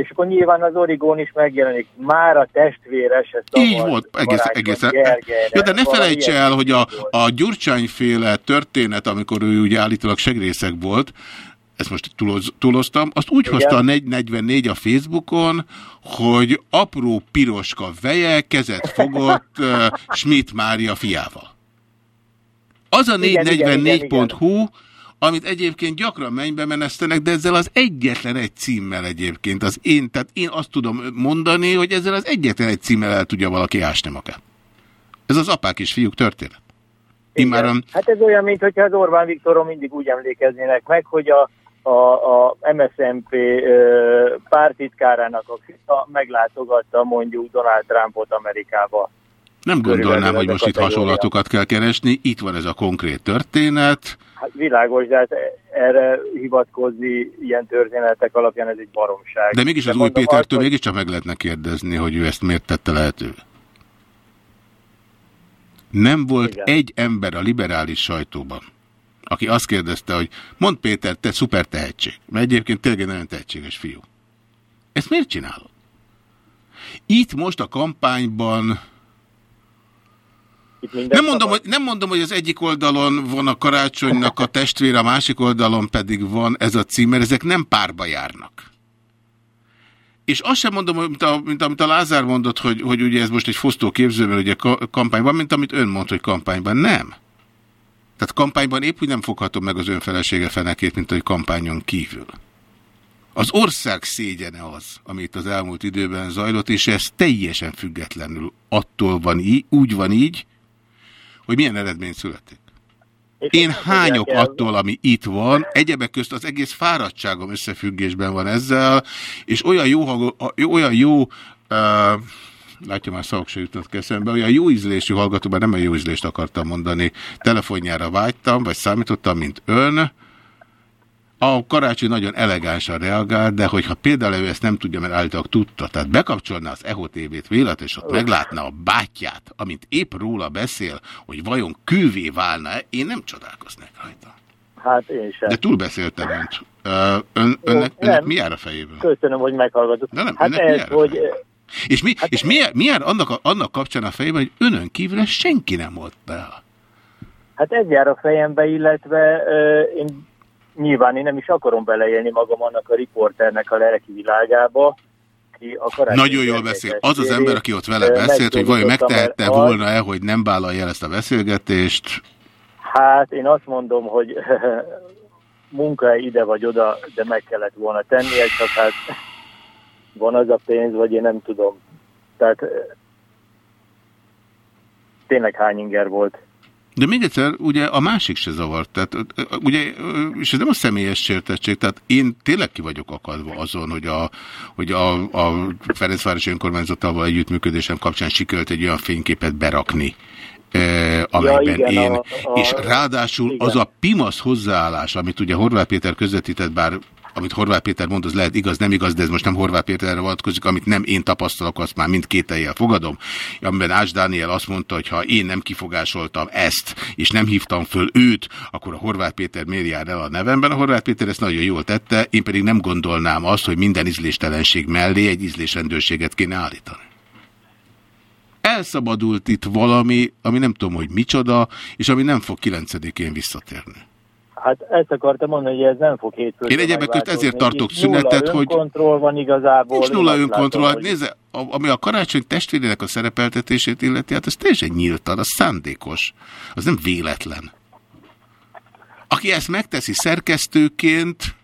Speaker 21: És akkor nyilván az Origón is megjelenik. Már a testvére se szabad.
Speaker 2: Így volt, egész, egészen.
Speaker 21: Gergelyre.
Speaker 2: Ja, de ne felejts el, hogy a, a Gyurcsányféle történet, amikor ő ugye állítólag segrészek volt, ezt most túloz, túloztam, azt úgy
Speaker 21: Igen.
Speaker 2: hozta a 444 a Facebookon, hogy apró piroska veje kezet fogott uh, Schmidt Mária fiával. Az a
Speaker 21: Igen, igen, igen,
Speaker 2: 444.hu, amit egyébként gyakran mennybe menesztenek, de ezzel az egyetlen egy címmel egyébként, az én, tehát én azt tudom mondani, hogy ezzel az egyetlen egy címmel el tudja valaki ásni magát. Ez az apák és fiúk történet. Immáron,
Speaker 21: Hát ez olyan, mint hogyha az Orbán Viktoron mindig úgy emlékeznének meg, hogy a, a, a MSZNP ö, pártitkárának a fia meglátogatta mondjuk Donald Trumpot Amerikába.
Speaker 2: nem gondolnám, hogy most itt hasonlatokat kell keresni. Itt van ez a konkrét történet.
Speaker 21: Hát világos, de hát erre hivatkozni ilyen történetek alapján ez egy baromság.
Speaker 2: De mégis az új Pétertől
Speaker 21: azt, hogy-
Speaker 2: mégiscsak meg lehetne kérdezni, hogy ő ezt miért tette lehetővé. Nem volt
Speaker 21: Igen.
Speaker 2: egy ember a liberális sajtóban, aki azt kérdezte, hogy mond Péter, te szuper tehetség. Mert egyébként tényleg egy nagyon tehetséges fiú. Ezt miért csinálod? Itt most a kampányban
Speaker 21: Itt minden
Speaker 2: nem mondom, hogy, nem mondom, hogy az egyik oldalon van a karácsonynak a testvére, a másik oldalon pedig van ez a cím, mert ezek nem párba járnak. És azt sem mondom, mint, a, mint amit a Lázár mondott, hogy, hogy ugye ez most egy fosztó képző, mert ugye ka- kampányban, mint amit ön mond, hogy kampányban. Nem. Tehát kampányban épp úgy nem foghatom meg az ön felesége fenekét, mint hogy kampányon kívül. Az ország szégyene az, amit az elmúlt időben zajlott, és ez teljesen függetlenül attól van így, úgy van így, hogy milyen eredmény születik. Én hányok attól, ami itt van, egyebek közt az egész fáradtságom összefüggésben van ezzel, és olyan jó, olyan jó uh, látja már szavak se jutnak eszembe, olyan jó ízlésű hallgatóban nem a jó ízlést akartam mondani, telefonjára vágytam, vagy számítottam, mint ön, a karácsony nagyon elegánsan reagál, de hogyha például ő ezt nem tudja, mert állítólag tudta, tehát bekapcsolná az EHO TV-t vélet, és ott meglátná a bátyját, amint épp róla beszél, hogy vajon kővé válna -e, én nem csodálkoznék rajta.
Speaker 21: Hát én sem.
Speaker 2: De túlbeszéltem önt. Ön, önnek, önnek mi jár a fejében?
Speaker 21: Köszönöm, hogy meghallgatott.
Speaker 2: De nem,
Speaker 21: hát ez, hogy...
Speaker 2: És mi, hát és mi, mi jár annak, annak kapcsán a fejében, hogy önön kívül senki nem volt be?
Speaker 21: Hát ez jár a fejembe, illetve uh, én nyilván én nem is akarom beleélni magam annak a riporternek a lelki világába,
Speaker 2: a Nagyon jól beszél. Az az ember, aki ott vele beszélt, hogy vajon megtehette volna-e, hogy nem vállalja ezt a beszélgetést?
Speaker 21: Hát én azt mondom, hogy munka ide vagy oda, de meg kellett volna tennie, csak hát van az a pénz, vagy én nem tudom. Tehát tényleg hány inger volt.
Speaker 2: De még egyszer, ugye a másik se zavart, tehát ugye, és ez nem a személyes sértettség, tehát én tényleg ki vagyok akadva azon, hogy a, hogy a, a Ferencváros önkormányzatával együttműködésem kapcsán sikerült egy olyan fényképet berakni, eh, amelyben ja, igen, én, a, a, és ráadásul igen. az a pimasz hozzáállás, amit ugye Horváth Péter közvetített, bár amit Horváth Péter mond, az lehet igaz, nem igaz, de ez most nem Horváth Péterre vonatkozik, amit nem én tapasztalok, azt már mindkét eljel fogadom, amiben Ás Dániel azt mondta, hogy ha én nem kifogásoltam ezt, és nem hívtam föl őt, akkor a Horváth Péter miért jár el a nevemben? A Horváth Péter ezt nagyon jól tette, én pedig nem gondolnám azt, hogy minden ízléstelenség mellé egy ízlésrendőrséget kéne állítani elszabadult itt valami, ami nem tudom, hogy micsoda, és ami nem fog 9-én visszatérni.
Speaker 21: Hát ezt akartam mondani, hogy ez nem fog hétfőn.
Speaker 2: Én egyébként közt ezért tartok szünetet, hogy...
Speaker 21: Nulla van igazából.
Speaker 2: Nincs nulla önkontroll. Hát nézze, ami a karácsony testvérének a szerepeltetését illeti, hát ez teljesen nyíltan, az szándékos. Az nem véletlen. Aki ezt megteszi szerkesztőként,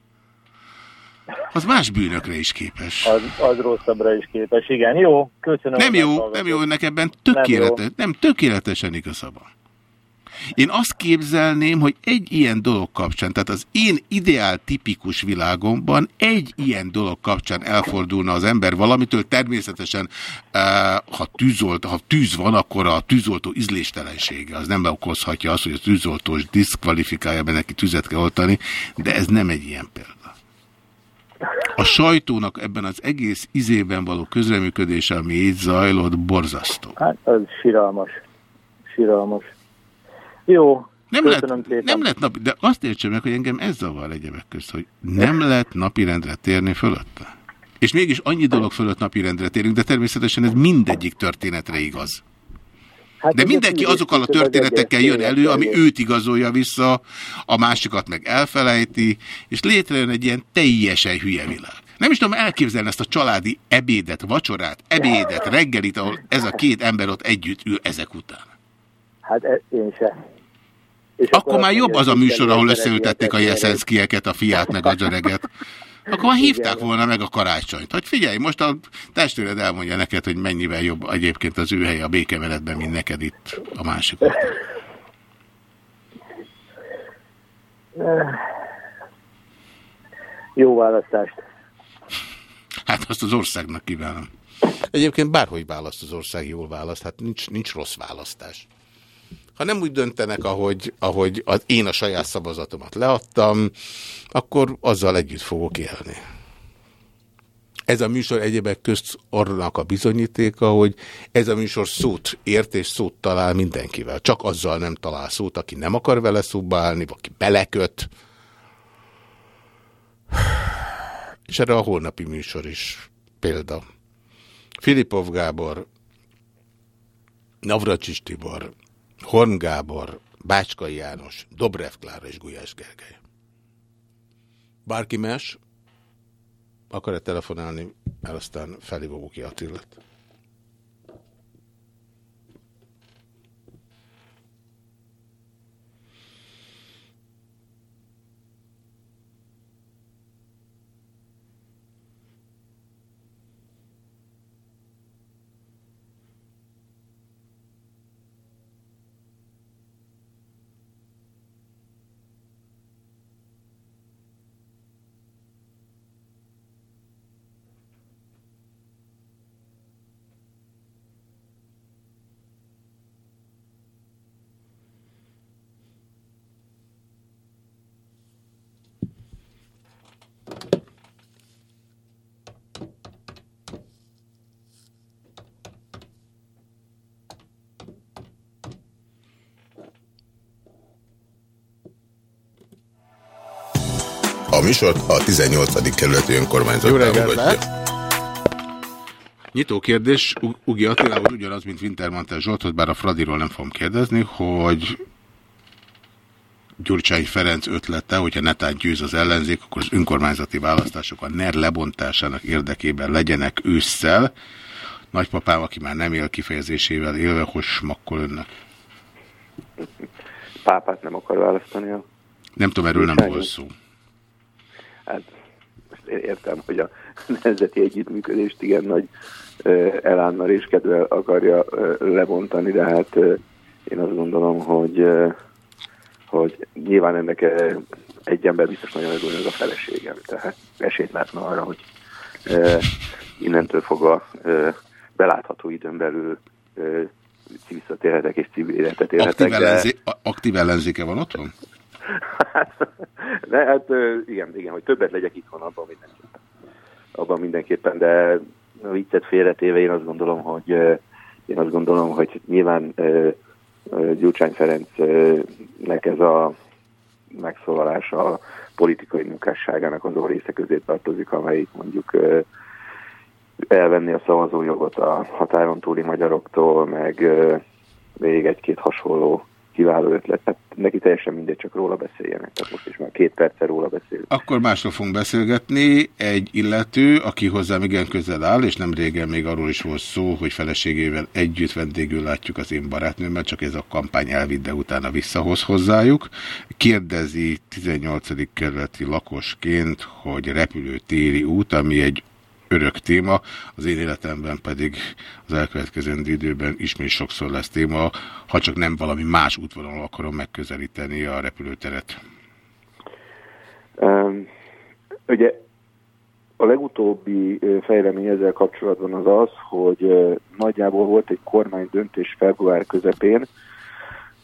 Speaker 2: az más bűnökre is képes.
Speaker 21: Az, az rosszabbra is képes, igen. Jó, köszönöm.
Speaker 2: Nem jó, nem jó, önnek ebben tökéletes, nem, nem tökéletesen igazabban. Én azt képzelném, hogy egy ilyen dolog kapcsán, tehát az én ideál tipikus világomban egy ilyen dolog kapcsán elfordulna az ember valamitől, természetesen eh, ha, tűzolt, ha tűz van, akkor a tűzoltó ízléstelensége az nem okozhatja azt, hogy a tűzoltós diszkvalifikálja, mert neki tüzet kell oltani, de ez nem egy ilyen példa. A sajtónak ebben az egész izében való közreműködése, ami így zajlott, borzasztó.
Speaker 21: Hát, az siralmas. Siralmas. Jó,
Speaker 2: nem lehet, nem lehet napi, de azt értsem meg, hogy engem ez zavar egyebek közt, hogy nem lehet napirendre térni fölötte. És mégis annyi dolog fölött napirendre térünk, de természetesen ez mindegyik történetre igaz. Hát de mindenki azokkal a történetekkel jön elő, ami őt igazolja vissza, a másikat meg elfelejti, és létrejön egy ilyen teljesen hülye világ. Nem is tudom elképzelni ezt a családi ebédet, vacsorát, ebédet, reggelit, ahol ez a két ember ott együtt ül ezek után.
Speaker 21: Hát e- én sem.
Speaker 2: És akkor, akkor már jobb az a műsor, ahol összeültették a jeszenszkieket, a fiát meg a györeget. Akkor már hívták volna meg a karácsonyt. Hogy figyelj, most a testvéred elmondja neked, hogy mennyivel jobb egyébként az ő hely a békemenetben, mint neked itt a másik.
Speaker 21: Jó választást.
Speaker 2: Hát azt az országnak kívánom. Egyébként bárhogy választ az ország, jól választ, hát nincs, nincs rossz választás. Ha nem úgy döntenek, ahogy, ahogy az, én a saját szavazatomat leadtam, akkor azzal együtt fogok élni. Ez a műsor egyébek közt annak a bizonyítéka, hogy ez a műsor szót ért és szót talál mindenkivel. Csak azzal nem talál szót, aki nem akar vele szóba állni, aki beleköt. És erre a holnapi műsor is példa. Filipov Gábor, Navracsis Tibor, Horn Gábor, Bácskai János, Dobrev Klára és Gulyás Gergely. Bárki más akar-e telefonálni, mert aztán felhívok ki Attillat. Műsort a 18. kerületi önkormányzat Jó reggelt, támogatja. Nyitó kérdés, Ugi Attilához ugyanaz, mint Wintermantel Zsolthoz, bár a Fradiról nem fogom kérdezni, hogy Gyurcsány Ferenc ötlete, hogyha netán győz az ellenzék, akkor az önkormányzati választások a NER lebontásának érdekében legyenek ősszel. Nagypapám, aki már nem él kifejezésével élve, hogy smakkol önnek.
Speaker 22: Pápát nem akar választani.
Speaker 2: Nem tudom, erről nem volt szó.
Speaker 22: Hát most én értem, hogy a nemzeti együttműködést igen nagy elánnal és kedvel akarja lebontani, de hát én azt gondolom, hogy, hogy nyilván ennek egy ember biztos nagyon örül, ez a feleségem, tehát esélyt látna arra, hogy innentől fogva ö, belátható időn belül visszatérhetek és civil életet élhetek.
Speaker 2: Aktív,
Speaker 22: de-
Speaker 2: ellenzé a- aktív ellenzéke van otthon?
Speaker 22: De hát igen, igen, hogy többet legyek itthon, abban mindenképpen. Abban mindenképpen, de a viccet félretéve én azt gondolom, hogy én azt gondolom, hogy nyilván Gyurcsány Ferencnek ez a megszólalása a politikai munkásságának azon része közé tartozik, amelyik mondjuk elvenni a szavazójogot a határon túli magyaroktól, meg még egy-két hasonló kiváló ötlet. Hát neki teljesen mindegy, csak róla beszéljenek. Tehát most is már két perccel róla beszélünk.
Speaker 2: Akkor másról fogunk beszélgetni. Egy illető, aki hozzám igen közel áll, és nem régen még arról is volt szó, hogy feleségével együtt vendégül látjuk az én barátnőmmel, csak ez a kampány elvitt, de utána visszahoz hozzájuk. Kérdezi 18. kerületi lakosként, hogy repülőtéri út, ami egy örök téma, az én életemben pedig az elkövetkezendő időben ismét sokszor lesz téma, ha csak nem valami más útvonalon akarom megközelíteni a repülőteret.
Speaker 22: Um, ugye a legutóbbi fejlemény ezzel kapcsolatban az az, hogy nagyjából volt egy kormány döntés február közepén,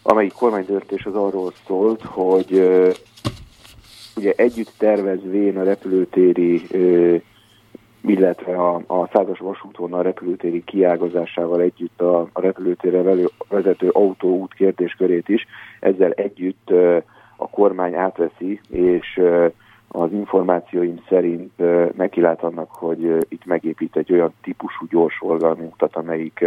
Speaker 22: amelyik kormány döntés az arról szólt, hogy ugye együtt tervezvén a repülőtéri, illetve a, a százas vasútvonal repülőtéri kiágazásával együtt a, a repülőtérre velő, vezető autóút kérdéskörét is, ezzel együtt a kormány átveszi, és az információim szerint ö, nekilát annak, hogy itt megépít egy olyan típusú gyorsolgalmi utat, amelyik,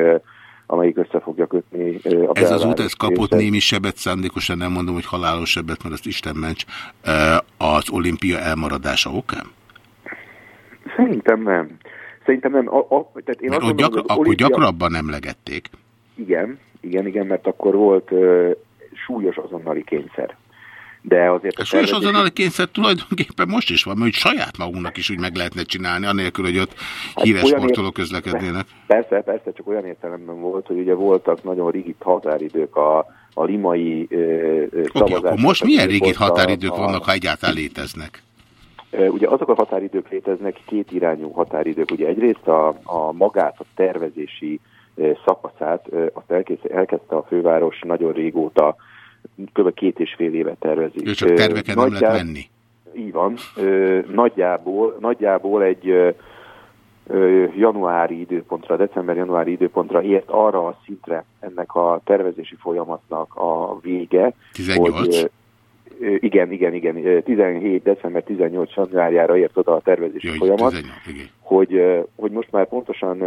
Speaker 22: amelyik össze fogja kötni a
Speaker 2: Ez az út, ez kapott
Speaker 22: részet.
Speaker 2: némi sebet, szándékosan nem mondom, hogy halálos sebet, mert azt Isten ments, az olimpia elmaradása okán?
Speaker 22: Szerintem nem. Szerintem nem. A, a, tehát én azt gondolom,
Speaker 2: gyakra,
Speaker 22: az
Speaker 2: akkor
Speaker 22: olimpia-
Speaker 2: gyakrabban emlegették.
Speaker 22: Igen, igen, igen, mert akkor volt ö, súlyos azonnali kényszer. De azért
Speaker 2: A súlyos
Speaker 22: tervezési-
Speaker 2: azonnal a kényszer tulajdonképpen most is van, mert hogy saját magunknak is úgy meg lehetne csinálni, anélkül, hogy ott híres
Speaker 22: Hát olyan
Speaker 2: sportolók közlekednének.
Speaker 22: Persze, persze, csak olyan értelemben volt, hogy ugye voltak nagyon rigid határidők a, a limai ö, ö, szavazásnak.
Speaker 2: akkor most milyen rigid határidők
Speaker 22: a-
Speaker 2: vannak, ha egyáltalán léteznek?
Speaker 22: Ugye azok a határidők léteznek, két irányú határidők. Ugye egyrészt a, a magát, a tervezési szakaszát, azt elkezdte a főváros nagyon régóta, kb. két és fél éve tervezi.
Speaker 2: Csak
Speaker 22: Ö,
Speaker 2: terveken nem lehet
Speaker 22: nagyjá-
Speaker 2: menni.
Speaker 22: Így van. Nagyjából, nagyjából egy januári időpontra, december-januári időpontra ért arra a szintre ennek a tervezési folyamatnak a vége.
Speaker 2: 18?
Speaker 22: Hogy, igen, igen, igen. ö, 17. december 18 januárjára ért oda a tervezési
Speaker 2: Jaj,
Speaker 22: folyamat
Speaker 2: 18, igen.
Speaker 22: hogy, hogy most már pontosan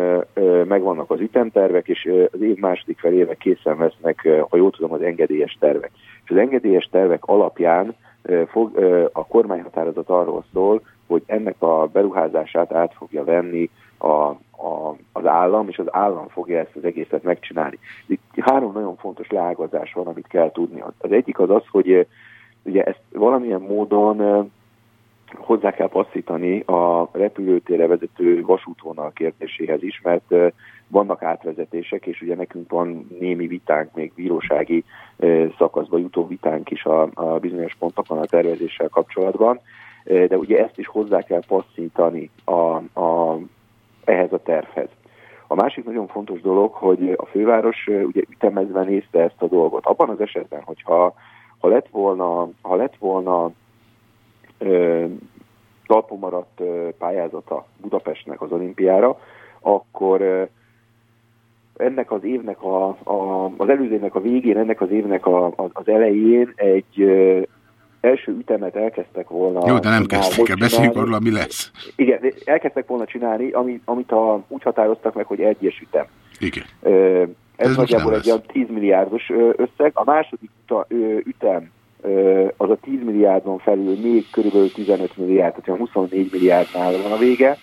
Speaker 22: megvannak az ütemtervek, és az év második feléve készen lesznek, ha jól tudom, az engedélyes tervek. És az engedélyes tervek alapján fog, a kormányhatározat arról szól, hogy ennek a beruházását át fogja venni a, a, az állam, és az állam fogja ezt az egészet megcsinálni. Itt három nagyon fontos leágazás van, amit kell tudni. Az egyik az az, hogy ugye ezt valamilyen módon hozzá kell passzítani a repülőtérre vezető vasútvonal kérdéséhez is, mert vannak átvezetések, és ugye nekünk van némi vitánk, még bírósági szakaszba jutó vitánk is a, a bizonyos pontokon a tervezéssel kapcsolatban, de ugye ezt is hozzá kell passzítani a, a, ehhez a tervhez. A másik nagyon fontos dolog, hogy a főváros ugye ütemezve nézte ezt a dolgot. Abban az esetben, hogyha ha lett volna, ha lett volna ö, talpon maradt ö, pályázata Budapestnek az olimpiára, akkor ö, ennek az évnek a, a, az előző évnek a végén, ennek az évnek a, a, az elején egy ö, első ütemet elkezdtek volna...
Speaker 2: Jó, de nem kezdték el, beszéljünk arról, ami lesz.
Speaker 22: Igen, elkezdtek volna csinálni, ami, amit a, úgy határoztak meg, hogy egyes ütem.
Speaker 2: Igen.
Speaker 22: Ö, Ez,
Speaker 2: Ez
Speaker 22: nagyjából egy olyan 10 milliárdos összeg. A második uta, ütem az a 10 milliárdon felül még körülbelül 15 milliárd, tehát olyan 24 milliárdnál van a vége.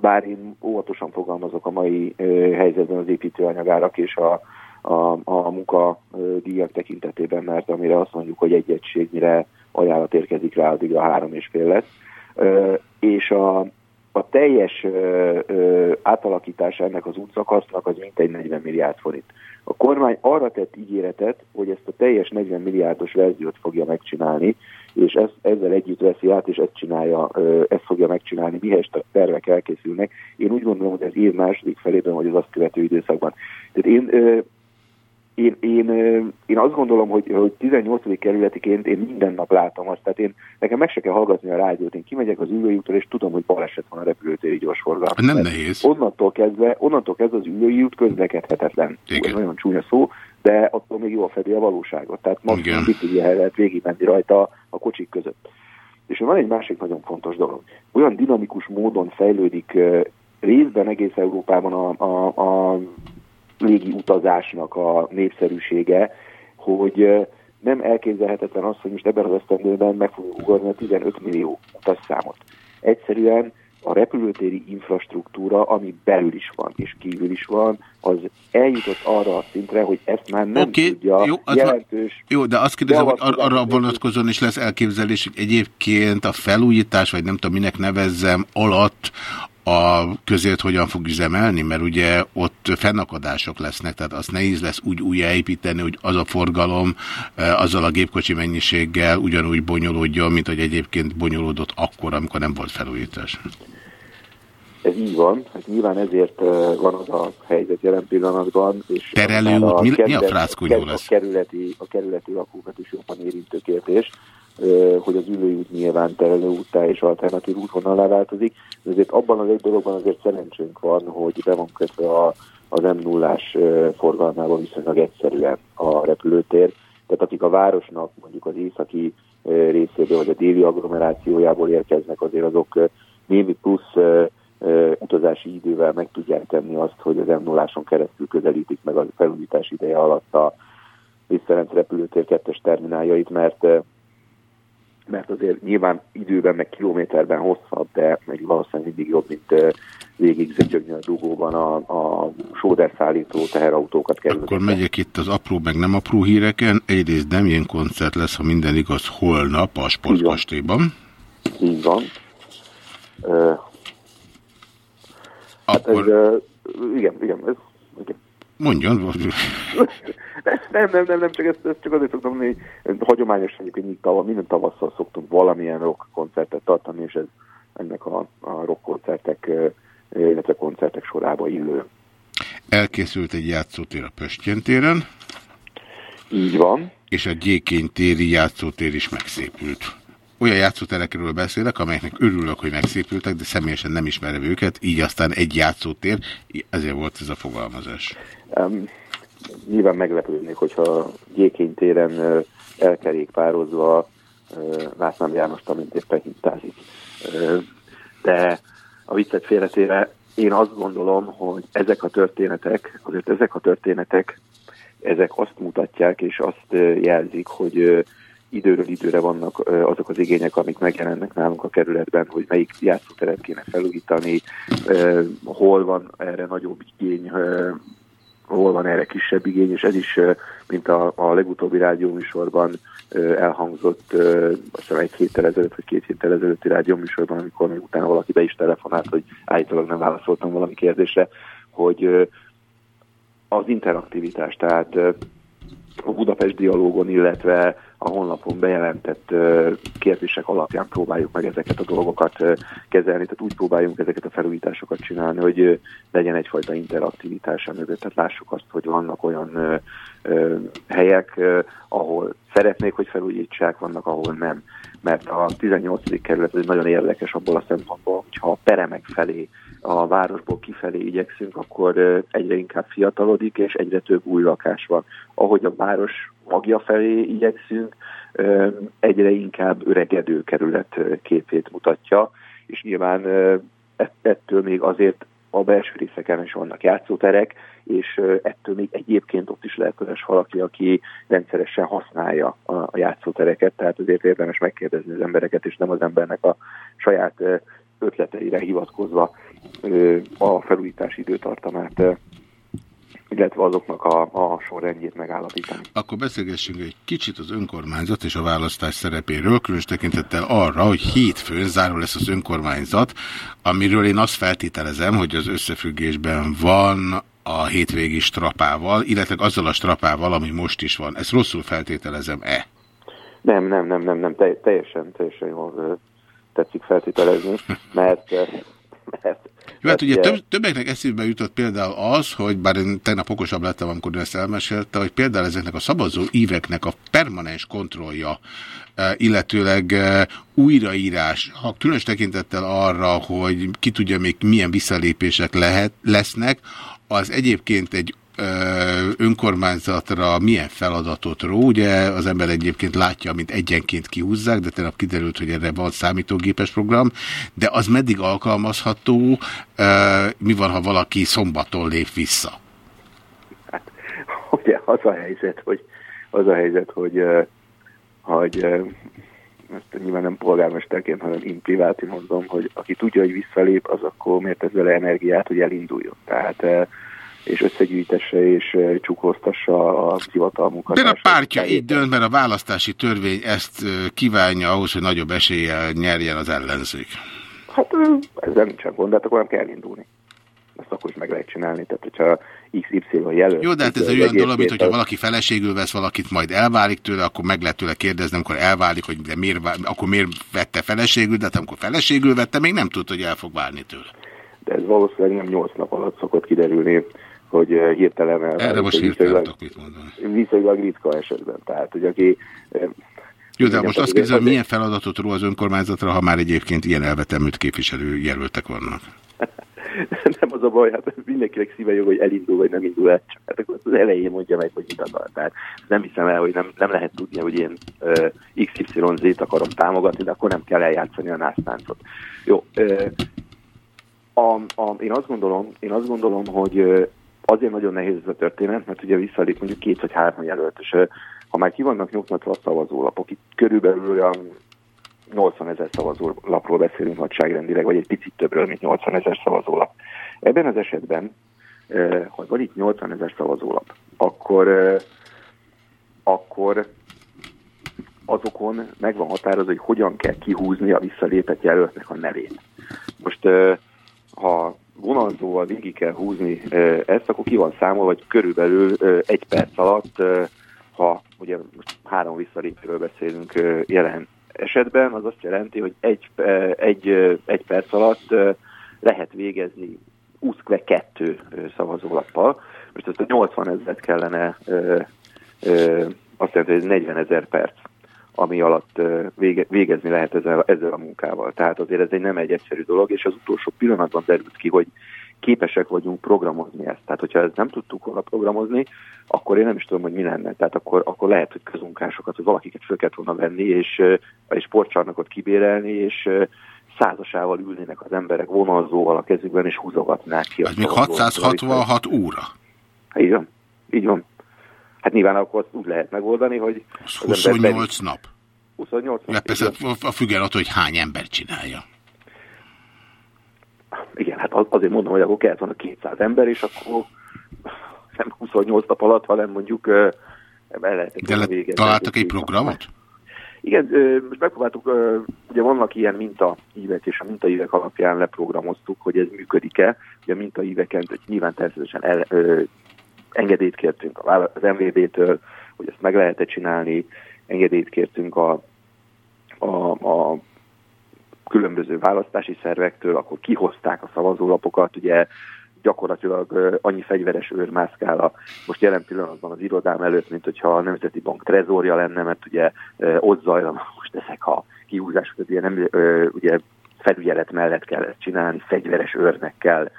Speaker 22: Bár én óvatosan fogalmazok a mai helyzetben az építőanyagárak és a, a, a munkadíjak tekintetében, mert amire azt mondjuk, hogy egy egység mire ajánlat érkezik rá, addigra három és fél lesz. És a, a teljes ö, ö, átalakítása ennek az útszakasznak az mintegy 40 milliárd forint. A kormány arra tett ígéretet, hogy ezt a teljes 40 milliárdos verziót fogja megcsinálni, és ez, ezzel együtt veszi át, és ezt csinálja, ö, ezt fogja megcsinálni, mihez a tervek elkészülnek. Én úgy gondolom, hogy az év második felében, vagy az azt követő időszakban. Tehát én én, én, én azt gondolom, hogy, hogy 18. kerületiként én minden nap látom azt, tehát én, nekem meg se kell hallgatni a rádiót, én kimegyek az ülői útra, és tudom, hogy baleset van a repülőtéri gyorsforgalom.
Speaker 2: Nem
Speaker 22: Tehát
Speaker 2: nehéz.
Speaker 22: Onnantól kezdve, onnantól kezdve az ülői út közlekedhetetlen. Ez nagyon csúnya szó, de attól még jól fedi a valóságot. Tehát maximum biciklivel lehet végigmenni rajta a kocsik között. És van egy másik nagyon fontos dolog. Olyan dinamikus módon fejlődik részben egész Európában a, a, a légi utazásnak a népszerűsége, hogy nem elképzelhetetlen az, hogy most ebben az esztendőben meg fogjuk ugorni a 15 millió utasszámot. Egyszerűen a repülőtéri infrastruktúra, ami belül is van és kívül is van, az eljutott arra a szintre, hogy ezt már nem
Speaker 2: Oké,
Speaker 22: tudja
Speaker 2: jó, az
Speaker 22: jelentős...
Speaker 2: Jó, de azt kérdezem, hogy ar- arra vonatkozóan is lesz elképzelés, hogy egyébként a felújítás, vagy nem tudom, minek nevezzem, alatt a közért hogyan fog üzemelni, mert ugye ott fennakadások lesznek, tehát azt nehéz lesz úgy újjáépíteni, hogy az a forgalom eh, azzal a gépkocsi mennyiséggel ugyanúgy bonyolódjon, mint hogy egyébként bonyolódott akkor, amikor nem volt felújítás.
Speaker 22: Ez így van, hát nyilván ezért ö, van az a helyzet jelen pillanatban, és
Speaker 2: Terelőút,
Speaker 22: már
Speaker 2: mi- mi a
Speaker 22: kerület-
Speaker 2: frászkonyó
Speaker 22: a
Speaker 2: lesz?
Speaker 22: kerületi, a kerületi lakókat is jobban érintő kérdés, hogy az ülőút nyilván terelőúttá és alternatív útvonalá változik, de azért abban az egy dologban azért szerencsénk van, hogy be van kötve a, az m 0 forgalmával viszonylag egyszerűen a repülőtér, tehát akik a városnak mondjuk az északi részéből vagy a déli agglomerációjából érkeznek, azért azok némi plusz utazási idővel meg tudják tenni azt, hogy az m 0 keresztül közelítik meg a felújítás ideje alatt a Visszarenc repülőtér kettes termináljait, mert mert azért nyilván időben, meg kilométerben hosszabb, de meg valószínűleg mindig jobb, mint végig zögyögni a dugóban a, a sóderszállító teherautókat kerülni.
Speaker 2: Akkor megyek itt az apró, meg nem apró híreken. Egyrészt Demjén koncert lesz, ha minden igaz, holnap a sportkastélyban.
Speaker 22: Így van. Ö, hát ez, igen, igen, ez, igen.
Speaker 2: Mondjon.
Speaker 22: Nem, nem, nem, nem, csak ezt, ezt csak azért szoktam mondani, hogy hagyományos egyébként mindig tava, minden tavasszal szoktunk valamilyen rock koncertet tartani, és ez ennek a, a rock koncertek, illetve koncertek sorába illő.
Speaker 2: Elkészült egy játszótér a Pöstyen téren.
Speaker 22: Így van.
Speaker 2: És a Gyékény téri játszótér is megszépült. Olyan játszóterekről beszélek, amelyeknek örülök, hogy megszépültek, de személyesen nem ismerem őket, így aztán egy játszótér, ezért volt ez a fogalmazás.
Speaker 22: Um, nyilván meglepődnék, hogyha Gyékény téren elkerékpározva látnám Jánost, amint éppen hintázik. De a viccet félretéve én azt gondolom, hogy ezek a történetek, azért ezek a történetek, ezek azt mutatják és azt jelzik, hogy időről időre vannak azok az igények, amik megjelennek nálunk a kerületben, hogy melyik játszóteret kéne felújítani, hol van erre nagyobb igény, hol van erre kisebb igény, és ez is, mint a, a legutóbbi rádióműsorban elhangzott, azt hiszem egy héttel ezelőtt, vagy két héttel ezelőtti rádióműsorban, amikor még utána valaki be is telefonált, hogy állítólag nem válaszoltam valami kérdésre, hogy az interaktivitás, tehát a Budapest dialógon, illetve a honlapon bejelentett kérdések alapján próbáljuk meg ezeket a dolgokat kezelni, tehát úgy próbáljunk ezeket a felújításokat csinálni, hogy legyen egyfajta interaktivitás a mögött, tehát lássuk azt, hogy vannak olyan helyek, ahol szeretnék, hogy felújítsák, vannak, ahol nem. Mert a 18. kerület ez nagyon érdekes abból a szempontból, hogyha a peremek felé, a városból kifelé igyekszünk, akkor egyre inkább fiatalodik, és egyre több új lakás van. Ahogy a város magja felé igyekszünk, egyre inkább öregedő kerület képét mutatja, és nyilván ettől még azért a belső részeken is vannak játszóterek, és ettől még egyébként ott is keres valaki, aki rendszeresen használja a játszótereket, tehát azért érdemes megkérdezni az embereket, és nem az embernek a saját ötleteire hivatkozva a felújítási időtartamát illetve azoknak a, a sorrendjét megállapítani.
Speaker 2: Akkor beszélgessünk egy kicsit az önkormányzat és a választás szerepéről, különös tekintettel arra, hogy hétfőn zárul lesz az önkormányzat, amiről én azt feltételezem, hogy az összefüggésben van a hétvégi strapával, illetve azzal a strapával, ami most is van. Ezt rosszul feltételezem-e?
Speaker 22: Nem, nem, nem, nem, nem, teljesen, teljesen jól tetszik feltételezni, mert, mert
Speaker 2: jó, hát ugye több, többeknek eszébe jutott például az, hogy bár én tegnap okosabb lettem, amikor ezt elmesélte, hogy például ezeknek a szavazó íveknek a permanens kontrollja, e, illetőleg e, újraírás, ha különös tekintettel arra, hogy ki tudja még milyen visszalépések lehet, lesznek, az egyébként egy önkormányzatra milyen feladatot ró. Ugye az ember egyébként látja, mint egyenként kihúzzák, de tegnap kiderült, hogy erre van számítógépes program, de az meddig alkalmazható, mi van, ha valaki szombaton lép vissza?
Speaker 22: Hát, ugye az a helyzet, hogy az a helyzet, hogy, hogy ezt nyilván nem polgármesterként, hanem in priváti mondom, hogy aki tudja, hogy visszalép, az akkor miért ezzel energiát, hogy elinduljon. Tehát és összegyűjtesse és csukoztassa a hivatalmunkat.
Speaker 2: De a így dönt, mert a választási törvény ezt kívánja ahhoz, hogy nagyobb eséllyel nyerjen az ellenzék.
Speaker 22: Hát ezzel nincsen gond, de hát akkor nem kell indulni. Ezt akkor is meg lehet csinálni, tehát hogyha XY jelölt.
Speaker 2: Jó, de hát ez egy olyan dolog, mint hogyha valaki feleségül vesz valakit, majd elválik tőle, akkor meg lehet tőle kérdezni, amikor elválik, hogy de miért, akkor miért vette feleségül, de hát amikor feleségül vette, még nem tudta, hogy el fog válni tőle.
Speaker 22: De ez valószínűleg nem 8 nap alatt szokott kiderülni hogy eh, hirtelen
Speaker 2: elválik. Erre most hirtelen tudok mit mondani.
Speaker 22: Viszonylag ritka esetben. Tehát, hogy aki eh,
Speaker 2: jó, de most azt kérdezem, milyen feladatot ró az önkormányzatra, ha már egyébként ilyen elvetemült képviselő jelöltek vannak?
Speaker 22: nem az a baj, hát mindenkinek szíve jó, hogy elindul, vagy nem indul el, csak hát akkor az elején mondja meg, hogy mit akar. Tehát nem hiszem el, hogy nem, nem lehet tudni, hogy én uh, XYZ-t akarom támogatni, de akkor nem kell eljátszani a násztáncot. Jó, uh, a, a, én, azt gondolom, én azt gondolom, hogy azért nagyon nehéz ez a történet, mert ugye visszalép mondjuk két vagy három jelölt, és ha már ki vannak nyugtatva a szavazólapok, itt körülbelül olyan 80 ezer szavazólapról beszélünk nagyságrendileg, vagy egy picit többről, mint 80 ezer szavazólap. Ebben az esetben, ha van itt 80 ezer szavazólap, akkor, akkor azokon meg van határozva, hogy hogyan kell kihúzni a visszalépett jelöltnek a nevét. Most ha vonalzóval végig kell húzni ezt, akkor ki van számolva, hogy körülbelül egy perc alatt, ha ugye most három visszalépőről beszélünk jelen esetben, az azt jelenti, hogy egy, egy, egy perc alatt lehet végezni 22 szavazólappal. Most ezt a 80 ezeret kellene, azt jelenti, hogy ez 40 ezer perc ami alatt vége, végezni lehet ezzel, ezzel a munkával. Tehát azért ez egy nem egy egyszerű dolog, és az utolsó pillanatban derült ki, hogy képesek vagyunk programozni ezt. Tehát, hogyha ezt nem tudtuk volna programozni, akkor én nem is tudom, hogy mi lenne. Tehát akkor, akkor lehet, hogy közunkásokat, hogy valakiket föl kellett volna venni, és egy sportcsarnokot kibérelni, és százasával ülnének az emberek vonalzóval a kezükben, és húzogatnák ki.
Speaker 2: Ez még 666 óra.
Speaker 22: Így van. Így van. Hát nyilván akkor úgy lehet megoldani, hogy...
Speaker 2: 28 nap.
Speaker 22: 28 nap.
Speaker 2: Ja, persze a függel attól, hogy hány ember csinálja.
Speaker 22: Igen, hát azért mondom, hogy akkor kellett volna 200 ember, és akkor nem 28 nap alatt, hanem mondjuk el
Speaker 2: De le találtak egy programot?
Speaker 22: Igen, most megpróbáltuk, ugye vannak ilyen mintaívek, és a mintaívek alapján leprogramoztuk, hogy ez működik-e. Ugye a mintaíveken nyilván természetesen el, engedélyt kértünk az MVB-től, hogy ezt meg lehet -e csinálni, engedélyt kértünk a, a, a különböző választási szervektől, akkor kihozták a szavazólapokat, ugye gyakorlatilag annyi fegyveres őr mászkál a most jelen pillanatban az irodám előtt, mint hogyha a Nemzeti Bank trezorja lenne, mert ugye ott zajlanak most ezek a kihúzások, ugye, nem, ugye felügyelet mellett kell ezt csinálni, fegyveres őrnek kell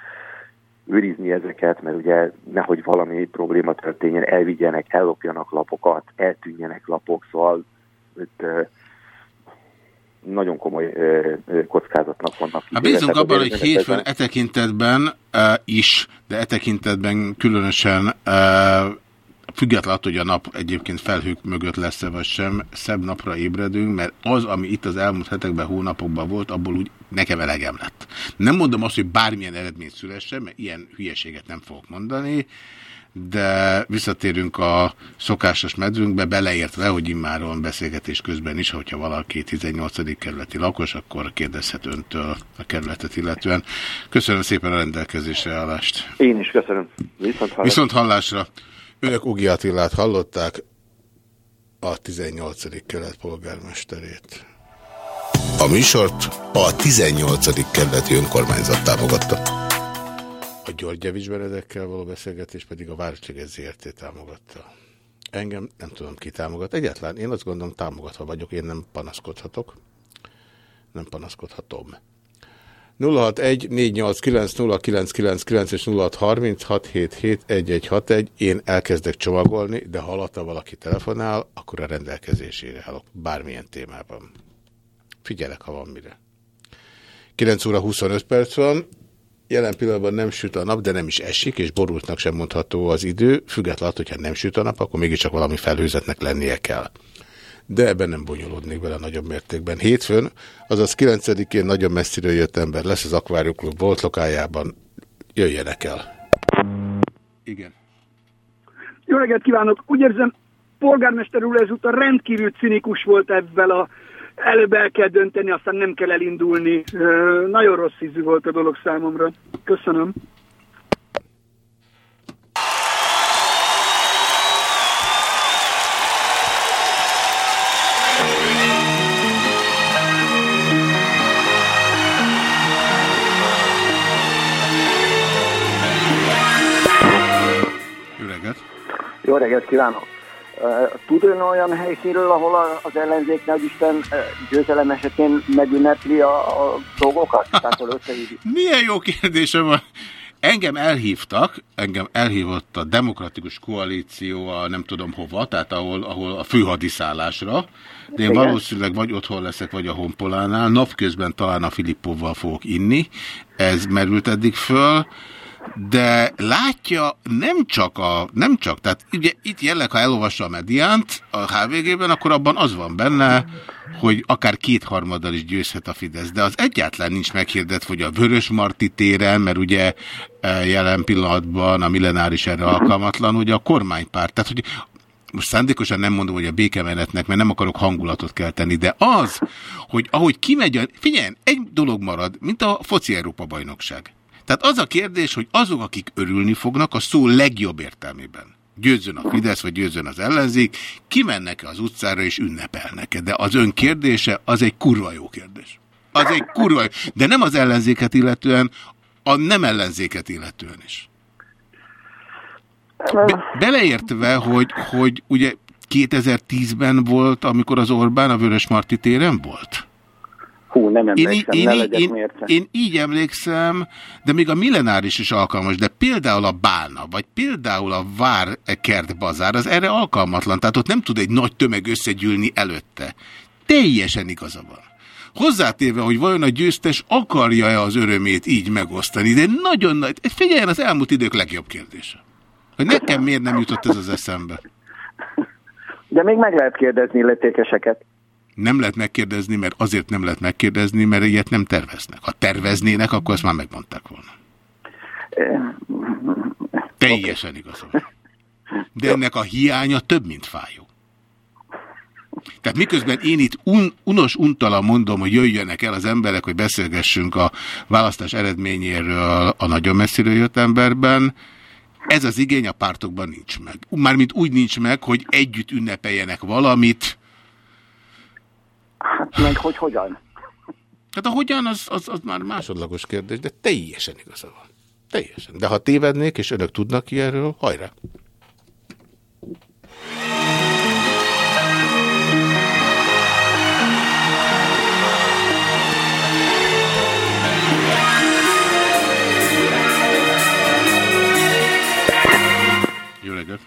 Speaker 22: őrizni ezeket, mert ugye nehogy valami probléma történjen, elvigyenek, ellopjanak lapokat, eltűnjenek lapok, szóval itt nagyon komoly kockázatnak vannak.
Speaker 2: Hát bízunk abban, hogy hétfőn e tekintetben uh, is, de e tekintetben különösen uh, függetlenül attól, hogy a nap egyébként felhők mögött lesz-e vagy sem, szebb napra ébredünk, mert az, ami itt az elmúlt hetekben, hónapokban volt, abból úgy nekem elegem lett. Nem mondom azt, hogy bármilyen eredmény szülessen, mert ilyen hülyeséget nem fogok mondani, de visszatérünk a szokásos medrünkbe, beleértve, hogy immáron beszélgetés közben is, hogyha valaki 18. kerületi lakos, akkor kérdezhet öntől a kerületet illetően. Köszönöm szépen a rendelkezésre állást.
Speaker 22: Én is köszönöm. Viszont hallásra.
Speaker 2: Viszont hallásra. Önök Ugi Attilát hallották, a 18. kelet polgármesterét. A műsort a 18. kerületi önkormányzat támogatta. A György Javics Benedekkel való beszélgetés pedig a Városliget ZRT támogatta. Engem nem tudom ki támogat. Egyáltalán én azt gondolom támogatva vagyok, én nem panaszkodhatok. Nem panaszkodhatom. 061-489-0999 és 0636771161. Én elkezdek csomagolni, de ha alatta valaki telefonál, akkor a rendelkezésére állok. Bármilyen témában. Figyelek, ha van mire. 9 óra 25 perc van. Jelen pillanatban nem süt a nap, de nem is esik, és borultnak sem mondható az idő. Függetlenül, hogyha nem süt a nap, akkor mégiscsak valami felhőzetnek lennie kell. De ebben nem bonyolódnék bele nagyobb mértékben. Hétfőn, azaz 9-én nagyon messziről jött ember lesz az Aquarium Club volt lokájában. Jöjjenek el. Igen.
Speaker 23: Jó reggelt kívánok! Úgy érzem, polgármester úr ezúttal rendkívül cinikus volt ebben a előbb el kell dönteni, aztán nem kell elindulni. Nagyon rossz ízű volt a dolog számomra. Köszönöm.
Speaker 2: Jó reggelt
Speaker 22: kívánok! Tud ön olyan helyszínről, ahol az ellenzék Isten győzelem esetén megünnepli a, a dolgokat?
Speaker 2: Milyen jó kérdése van? Engem elhívtak, engem elhívott a Demokratikus Koalíció a nem tudom hova, tehát ahol, ahol a főhadiszállásra, de én
Speaker 22: Igen.
Speaker 2: valószínűleg vagy otthon leszek, vagy a Honpolánál, napközben talán a Filippovval fogok inni, ez merült eddig föl, de látja, nem csak a, nem csak, tehát ugye itt jelleg, ha elolvassa a mediánt a HVG-ben, akkor abban az van benne, hogy akár kétharmaddal is győzhet a Fidesz, de az egyáltalán nincs meghirdetve, hogy a Vörös Marti téren, mert ugye e, jelen pillanatban a millenáris erre alkalmatlan, hogy a kormánypárt, tehát hogy most szándékosan nem mondom, hogy a békemenetnek, mert nem akarok hangulatot kelteni, de az, hogy ahogy kimegy, a... figyelj, egy dolog marad, mint a foci Európa bajnokság. Tehát az a kérdés, hogy azok, akik örülni fognak, a szó legjobb értelmében. Győzzön a Fidesz, vagy győzzön az ellenzék, kimennek-e az utcára és ünnepelnek-e. De az ön kérdése, az egy kurva jó kérdés. Az egy kurva jó. De nem az ellenzéket illetően, a nem ellenzéket illetően is. Be beleértve, hogy, hogy ugye 2010-ben volt, amikor az Orbán a Vörös Marti téren volt?
Speaker 22: Hú, nem emlékszem,
Speaker 2: én,
Speaker 22: ne
Speaker 2: én,
Speaker 22: legyek
Speaker 2: én, én így emlékszem, de még a millenáris is alkalmas, de például a Bálna, vagy például a Vár kert bazár, az erre alkalmatlan, tehát ott nem tud egy nagy tömeg összegyűlni előtte. Teljesen igaza van. Hozzátéve, hogy vajon a győztes akarja-e az örömét így megosztani, de nagyon nagy, figyeljen, az elmúlt idők legjobb kérdése. Hogy nekem miért nem jutott ez az eszembe?
Speaker 22: De még meg lehet kérdezni illetékeseket.
Speaker 2: Nem lehet megkérdezni, mert azért nem lehet megkérdezni, mert ilyet nem terveznek. Ha terveznének, akkor azt már megmondták volna. Teljesen igaza van. De ennek a hiánya több, mint fájó. Tehát miközben én itt un, unos untalan mondom, hogy jöjjenek el az emberek, hogy beszélgessünk a választás eredményéről a nagyon messziről jött emberben, ez az igény a pártokban nincs meg. Mármint úgy nincs meg, hogy együtt ünnepeljenek valamit.
Speaker 22: Hát meg hogy hogyan?
Speaker 2: Hát a hogyan, az, az, az már másodlagos kérdés, de teljesen igaza van. Teljesen. De ha tévednék, és önök tudnak ki erről, hajrá! Jó reggelt!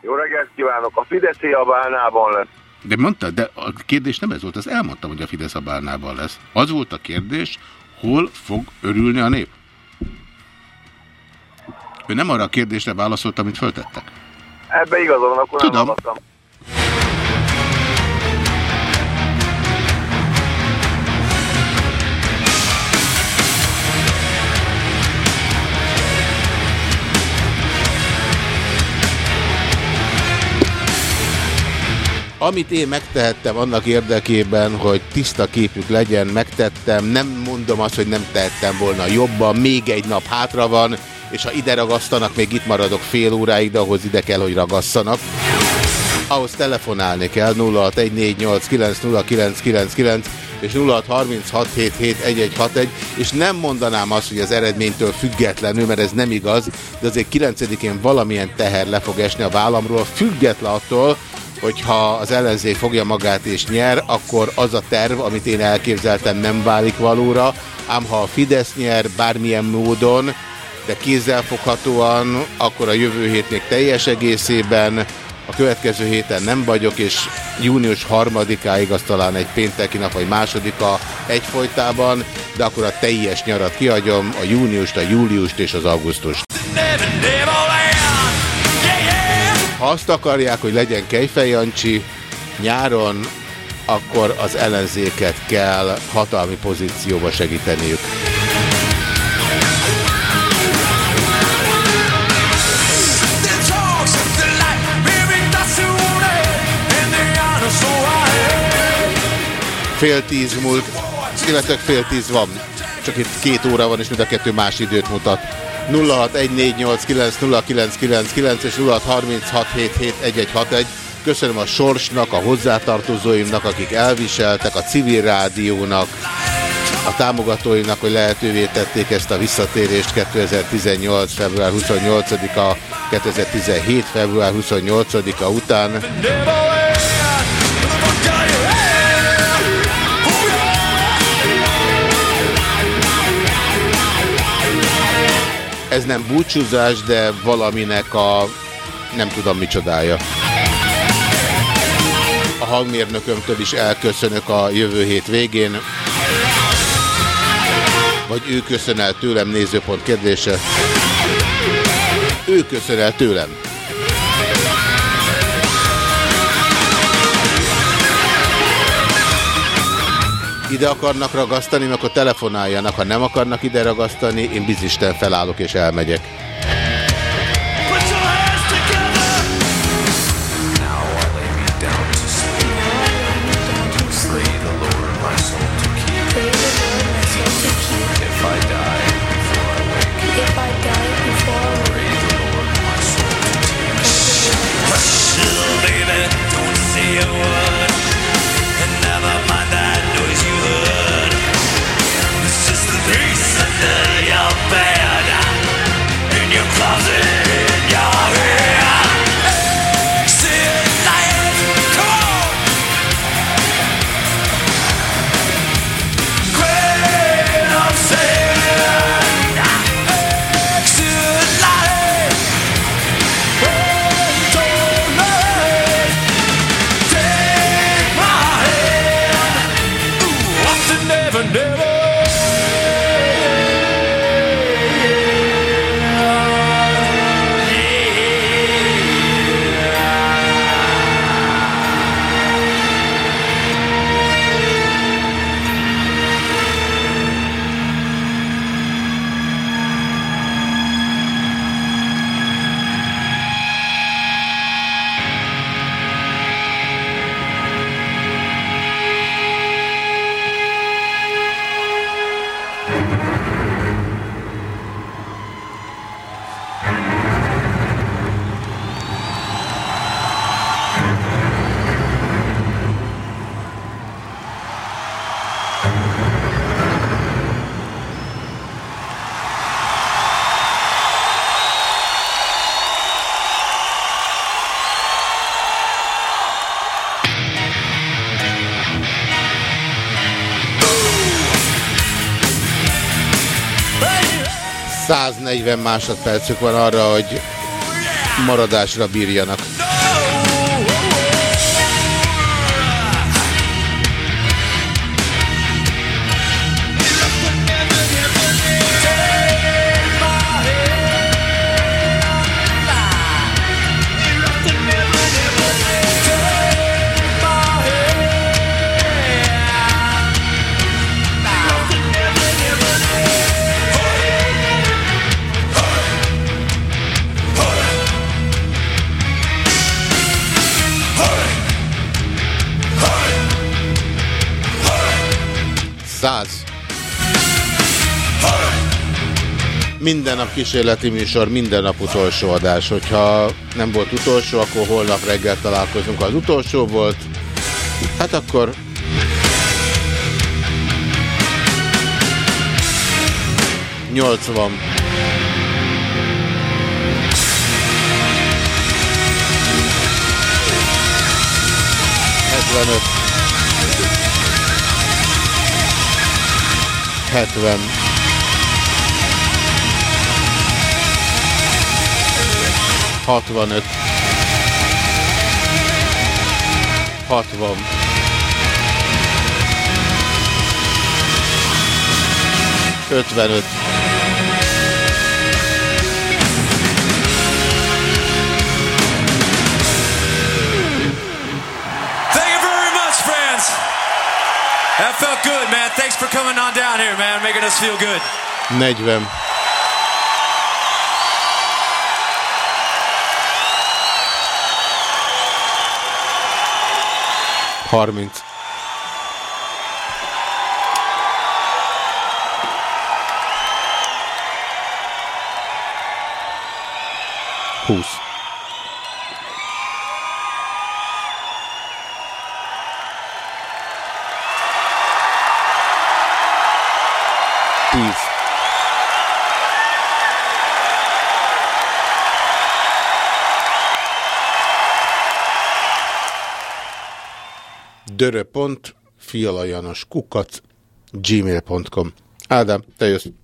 Speaker 14: Jó reggelt kívánok! A Fideszé a Bálnában lesz.
Speaker 2: De mondta, de a kérdés nem ez volt, az elmondtam, hogy a Fidesz a Bálnában lesz. Az volt a kérdés, hol fog örülni a nép? Ő nem arra a kérdésre válaszolt, amit föltettek.
Speaker 14: Ebbe igazolom, akkor
Speaker 2: Tudom.
Speaker 14: nem
Speaker 2: Amit én megtehettem annak érdekében, hogy tiszta képük legyen, megtettem. Nem mondom azt, hogy nem tehettem volna jobban. Még egy nap hátra van, és ha ide ragasztanak, még itt maradok fél óráig, de ahhoz ide kell, hogy ragasszanak. Ahhoz telefonálni kell 0614890999 és 0636771161, és nem mondanám azt, hogy az eredménytől függetlenül, mert ez nem igaz, de azért 9-én valamilyen teher le fog esni a vállamról, független attól, hogyha az ellenzék fogja magát és nyer, akkor az a terv, amit én elképzeltem, nem válik valóra, ám ha a Fidesz nyer bármilyen módon, de kézzelfoghatóan, akkor a jövő hét még teljes egészében, a következő héten nem vagyok, és június harmadikáig az talán egy pénteki nap, vagy másodika egyfolytában, de akkor a teljes nyarat kihagyom, a júniust, a júliust és az augusztust. Ha azt akarják, hogy legyen Kejfej Jancsi nyáron, akkor az ellenzéket kell hatalmi pozícióba segíteniük. Fél tíz múlt, illetve fél tíz van. Csak itt két óra van, és mind a kettő más időt mutat. 0614890999 és 0636771161. Köszönöm a Sorsnak, a hozzátartozóimnak, akik elviseltek, a civil rádiónak, a támogatóimnak, hogy lehetővé tették ezt a visszatérést 2018. február 28-a, 2017. február 28-a után. Ez nem búcsúzás, de valaminek a nem tudom micsodája. A hangmérnökömtől is elköszönök a jövő hét végén. Vagy ő köszön el tőlem nézőpont kérdése. Ő köszön el tőlem. Ide akarnak ragasztani, akkor telefonáljanak. Ha nem akarnak ide ragasztani, én bizisten felállok és elmegyek. Másodpercük van arra, hogy maradásra bírjanak. Minden nap kísérleti műsor, minden nap utolsó adás. Hogyha nem volt utolsó, akkor holnap reggel találkozunk. Ha az utolsó volt, hát akkor... Nyolcvan. Hetvenöt. Hetven. 65 60 55
Speaker 24: That felt good, man. Thanks for coming on down here, man. Making us feel good.
Speaker 2: 40 30. Húsz. dörö.fialajanos kukac gmail.com Ádám, te jössz.